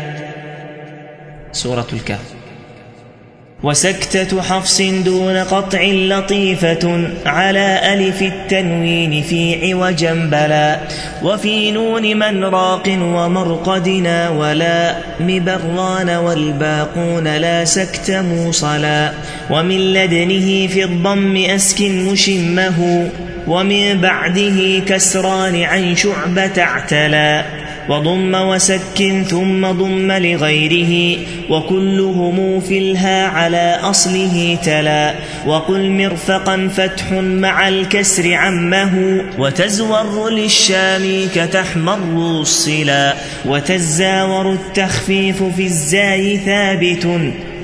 سورة الكهف وسكتة حفص دون قطع لطيفة على ألف التنوين في عوجا بلا وفي نون من راق ومرقدنا ولا مبران والباقون لا سكت موصلا ومن لدنه في الضم أسكن مشمه ومن بعده كسران عن شعبة اعتلا وضم وسك ثم ضم لغيره وكلهم في الها على أصله تلا وقل مرفقا فتح مع الكسر عمه وتزور للشام كتحمر الصلا وتزاور التخفيف في الزاي ثابت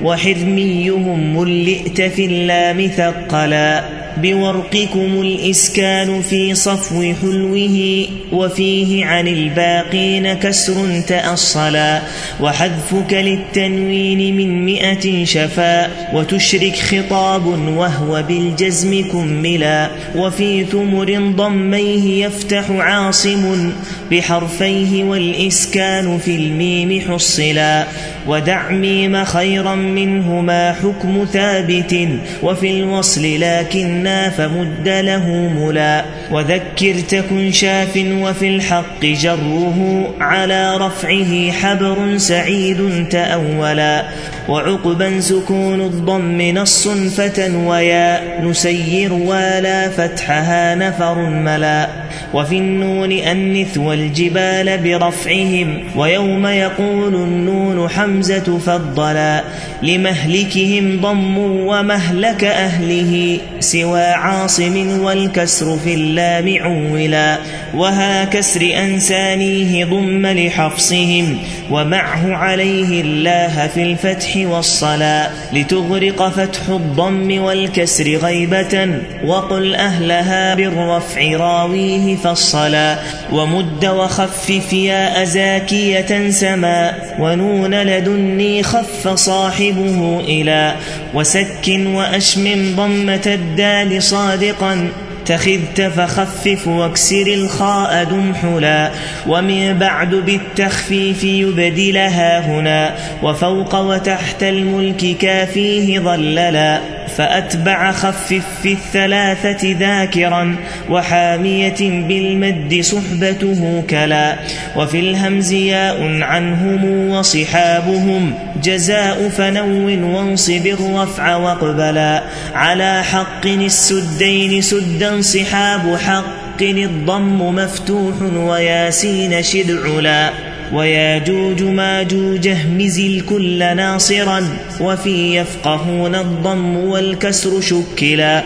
وحرميهم ملئت في اللام ثقلا بورقكم الإسكان في صفو حلوة وفيه عن الباقين كسر تأصلا وحذفك للتنوين من مئة شفا وتشرك خطاب وهو بالجزم كملا وفي ثمر ضميه يفتح عاصم بحرفيه والإسكان في الميم حصلا ودع ميم خيرا منهما حكم ثابت وفي الوصل لكنا فمد له ملا وذكر تكن شاف وفي الحق جره على رفعه حبر سعيد تأولا وعقبا سكون الضم نص فتى ويا نسير ولا فتحها نفر ملا وفي النون أنث والجبال برفعهم ويوم يقول النون حمزة فضلا لمهلكهم ضموا ومهلك أهله سوى عاصم والكسر في اللام عولا وها كسر أنسانيه ضم لحفصهم ومعه عليه الله في الفتح والصلاة لتغرق فتح الضم والكسر غيبة وقل أهلها بالرفع راويه فالصلا ومد وخفف يا أزاكية سما ونون لدني خف صاحبه إلى وسك وأشمم ضمة الدال صادقا اتخذت فخفف واكسر الخاء دمحلا ومن بعد بالتخفيف يبدلها هنا وفوق وتحت الملك كافيه ظللا. فأتبع خفف في الثلاثة ذاكرا وحامية بالمد صحبته كلا وفي الهمز ياء عنهم وصحابهم جزاء فنو وانصب الرفع واقبلا على حق السدين سدا صحاب حق الضم مفتوح وياسين شدعلا وياجوج ماجوج اهمز الكل ناصرا وفي يفقهون الضم والكسر شكلا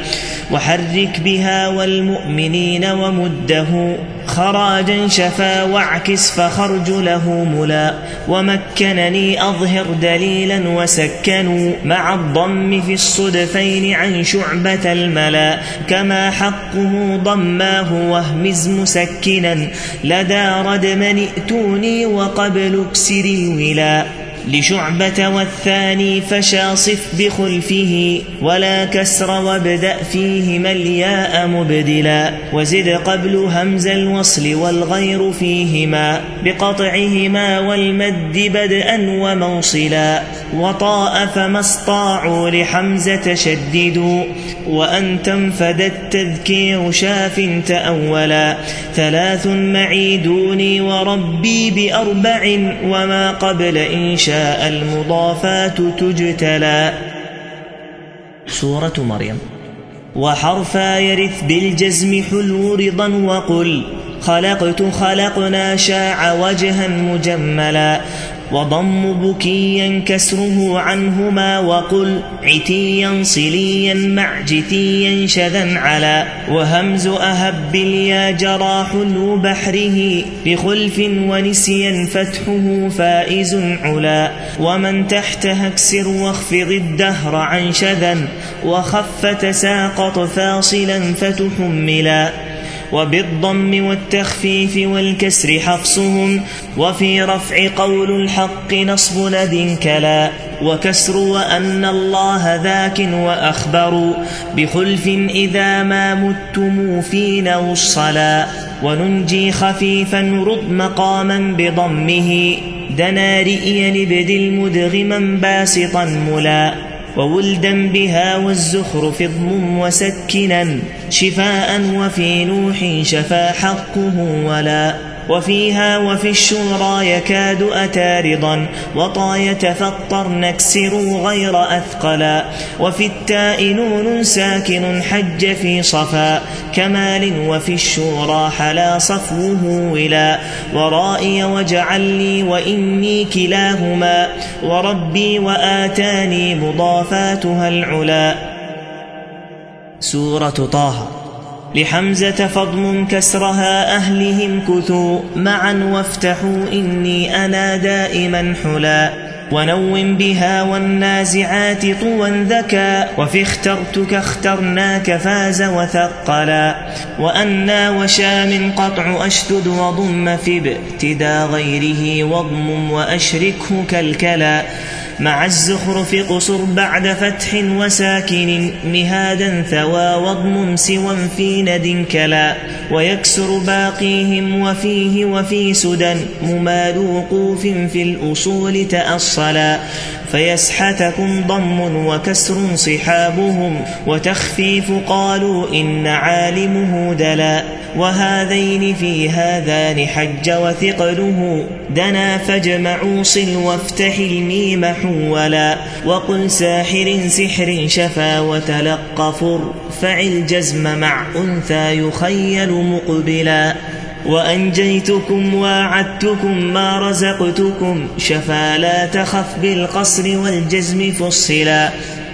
وحرك بها والمؤمنين ومده خراجا شفا واعكس فخرج له ملا ومكنني أظهر دليلا وسكنوا مع الضم في الصدفين عن شعبة الملا كما حقه ضماه واهمز مسكنا لدى ردمن ائتوني وقبل اكسر الولا لشعبة والثاني فشاصف بخلفه ولا كسر وابدأ فيهما الياء مبدلا وزد قبل همز الوصل والغير فيهما بقطعهما والمد بدءا وموصلا وطاء فما استطاعوا لحمزة شددوا وأن تنفد التذكير شاف تأولا ثلاث معيدوني وربي بأربع وما قبل إنشاء شاء المضافات تجتلى. سورة مريم. وحرفا يرث بالجزم حلو رضا وقل خلقت خلقنا شاع وجها مجملا. وضم بكيا كسره عنهما وقل عتيا صليا مع جتيا شذا على وهمز أهب اليا جرى حلو بحره بخلف ونسيا فتحه فائز علا ومن تحتها اكسر واخفض الدهر عن شذا وخف تساقط فاصلا فتحملا وبالضم والتخفيف والكسر حفصهم وفي رفع قول الحق نصب لد كلا وكسر وأن الله ذاك وأخبر بخلف إذا ما متم فينا والصلا وننجي خفيفا رد مقاما بضمه دنا رئيا نبدل مدغما باسطا ملا. وولدا بها والزخرف اضم وسكنا شفاء وفي نوح شفا حقه ولا وفيها وفي الشورى يكاد أتى رضا وطا يتفطر نكسر غير أثقلا. وفي التاء نون ساكن حج في صفا كمال وفي الشورى حلا صفوه ولا. ورائي وجعل لي وإني كلاهما وربي وآتاني مضافاتها العلا. سورة طه لحمزة فضم كسرها أهلهم كثوا معا وافتحوا إني أنا دائما حلا ونوم بها والنازعات طوى ذكا وفي اخترتك اخترناك فاز وثقلا وأنا وشام قطع أشدد وضم في ابتدى غيره واضمم وأشركه كالكلا مع الزخرف قصر بعد فتح وساكن مهادا ثوى واضم سوى في ند كلا ويكسر باقيهم وفيه وفي سدى ممال وقوف في الأصول تأصلا فيسحتكم ضم وكسر صحابهم وتخفيف قالوا إن عالمه دلا وهذين في هذان حج وثقله دنا فاجمعوا صل وافتح الميم حولا وقل ساحر سحر شفا وتلقفر فعل جزم مع أنثى يخيل مقبلا وأنجيتكم وأعدتكم ما رزقتكم شفا لا تخف بالقصر والجزم فصلا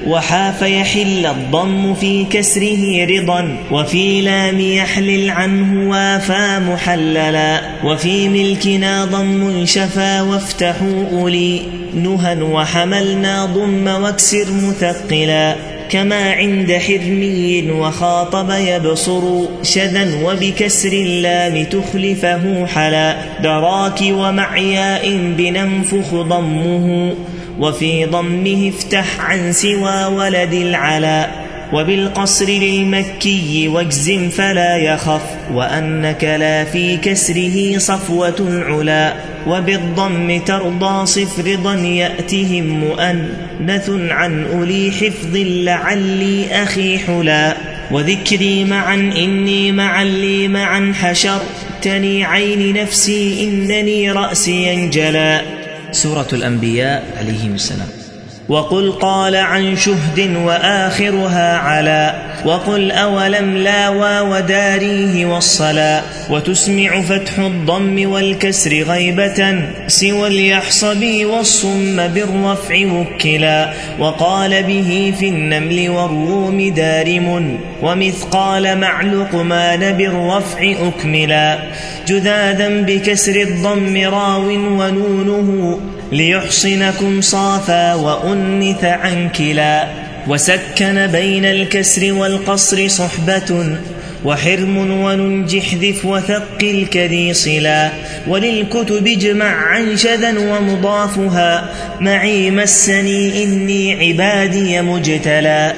وحاف يحل الضم في كسره رضا وفي لام يحلل عنه وافى محللا وفي ملكنا ضم شفا وافتحوا أولي نهى وحملنا ضم واكسر مثقلا كما عند حرمي وخاطب يبصر شذا وبكسر اللام تخلفه حلا دراك ومعياء بننفخ ضمه وفي ضمه افتح عن سوى ولد العلا وبالقصر للمكي واجزم فلا يخف وأنك لا في كسره صفوة العلا وبالضم ترضى صف رضا يأتهم مؤنث عن أولي حفظ لعلي أخي حلا. وذكري معا إني معا لي معا حشرتني عين نفسي إنني رأسي انجلا. سورة الأنبياء عليهم السلام. وقل قال عن شهد وآخرها على وقل أولم لا وداريه والصلاة وتسمع فتح الضم والكسر غيبة سوى اليحصبي والصم بالرفع وكلا وقال به في النمل والروم دارم ومثقال مع لقمان بالرفع أكملا. جذاذا بكسر الضم راو ونونه ليحصنكم صافا وأنث عن كلا وسكن بين الكسر والقصر صحبة وحرم وننجح ذف وثقل كذي صلا وللكتب اجمع عن شذا ومضافها معي مسني إني عبادي مجتلى.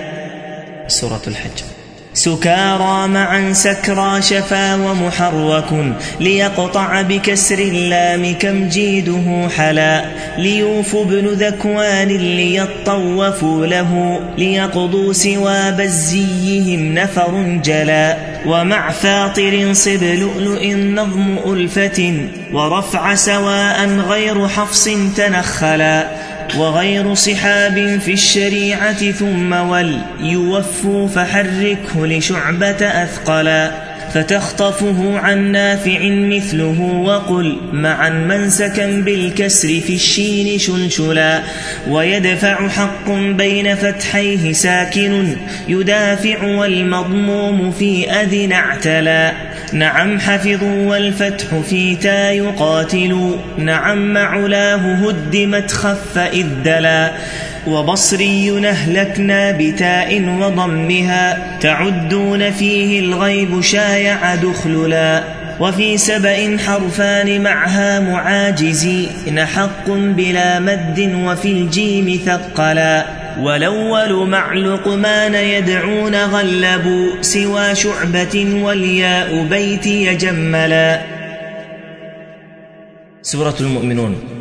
سورة الحج. سكارى معا سكرى شفا ومحرك ليقطع بكسر اللام كم جيده حلا ليوف بن ذكوان ليطوفوا له ليقضوا سوى بزيهم نفر جلا ومع فاطر صب لؤلؤ نظم ألفة ورفع سواء غير حفص تنخلا وغير صحاب في الشريعة ثم وليوفوا فحركه لشعبة أثقلا فتخطفه عن نافع مثله وقل معا منسكا بالكسر في الشين شلشلا ويدفع حق بين فتحيه ساكن يدافع والمضموم في أذن اعتلا نعم حفظوا والفتح في تا يقاتل نعم معلاه هدمت خف إذ دلا. وبصري نهلكنا بتاء وضمها. تعدون فيه الغيب شايع دخللا. وفي سبأ حرفان معها معاجزين حق بلا مد وفي الجيم ثقلا. والأول مع لقمان يدعون غلبوا سوى شعبة والياء بيت يجملا. سورة المؤمنون.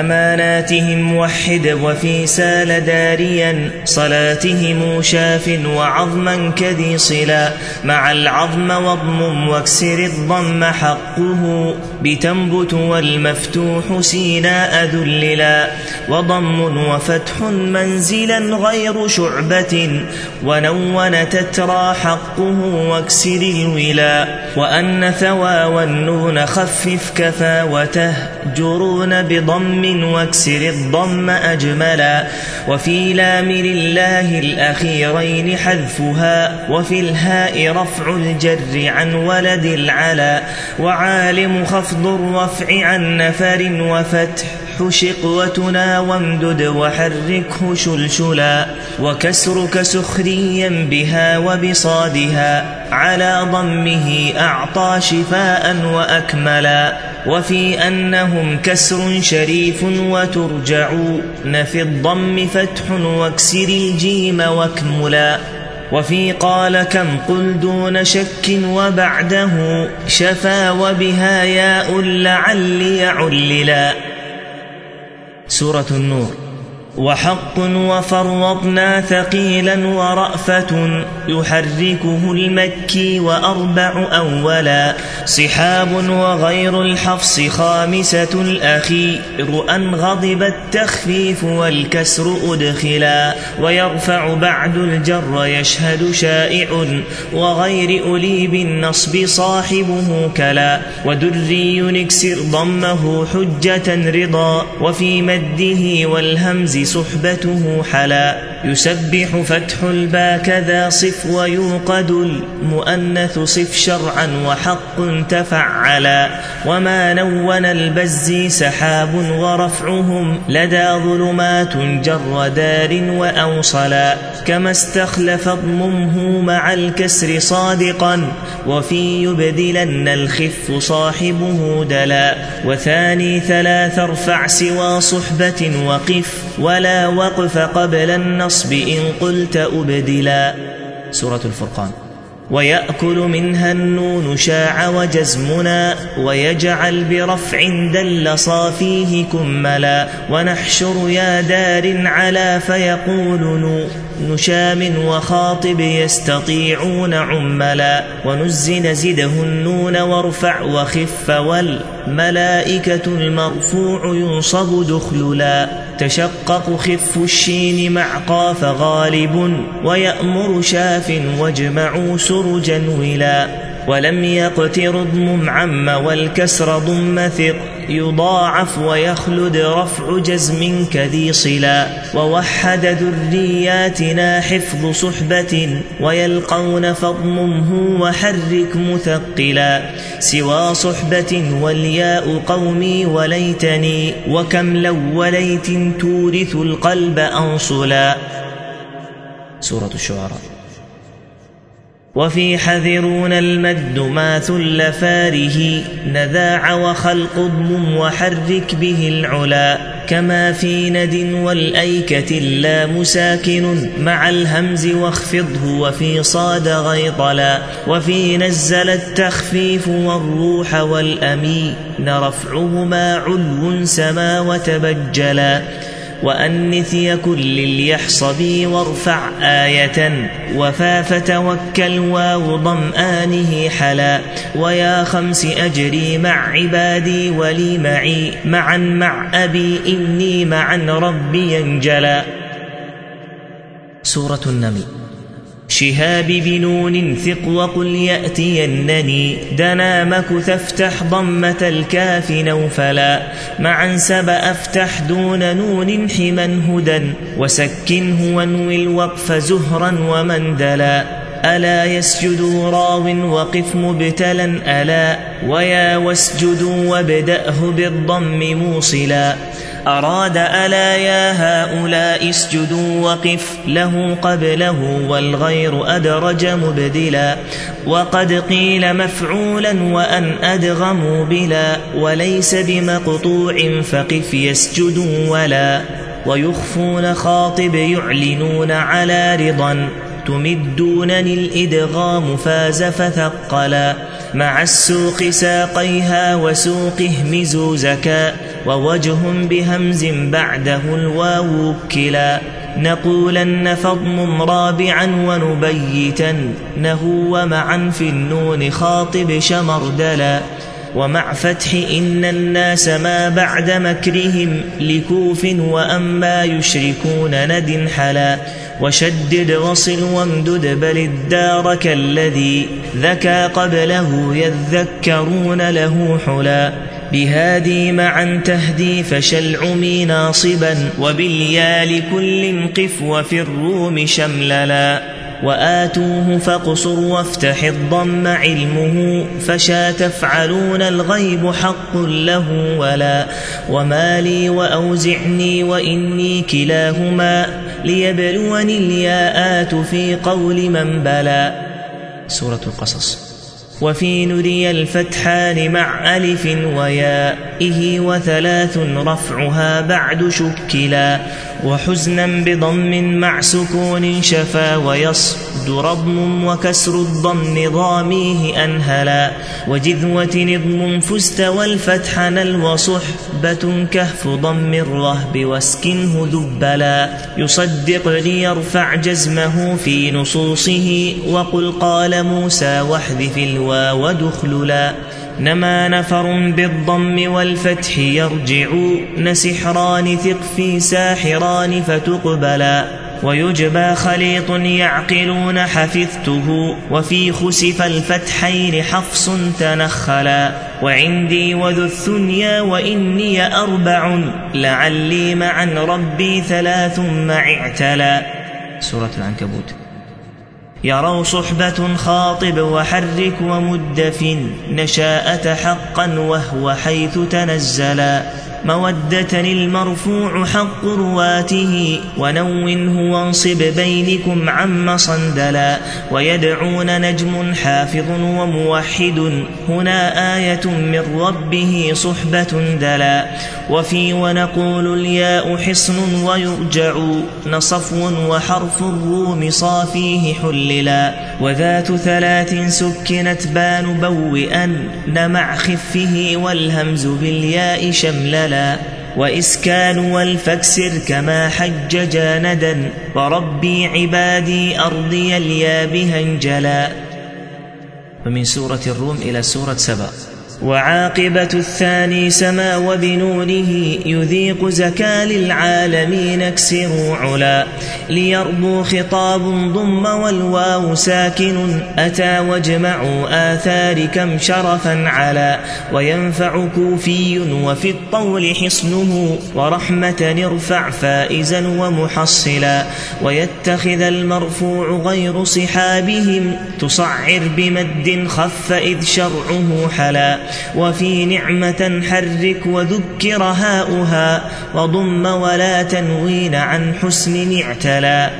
أماناتهم وحد وفي سال داريا صلاتهم شاف وعظما كذي صلا مع العظم واضم واكسر الضم حقه بتنبت والمفتوح سيناء ذللا وضم وفتح منزلا غير شعبة ونون تترى حقه واكسر الولا وأن ثوى والنون خفف كفى وتهجرون بضم ضم واكسر الضم أجملا وفي لام لله الأخيرين حذفها وفي الهاء رفع الجر عن ولد العلا وعالم خفض الرفع عن نفر وفتح شقوتنا وامدد وحركه شلشلا وكسرك سخريا بها وبصادها على ضمه أعطى شفاء وأكملا وفي أنهم كسر شريف وترجعون في الضم فتح واكسر الجيم واكملا وفي قال كم قل دون شك وبعده شفا وبها ياء لعلي عللا سورة النور. وحق وفرضنا ثقيلا ورأفة يحركه المكي وأربع أولا صحاب وغير الحفص خامسة الأخير أن غضب التخفيف والكسر أدخلا ويرفع بعد الجر يشهد شائع وغير أولي بالنصب صاحبه كلا ودري نكسر ضمه حجة رضا وفي مده والهمز صحبته حلا يسبح فتح البا كذا صف ويوقد المؤنث صف شرعا وحق تفعلا وما نون البزي سحاب ورفعهم لدى ظلمات جر دار وأوصلا كما استخلف اضممه مع الكسر صادقا وفي يبدلن الخف صاحبه دلا وثاني ثلاث ارفع سوى صحبة وقف ولا وقف قبل النصب إن قلت أبدلا. سورة الفرقان. ويأكل منها النون شاع وجزمنا ويجعل برفع دل صافيه كملا. ونحشر يا دار على فيقول نشام وخاطب يستطيعون عملا. ونزن زده النون وارفع وخف والملائكة المرفوع ينصب دخللا. تشقق خف الشين مع قاف غالب ويأمر شاف واجمعوا سرجا ولا ولم يقتر ضم عم والكسر ضم ثق يضاعف ويخلد رفع جزم كذي صلا ووحد ذرياتنا حفظ صحبة ويلقون فضممه وحرك مثقلا سوى صحبة والياء قومي وليتني وكم لو وليت تورث القلب أنصلا. سورة الشعراء. وفي حذرون المد ما ثل فاره نذاع وخلق ضم وحرك به العلا. كما في ند والأيكة لا مساكن مع الهمز واخفضه وفي صاد غيطلا وفي نزل التخفيف والروح والأمين رفعهما علو سما وتبجلا. وأنث يكن لليحصبي وارفع آية. وفا فتوكل واو ضمآنه حلا. ويا خمس أجري مع عبادي ولي معي. معا مع أبي إني معا ربي ينجلا. سورة النمل. شهاب بنون ثق وقل يأتينني دنا مكث افتح ضمة الكاف نوفلا معا سب أفتح دون نون حما هدى وسكنه وانوي الوقف زهرا ومندلا ألا يسجدوا راو وقف مبتلا ألا ويا واسجدوا وابدأه بالضم موصلا أراد ألا يا هؤلاء اسجدوا وقف له قبله والغير أدرج مبدلا وقد قيل مفعولا وأن أدغموا بلا وليس بمقطوع فقف يسجدوا ولا ويخفون خاطب يعلنون على رضا تمدونني الإدغام فاز فثقلا مع السوق ساقيها وسوقه مزوزكا ووجه بهمز بعده الواو وكلا. نقولن فضم رابعا ونبيتا نهو ومعا في النون خاطب شمردلا. ومع فتح إن الناس ما بعد مكرهم لكوف وأما يشركون ند حلا. وشدد وصل وامدد بل الدار كالذي ذكى قبله يذكرون له حلا. بهادي معا تهدي فشلعمي ناصبا وباليا لكل قف وفي الروم شمللا وآتوه فاقصر وافتح الضم علمه فشا تفعلون الغيب حق له ولا وما لي وأوزعني وإني كلاهما ليبلوني الياءات في قول من بلى سورة القصص. وفي نري الفتحان مع ألف ويائه وثلاث رفعها بعد شكلا وحزنا بضم مع سكون شفا ويصد رضم وكسر الضم ضاميه أنهلا وجذوة نضم فزت والفتح نل وصحبة كهف ضم الرهب واسكنه ذبلا يصدق ليرفع جزمه في نصوصه وقل قال موسى واحذف الواو ودخللا نما نفر بالضم والفتح يرجعون سحران ثق في ساحران فتقبلا. ويجبى خليط يعقلون حفظته. وفي خسف الفتحين حفص تنخلا. وعندي وذو الثنيا وإني أربع. لعلي معا ربي ثلاث مع اعتلا سورة العنكبوت. يروا صحبة خاطب وحرك ومدف نشاءة حقا وهو حيث تنزلا. مودة المرفوع حق رواته ونونه وانصب بينكم عم صندلا ويدعون نجم حافظ وموحد هنا آية من ربه صحبة دلا. وفي ونقول الياء حصن ويرجع نصفو وحرف الروم صافيه حللا. وذات ثلاث سكنت بان بوئا نمع خفه والهمز بالياء شمللا ولا وإسكان والفكسر كما حج جاندا وربي عبادي أرضي اليا بها انجلا ومن سورة الروم إلى سورة سبأ. وعاقبة الثاني سما وبنونه يذيق زكا للعالمين اكسروا علا ليربو خطاب ضم والواو ساكن أتى واجمعوا آثار كم شرفا على وينفع كوفي وفي الطول حصنه ورحمة ارفع فائزا ومحصلا ويتخذ المرفوع غير صحابهم تصعر بمد خف إذ شرعه حلا وفي نعمة حرك وذكر هاؤها وضم ولا تنوين عن حسن اعتلى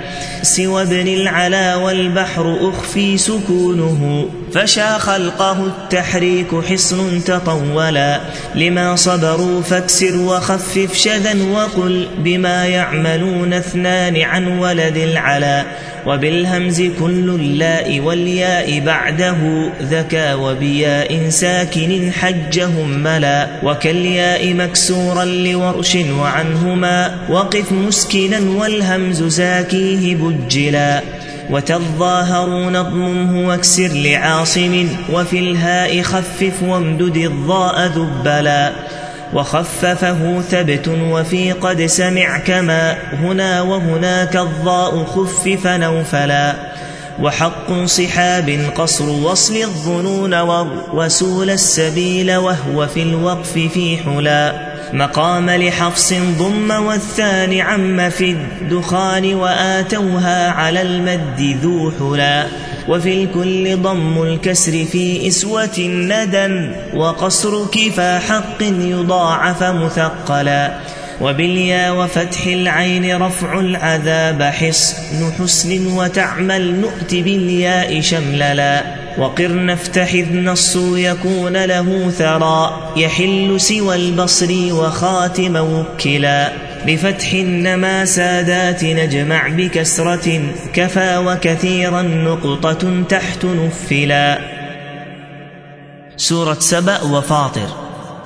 سوى ابن العلا والبحر أخفي سكونه فشا خلقه التحريك حصن تطولا لما صبروا فاكسر وخفف شذا وقل بما يعملون اثنان عن ولد العلا وبالهمز كل اللاء والياء بعده ذكى وبياء ساكن حجهم ملا وكالياء مكسورا لورش وعنهما وقف مسكنا والهمز زاكيه بجلا وتظاهرون اضممه واكسر لعاصم وفي الهاء خفف وامدد الضاء ذبلا. وخففه ثبت وفي قد سمع كما هنا وهناك الضاء خفف نوفلا. وحق صحاب قصر وصل الظنون وسول السبيل وهو في الوقف في حلا. مقام لحفص ضم والثاني عم في الدخان وآتوها على المد ذو حلا. وفي الكل ضم الكسر في إسوة ندى وقصر كفى حق يضاعف مثقلا. وباليا وفتح العين رفع العذاب حصن حسن وتعمل نؤت بالياء شمللا. وقرن إذ نص يكون له ثرى يحل سوى البصر وخاتم وكلا. بفتح النما سادات نجمع بكسرة كفى وكثيرا نقطة تحت نفلا. سورة سبأ وفاطر.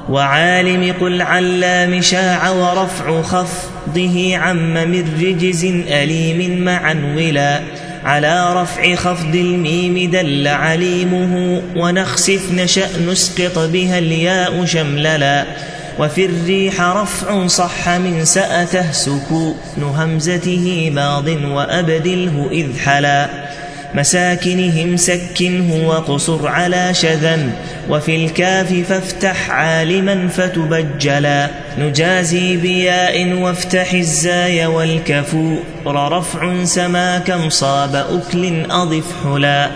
وعالم قل علام شاع ورفع خفضه عم من رجز أليم معا ولا. على رفع خفض الميم دل عليمه ونخسف نشأ نسقط بها الياء شمللا وفي الريح رفع صح من سأته سكون همزته ماض وأبدله إذ حلا مساكنهم سكنه وقصر على شذا وفي الكاف فافتح عالما فتبجلا. نجازي بياء وافتح الزاي والكفور رفع سما كم صاب أكل أضف حلا.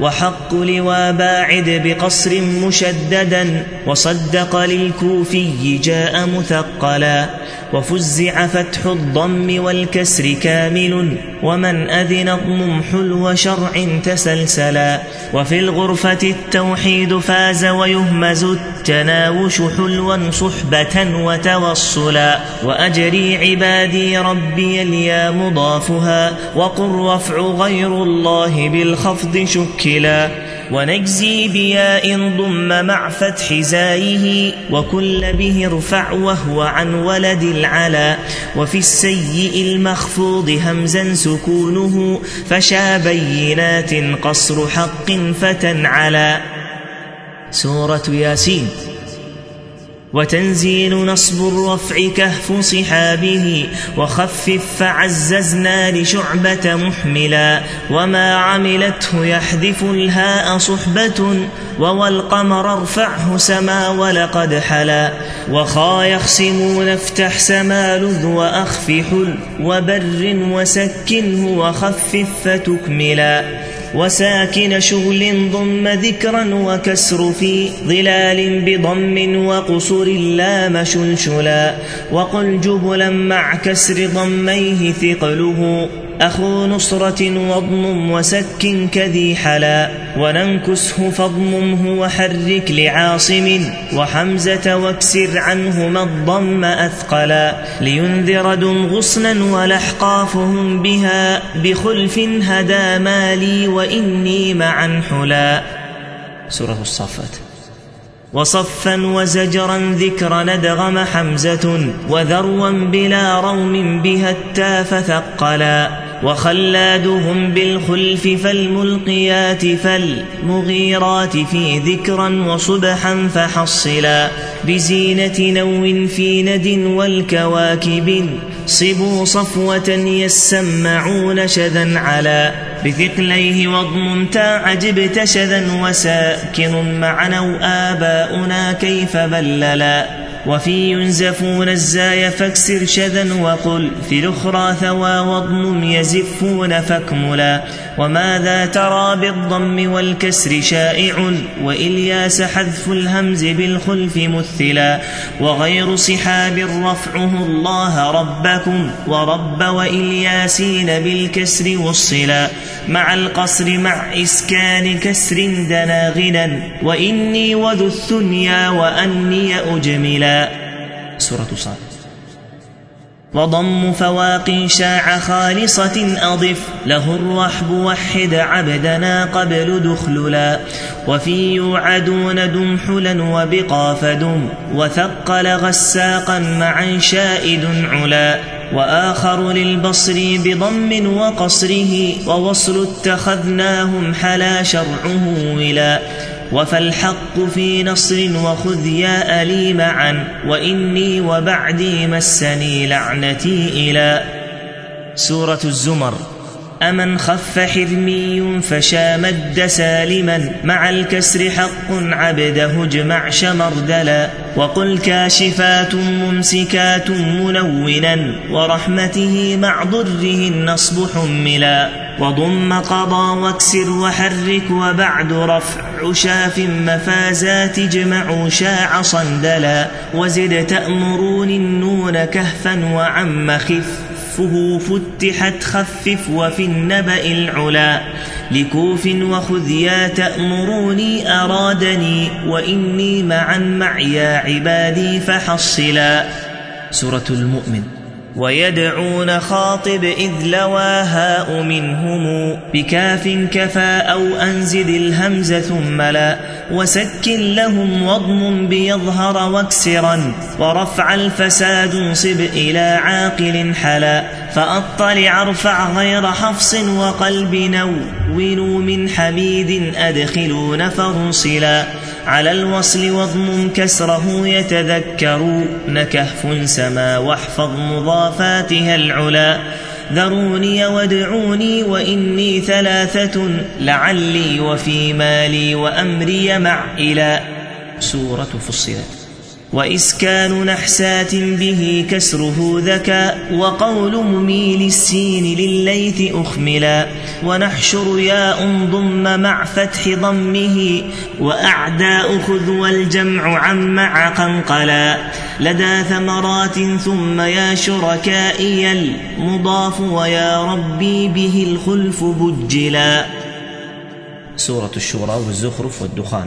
وحق لوا باعد بقصر مشددا وصدق للكوفي جاء مثقلا. وفزع فتح الضم والكسر كامل ومن أذن اضمم حلو شرع تسلسلا وفي الغرفة التوحيد فاز ويهمز التناوش حلوا صحبة وتوصلا وأجري عبادي ربي اليا مضافها وقل رفع غير الله بالخفض شكلا ونجزي بياء ضم مع فتح زايه وكل به ارفع وهو عن ولد العلا. وفي السيء المخفوض همزا سكونه فشا بينات قصر حق فتنعلا. سورة ياسين. وتنزيل نصب الرفع كهف صحابه وخفف فعززنا لشعبة محملا وما عملته يحذف الهاء صحبة ووالقمر ارفعه سما ولقد حلا وخا يخسمون افتح سما لذ وأخف حل وبر وسكنه وخفف فتكملا وساكن شغل ضم ذكرا وكسر في ظلال بضم وقصر اللام شلشلا وقل جبلا مع كسر ضميه ثقله أخو نصرة واضمم وسك كذي حلا وننكسه فاضممه وحرك لعاصم وحمزة واكسر عنهما الضم أثقلا لينذر دم غصنا ولحقافهم بها بخلف هدى مالي وإني معا حلا. سورة الصافات وصفا وزجرا ذكر ندغم حمزة وذروا بلا روم بها التاف ثقلا. وخلادهم بالخلف فالملقيات فالمغيرات في ذكرا وصبحا فحصلا بزينة نو في ند والكواكب صبوا صفوة يسمعون شذا على بثقليه واضم عجبت شذا وساكن معنى آباؤنا كيف بللا وفي ينزفون الزاي فاكسر شذا وقل في الأخرى ثوى واضمم يزفون فاكملا وماذا ترى بالضم والكسر شائع وإلياس حذف الهمز بالخلف مثلا وغير صحاب رفعه الله ربكم ورب وإلياسين بالكسر والصلا مع القصر مع إسكان كسر دنا غنا وإني وذو الثنيا وأني أجملا سورة صاد. وضم فواق شاع خالصة أضف له الرحب وحد عبدنا قبل دخللا. وفي يوعدون دمحلا وبقى فدم وثقل غساقا معا شائد علا. وآخر للبصر بضم وقصره ووصل اتخذناهم حلا شرعه ولا. وفالحق في نصر وخذ يا ألي معا وإني وبعدي مسني لعنتي إلى سورة الزمر. أمن خف حرمي فشامد سالما مع الكسر حق عبده اجمع شمردلا وقل كاشفات ممسكات منونا ورحمته مع ضره النصب حملا. وضم قضى واكسر وحرك وبعد رفع شاف مفازات اجمعوا شاع صندلا وزد تأمرون النون كهفا وعم خف كفه فتحت خفف وفي النبأ العلا لكوف وخذ يا تأمروني أرادني وإني معا معيا عبادي فحصلا سورة المؤمن ويدعون خاطب إذ لواهاء منهم بكاف كفى أو أنزد الهمز ثم لا وسكن لهم وضم بيظهر واكسرا ورفع الفساد انصب إلى عاقل حلا فأطلع ارفع غير حفص وقلب نونوا من حميد أدخلون فرنصلا على الوصل واضمم كسره يتذكرون كهف سما واحفظ مضافاتها العلا. ذروني وادعوني وإني ثلاثة لعلي وفي مالي وأمري مع إلى سورة فصلت. وإسكان نحسات به كسره ذكاء وقول مميل السين لليث أخملا ونحشر ياء ضم مع فتح ضمه وأعداء خذ والجمع عن مع قنقلا لدى ثمرات ثم يا شركائي المضاف ويا ربي به الخلف بجلا سورة الشورى والزخرف والدخان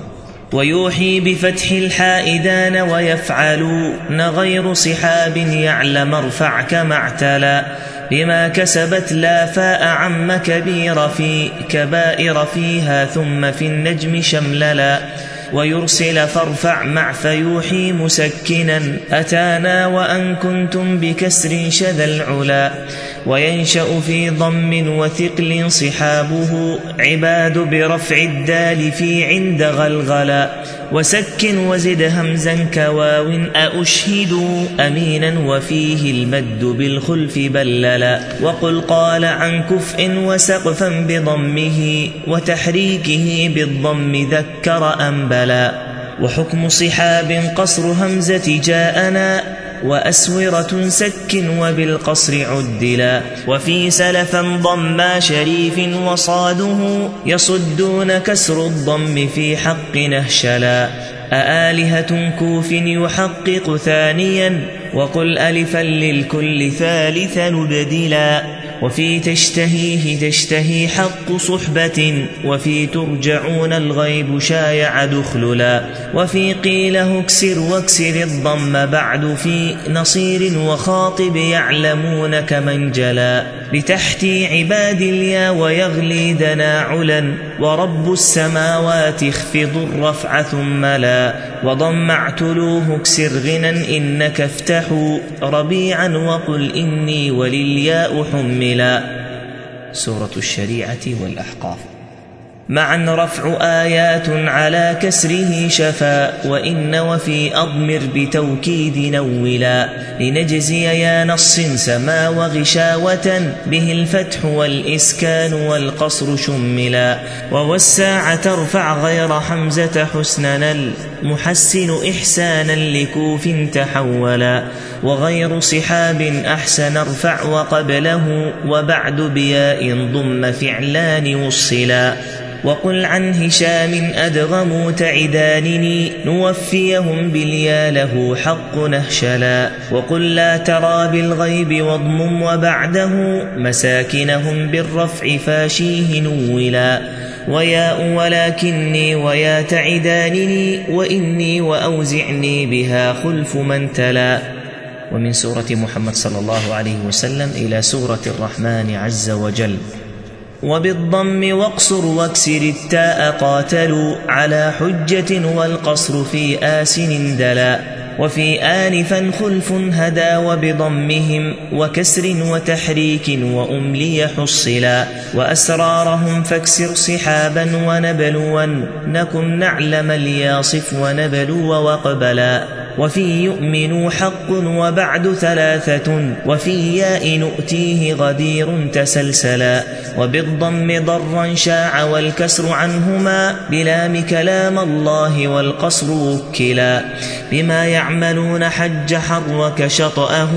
ويوحي بفتح الحاء دان ويفعلون غير صحاب يعلم ارفع كما اعتلى بما كسبت لا فاء عم كبير في كبائر فيها ثم في النجم شمللا ويرسل فارفع مع فيوحي مسكنا أتانا وأن كنتم بكسر شذا العلا وينشأ في ضم وثقل صحابه عباد برفع الدال في عند غلغلا. وسك وزد همزا كواو أأشهد أمينا وفيه المد بالخلف بللا. وقل قال عن كفء وسقفا بضمه وتحريكه بالضم ذكر أنبلا. وحكم صحاب قصر همزة جاءنا وأسورة سك وبالقصر عدلا وفي سلفا ضما شريف وصاده يصدون كسر الضم في حق نهشلا أآلهة كوف يحقق ثانيا وقل ألفا للكل ثالثا نبدلا وفي تشتهيه تشتهي حق صحبة وفي ترجعون الغيب شايع دخللا وفي قيله اكسر واكسر الضم بعد في نصير وخاطب يعلمون كمن جلا بتحتي عباد اليا ويغلي دناعلا ورب السماوات اخفض الرفع ثم لا وضم اعتلوه اكسر غنى إنك افتحوا ربيعا وقل إني وللياء حملا سورة الشريعة والأحقاف معا رفع آيات على كسره شفا وإن وفي أضمر بتوكيد نولا. لنجزي يا نص سما وغشاوة به الفتح والإسكان والقصر شملا. ووساع ترفع غير حمزة حسننا المحسن إحسانا لكوف تحولا. وغير صحاب أحسن ارفع وقبله وبعد بياء ضم فعلان وصلا وقل عن هشام أدغموا تعدانني نوفيهم باليا له حق نهشلا وقل لا ترى بالغيب واضمم وبعده مساكنهم بالرفع فاشيه نولا وياء ولكني ويا تعدانني وإني وأوزعني بها خلف من تلا ومن سورة محمد صلى الله عليه وسلم إلى سورة الرحمن عز وجل. وبالضم واقصر واكسر التاء قاتلوا على حجة والقصر في آسن دلا. وفي آنفا خلف هدى وبضمهم وكسر وتحريك وأملي حصلا. وأسرارهم فاكسر صحابا ونبلونكم نعلم الياصف ونبلو وقبلا وفي يؤمن حق وبعد ثلاثة وفي ياء نؤتيه غدير تسلسلا. وبالضم ضرا شاع والكسر عنهما بلام كلام الله والقصر وكلا. بما يعملون حج حرك شطأه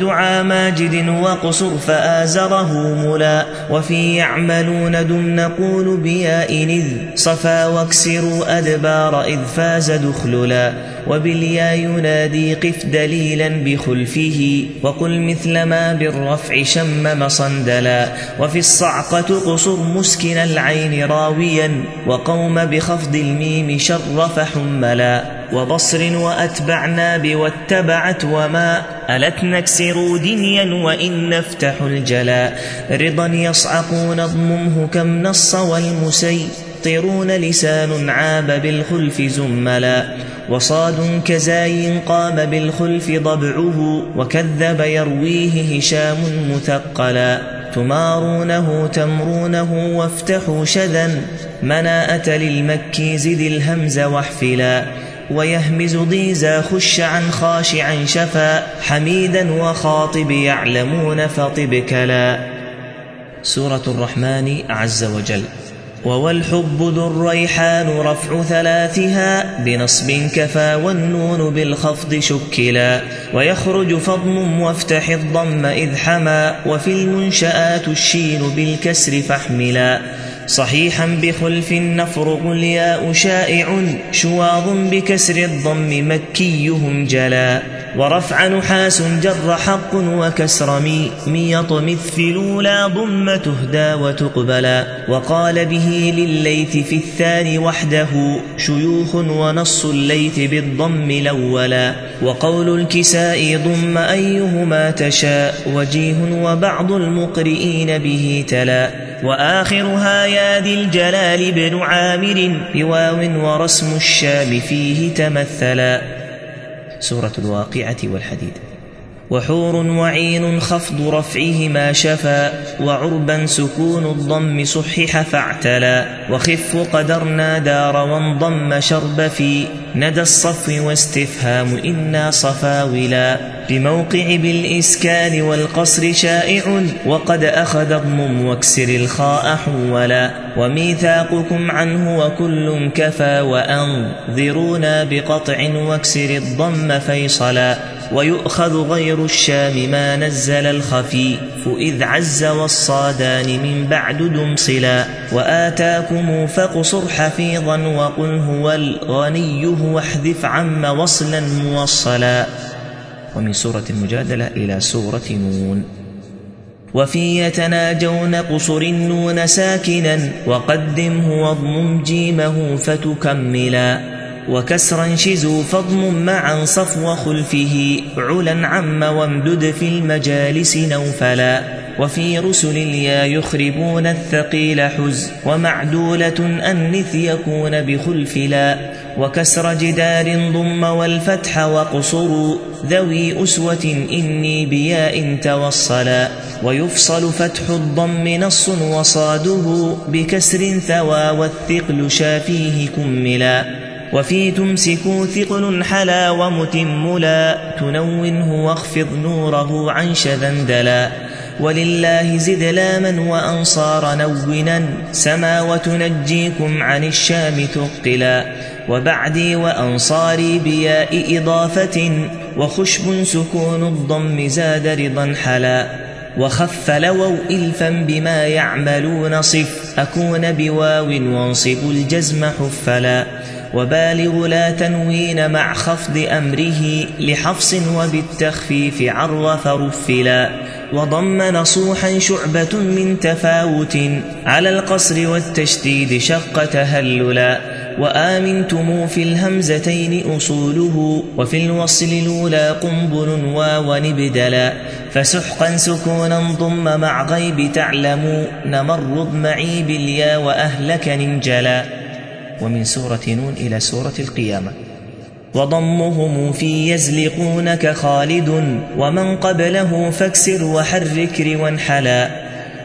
دعا ماجد وقصر فآزره ملا. وفي يعملون دم نقول بياء إذ صفا واكسروا أدبار إذ فاز دخللا. وبالياء ينادي قف دليلا بخلفه وقل مثل ما بالرفع شمم صندلا وفي الصعقة قصر مسكن العين راويا وقوم بخفض الميم شرف حملا. وبصر وأتبعنا بواتبعت وما ألت نكسر دنيا وإن نفتح الجلا رضا يصعقون اضممه كم نص والمسي يفطرون لسان عاب بالخلف زملا وصاد كزاي قام بالخلف ضبعه وكذب يرويه هشام مثقلا. تمارونه تمرونه وافتحوا شذا مناءة للمكي زد الهمز واحفلا. ويهمز ضيزا خش عن خاشعا شفا حميدا وخاطب يعلمون فطب كلا سورة الرحمن عز وجل. ووالحب ذو الريحان رفع ثلاثها بنصب كفى والنون بالخفض شكلا ويخرج فضم وافتح الضم إذ حما وفي المنشآت الشين بالكسر فاحملا صحيحا بخلف نفرغ الياء شائع شواظ بكسر الضم مكيهم جلا ورفع نحاس جر حق وكسر مي ميط مثل لا ضم تهدى وتقبلا وقال به لليث في الثاني وحده شيوخ ونص الليث بالضم لولا وقول الكساء ضم أيهما تشاء وجيه وبعض المقرئين به تلا وآخرها يا ذي الجلال بن عامر بواو ورسم الشام فيه تمثلا. سورة الواقعة والحديد. وحور وعين خفض رفعهما شفا وعربا سكون الضم صحح فاعتلا وخف قدرنا دار وانضم شرب في ندى الصف واستفهام إنا صفاولا بموقع بالإسكان والقصر شائع وقد أخذ اضم واكسر الخاء حولا وميثاقكم عنه وكل كفى وأنذرونا بقطع واكسر الضم فيصلا ويؤخذ غير الشام ما نزل الخفيف إذ عز والصادان من بعد دمصلا. وآتاكم فاقصر حفيظا وقل هو الغني واحذف عم وصلا موصلا. ومن سورة المجادلة إلى سورة نون. وفي يتناجون قصر النون ساكنا وقدمه واضمم جيمه فتكملا. وكسرا شزوا فضم معا صفو خلفه علا عم وامدد في المجالس نوفلا. وفي رسل اليا يخربون الثقيل حز ومعدولة أنث يكون بخلف لا. وكسر جدار ضم والفتح وقصروا ذوي أسوة إني بياء توصلا. ويفصل فتح الضم نص وصاده بكسر ثوى والثقل شافيه كملا. وفي تمسكوا ثقل حلا ومتم لا تنونه واخفض نوره عن شذندلا ولله زد لاما وأنصار نونا سما وتنجيكم عن الشام ثقلا وبعدي وأنصاري بياء إضافة وخشب سكون الضم زاد رضا حلا وخف لووا إلفا بما يعملون صف أكون بواو وانصب الجزم حفلا وبالغ لا تنوين مع خفض أمره لحفص وبالتخفيف عرف رفلا وضم نصوحا شعبة من تفاوت على القصر والتشديد شق تهللا وآمنتم في الهمزتين أصوله وفي الوصل الأولى قنبل واو نبدلا فسحقا سكونا ضم مع غيب تعلموا نمر معي باليا وأهلك ننجلا ومن سورة نون إلى سورة القيامة. وضمهم في يزلقونك خالد ومن قبله فاكسر وحرك وانحلا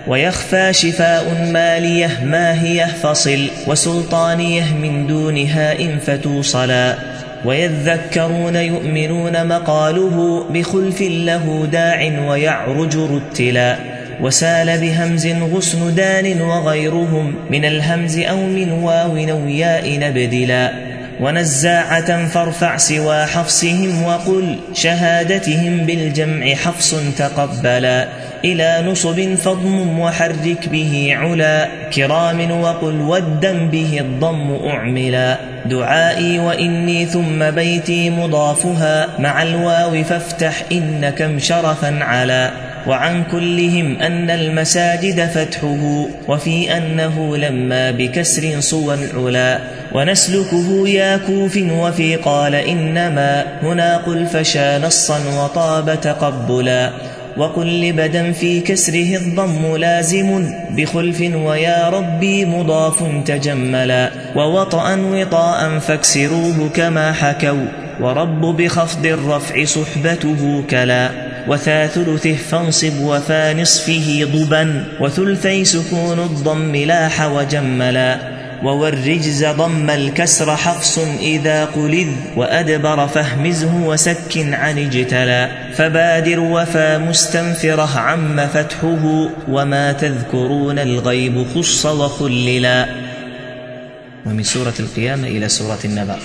ويخفى شفاء مالية ما هي فصل وسلطانية من دونها إن فتوصلا. ويذكرون يؤمنون مقاله بخلف له داع ويعرج رتلا. وسال بهمز غسن دان وغيرهم من الهمز أو من واو ياء نبدلا ونزاعة فارفع سوى حفصهم وقل شهادتهم بالجمع حفص تقبلا إلى نصب فضم وحرك به علا كرام وقل ودا به الضم أعملا دعائي وإني ثم بيتي مضافها مع الواو فافتح إن كم شرفا علا وعن كلهم أن المساجد فتحه وفي أنه لما بكسر صوى العلا ونسلكه يا كوف وفي قال إنما هنا قل فشا نصا وطاب تقبلا وقل لبدا في كسره الضم لازم بخلف ويا ربي مضاف تجملا ووطأ وطاء فاكسروه كما حكوا ورب بخفض الرفع صحبته كلا. وثا ثلثه فانصب وفا نصفه ضبا وثلثي سكون الضم لاح وجملا وورجز ضم الكسر حفص إذا قلذ وأدبر فهمزه وسك عن اجتلى فبادر وفى مستنفره عم فتحه وما تذكرون الغيب خص وخللا. ومن سورة القيامة إلى سورة النبأ.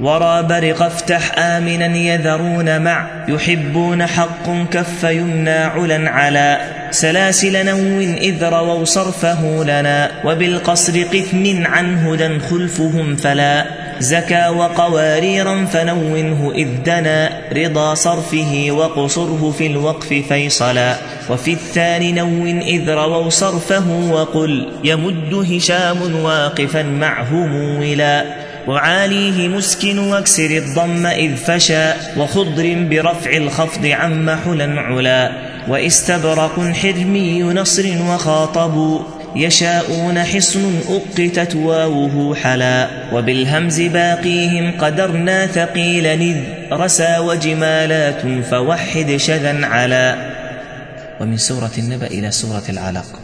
ورى برق افتح آمنا يذرون مع يحبون حق كف يمنى علا على سلاسل نون إذ رووا صرفه لنا وبالقصر قف من عن هدى خلفهم فلا زكى وقواريرا فنونه إذ دنا رضا صرفه وقصره في الوقف فيصلا وفي الثاني نون إذ رووا صرفه وقل يمد هشام واقفا معه ولا وعاليه مسكن واكسر الضم إذ فشى وخضر برفع الخفض عم حلا علا واستبرق حرمي نصر وخاطبوا يشاءون حصن أقتت واوه حلا وبالهمز باقيهم قدرنا ثقيلا إذ رسى وجمالات فوحد شذا علا. ومن سورة النبأ إلى سورة العلق.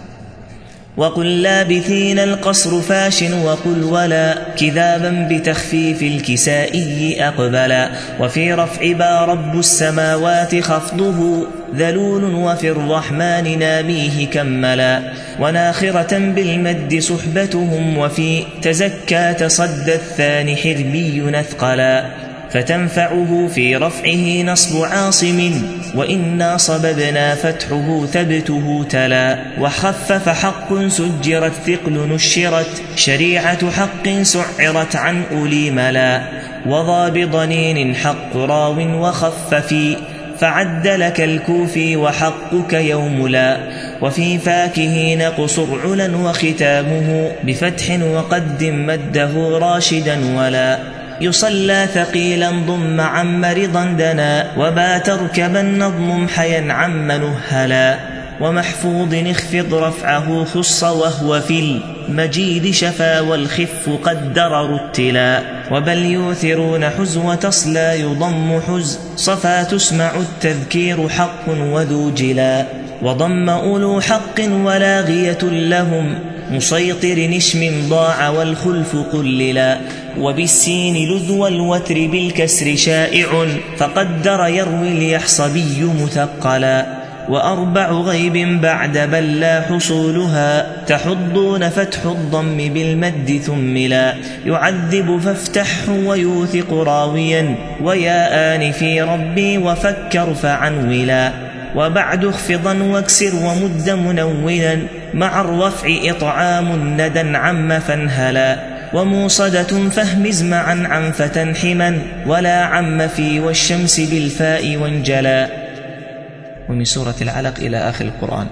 وقل لابثين القصر فاش وقل ولا كذابا بتخفيف الكسائي أقبلا وفي رفع با رب السماوات خفضه ذلول وفي الرحمن ناميه كملا وناخرة بالمد صحبتهم وفي تزكى تصدى الثاني حربي نثقلا فتنفعه في رفعه نصب عاصم وإنا صببنا فتحه ثبته تلا وخفف حق سجرت ثقل نشرت شريعة حق سعرت عن أولي ملا وضى بضنين حق راو وخفف فعد لك الكوفي وحقك يوم لا وفي فاكه نقصر علا وختامه بفتح وقدم مده راشدا ولا. يصلى ثقيلا ضم عم مرضا دنا وبات ركبا نظم حيا عم نهلا ومحفوظ اخفض رفعه خص وهو في المجيد شفا والخف قدر رتلا وبل يوثرون حز وتصلى يضم حز صفا تسمع التذكير حق وذو جلا وضم أولو حق ولاغية لهم مسيطر نشم ضاع والخلف قللا وبالسين لذو الوتر بالكسر شائع فقدر يروي اليحصبي مثقلا وأربع غيب بعد بل لا حصولها تحضون فتح الضم بالمد ثم لا يعذب فافتحه ويوثق راويا ويا آن في ربي وفكر فعنولا وبعد اخفضا واكسر ومد منونا مع الرفع إطعام ندى عم فانهلا وموصدة فهمز معا عن فتنحما ولا عم في والشمس بالفاء وانجلا. ومن سورة العلق إلى آخر القرآن.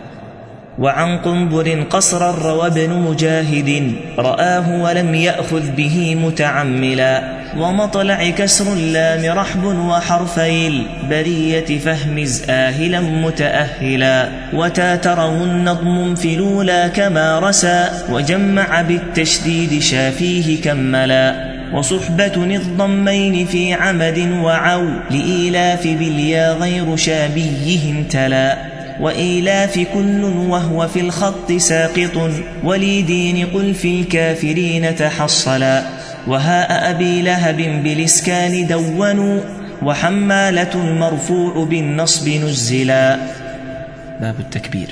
وعن قنبر قصرا روى ابن مجاهد رآه ولم يأخذ به متعملا. ومطلع كسر اللام رحب وحرفي البرية فهمز آهلا متأهلا وتاتره النظم في الأولى كما رسى وجمع بالتشديد شافيه كملا وصحبة الضمين في عمد وعو لإيلاف باليا غير شابيهم تلا وإيلاف كل وهو في الخط ساقط وليدين قل في الكافرين تحصلا. وهاء أبي لهب بالإسكان دونوا وحمالة المرفوع بالنصب نزلا. باب التكبير.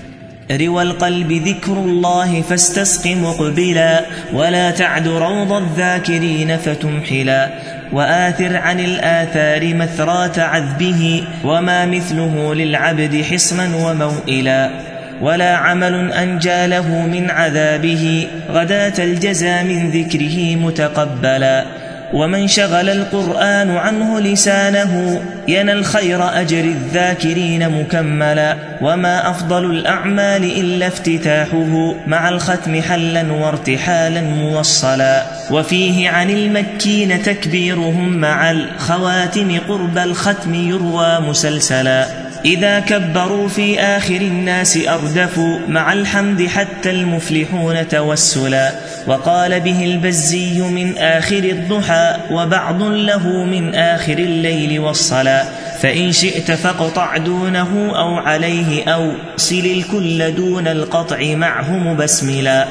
روى القلب ذكر الله فاستسق مقبلا ولا تعد روض الذاكرين فتمحلا وآثر عن الآثار مثرات عذبه وما مثله للعبد حصنا وموئلا. ولا عمل أنجى له من عذابه غداة الجزى من ذكره متقبلا. ومن شغل القرآن عنه لسانه ينى الخير أجر الذاكرين مكملا. وما أفضل الأعمال إلا افتتاحه مع الختم حلا وارتحالا موصلا. وفيه عن المكين تكبيرهم مع الخواتم قرب الختم يروى مسلسلا. إذا كبروا في آخر الناس أردفوا مع الحمد حتى المفلحون توسلا. وقال به البزي من آخر الضحى وبعض له من آخر الليل والصلاة فإن شئت فاقطع دونه أو عليه أو سل الكل دون القطع معه مبسملا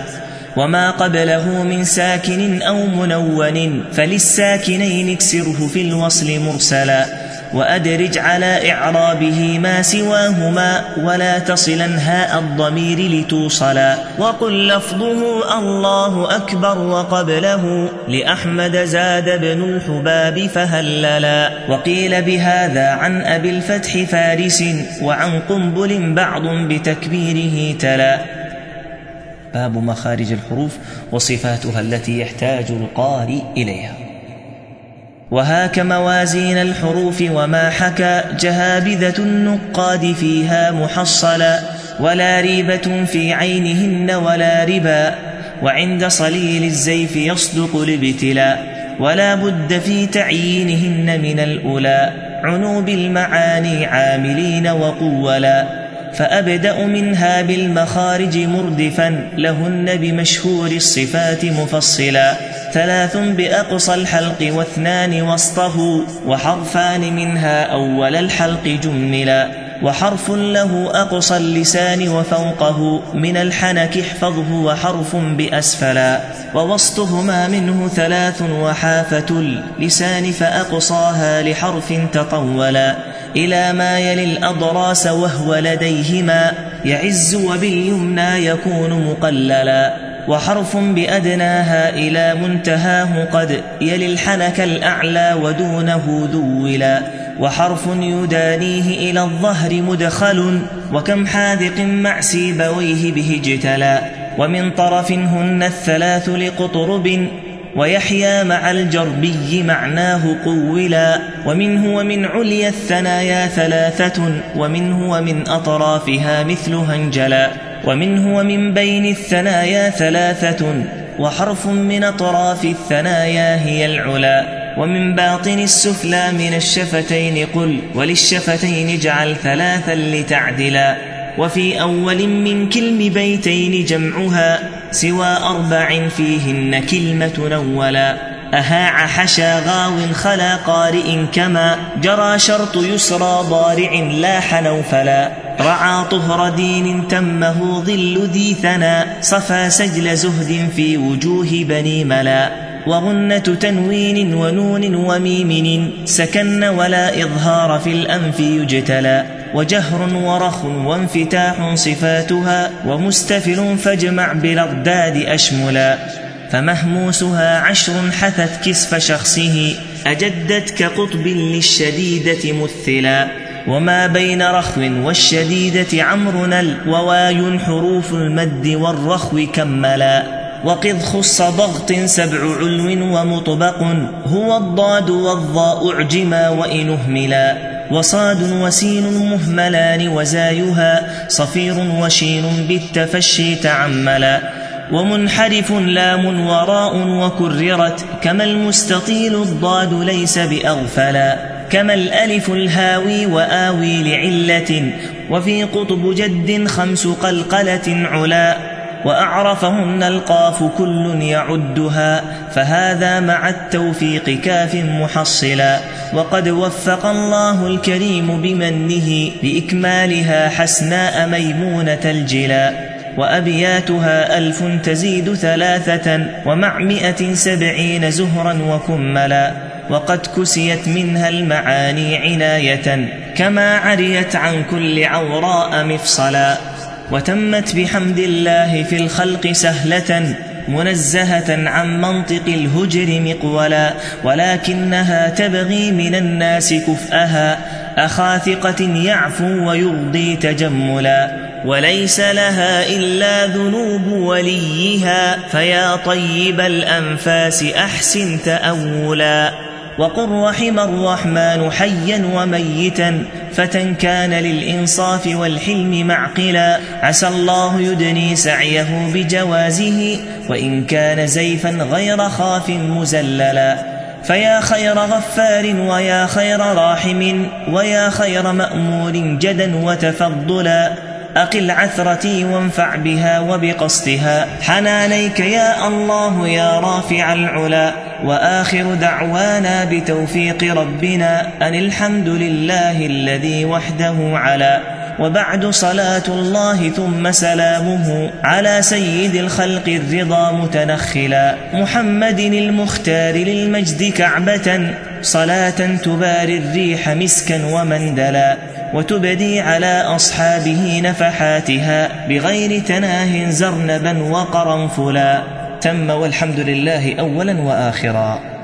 وما قبله من ساكن أو منون فللساكنين اكسره في الوصل مرسلا. وأدرج على إعرابه ما سواهما ولا تصلا هاء الضمير لتوصلا وقل لفظه الله أكبر وقبله لأحمد زاد بن الحباب فهللا وقيل بهذا عن أبي الفتح فارس وعن قنبل بعض بتكبيره تلا باب مخارج الحروف وصفاتها التي يحتاج القارئ إليها وهاك موازين الحروف وما حكى جهابذة النقاد فيها محصلا ولا ريبة في عينهن ولا ربا وعند صليل الزيف يصدق الابتلاء ولا بد في تعيينهن من الأولى عنوب المعاني عاملين وقولا فأبدأ منها بالمخارج مردفا لهن بمشهور الصفات مفصلا ثلاث بأقصى الحلق واثنان وسطه وحرفان منها أول الحلق جملا وحرف له أقصى اللسان وفوقه من الحنك احفظه وحرف بأسفلا ووسطهما منه ثلاث وحافة اللسان فأقصاها لحرف تطولا إلى ما يلي الأضراس وهو لديهما يعز وباليمنى يكون مقللا. وحرف بأدناها إلى منتهاه قد يلي الحنك الأعلى ودونه ذولا وحرف يدانيه إلى الظهر مدخل وكم حاذق مع سيبويه به اجتلى ومن طرف هن الثلاث لقطرب ويحيى مع الجربي معناه قولا ومنه ومن عليا الثنايا ثلاثة ومنه ومن أطرافها مثلها انجلا ومنه ومن بين الثنايا ثلاثة وحرف من أطراف الثنايا هي العلا. ومن باطن السفلى من الشفتين قل وللشفتين اجعل ثلاثا لتعدلا. وفي أول من كلم بيتين جمعها سوى أربع فيهن كلمة نولا. أهاع حشا غاو خلا قارئ كما جرى شرط يسرى ضارع لاح نوفلا رعى طهر دين تمه ظل ذي ثنا صفى سجل زهد في وجوه بني ملا. وغنة تنوين ونون وميم سكن ولا إظهار في الأنف يجتلى. وجهر ورخ وانفتاح صفاتها ومستفل فاجمع بلغداد أشملا. فمهموسها عشر حثت كسف شخصه أجدت كقطب للشديدة مثلا. وما بين رخو والشديدة عمر نل وواي حروف المد والرخو كملا وقذ خص ضغط سبع علو ومطبق هو الضاد والضاء اعجما وإن اهملا وصاد وسين مهملان وزايها صفير وشين بالتفشي تعملا ومنحرف لام وراء وكررت كما المستطيل الضاد ليس بأغفلا كما الألف الهاوي وآوي لعلة وفي قطب جد خمس قلقلة علا وأعرفهن القاف كل يعدها فهذا مع التوفيق كاف محصلا وقد وفق الله الكريم بمنه لإكمالها حسناء ميمونة الجلا وأبياتها ألف تزيد ثلاثة ومع مئة سبعين زهرا وكملا. وقد كسيت منها المعاني عناية كما عريت عن كل عوراء مفصلا. وتمت بحمد الله في الخلق سهلة منزهة عن منطق الهجر مقولا. ولكنها تبغي من الناس كفأها أخاثقة يعفو ويرضي تجملا. وليس لها إلا ذنوب وليها فيا طيب الأنفاس أحسن تأولا. وقل رحم الرحمن حيا وميتا فتى كان للإنصاف والحلم معقلا عسى الله يدني سعيه بجوازه وإن كان زيفا غير خاف مزللا فيا خير غفار ويا خير راحم ويا خير مأمور جدا وتفضلا أقل عثرتي وانفع بها وبقصدها حنانيك يا الله يا رافع العلا وآخر دعوانا بتوفيق ربنا أن الحمد لله الذي وحده على وبعد صلاة الله ثم سلامه على سيد الخلق الرضا متنخلا محمد المختار للمجد كعبة صلاة تباري الريح مسكا ومندلا وتبدي على أصحابه نفحاتها بغير تناه زرنبا وقرنفلا تم والحمد لله أولا وآخرا.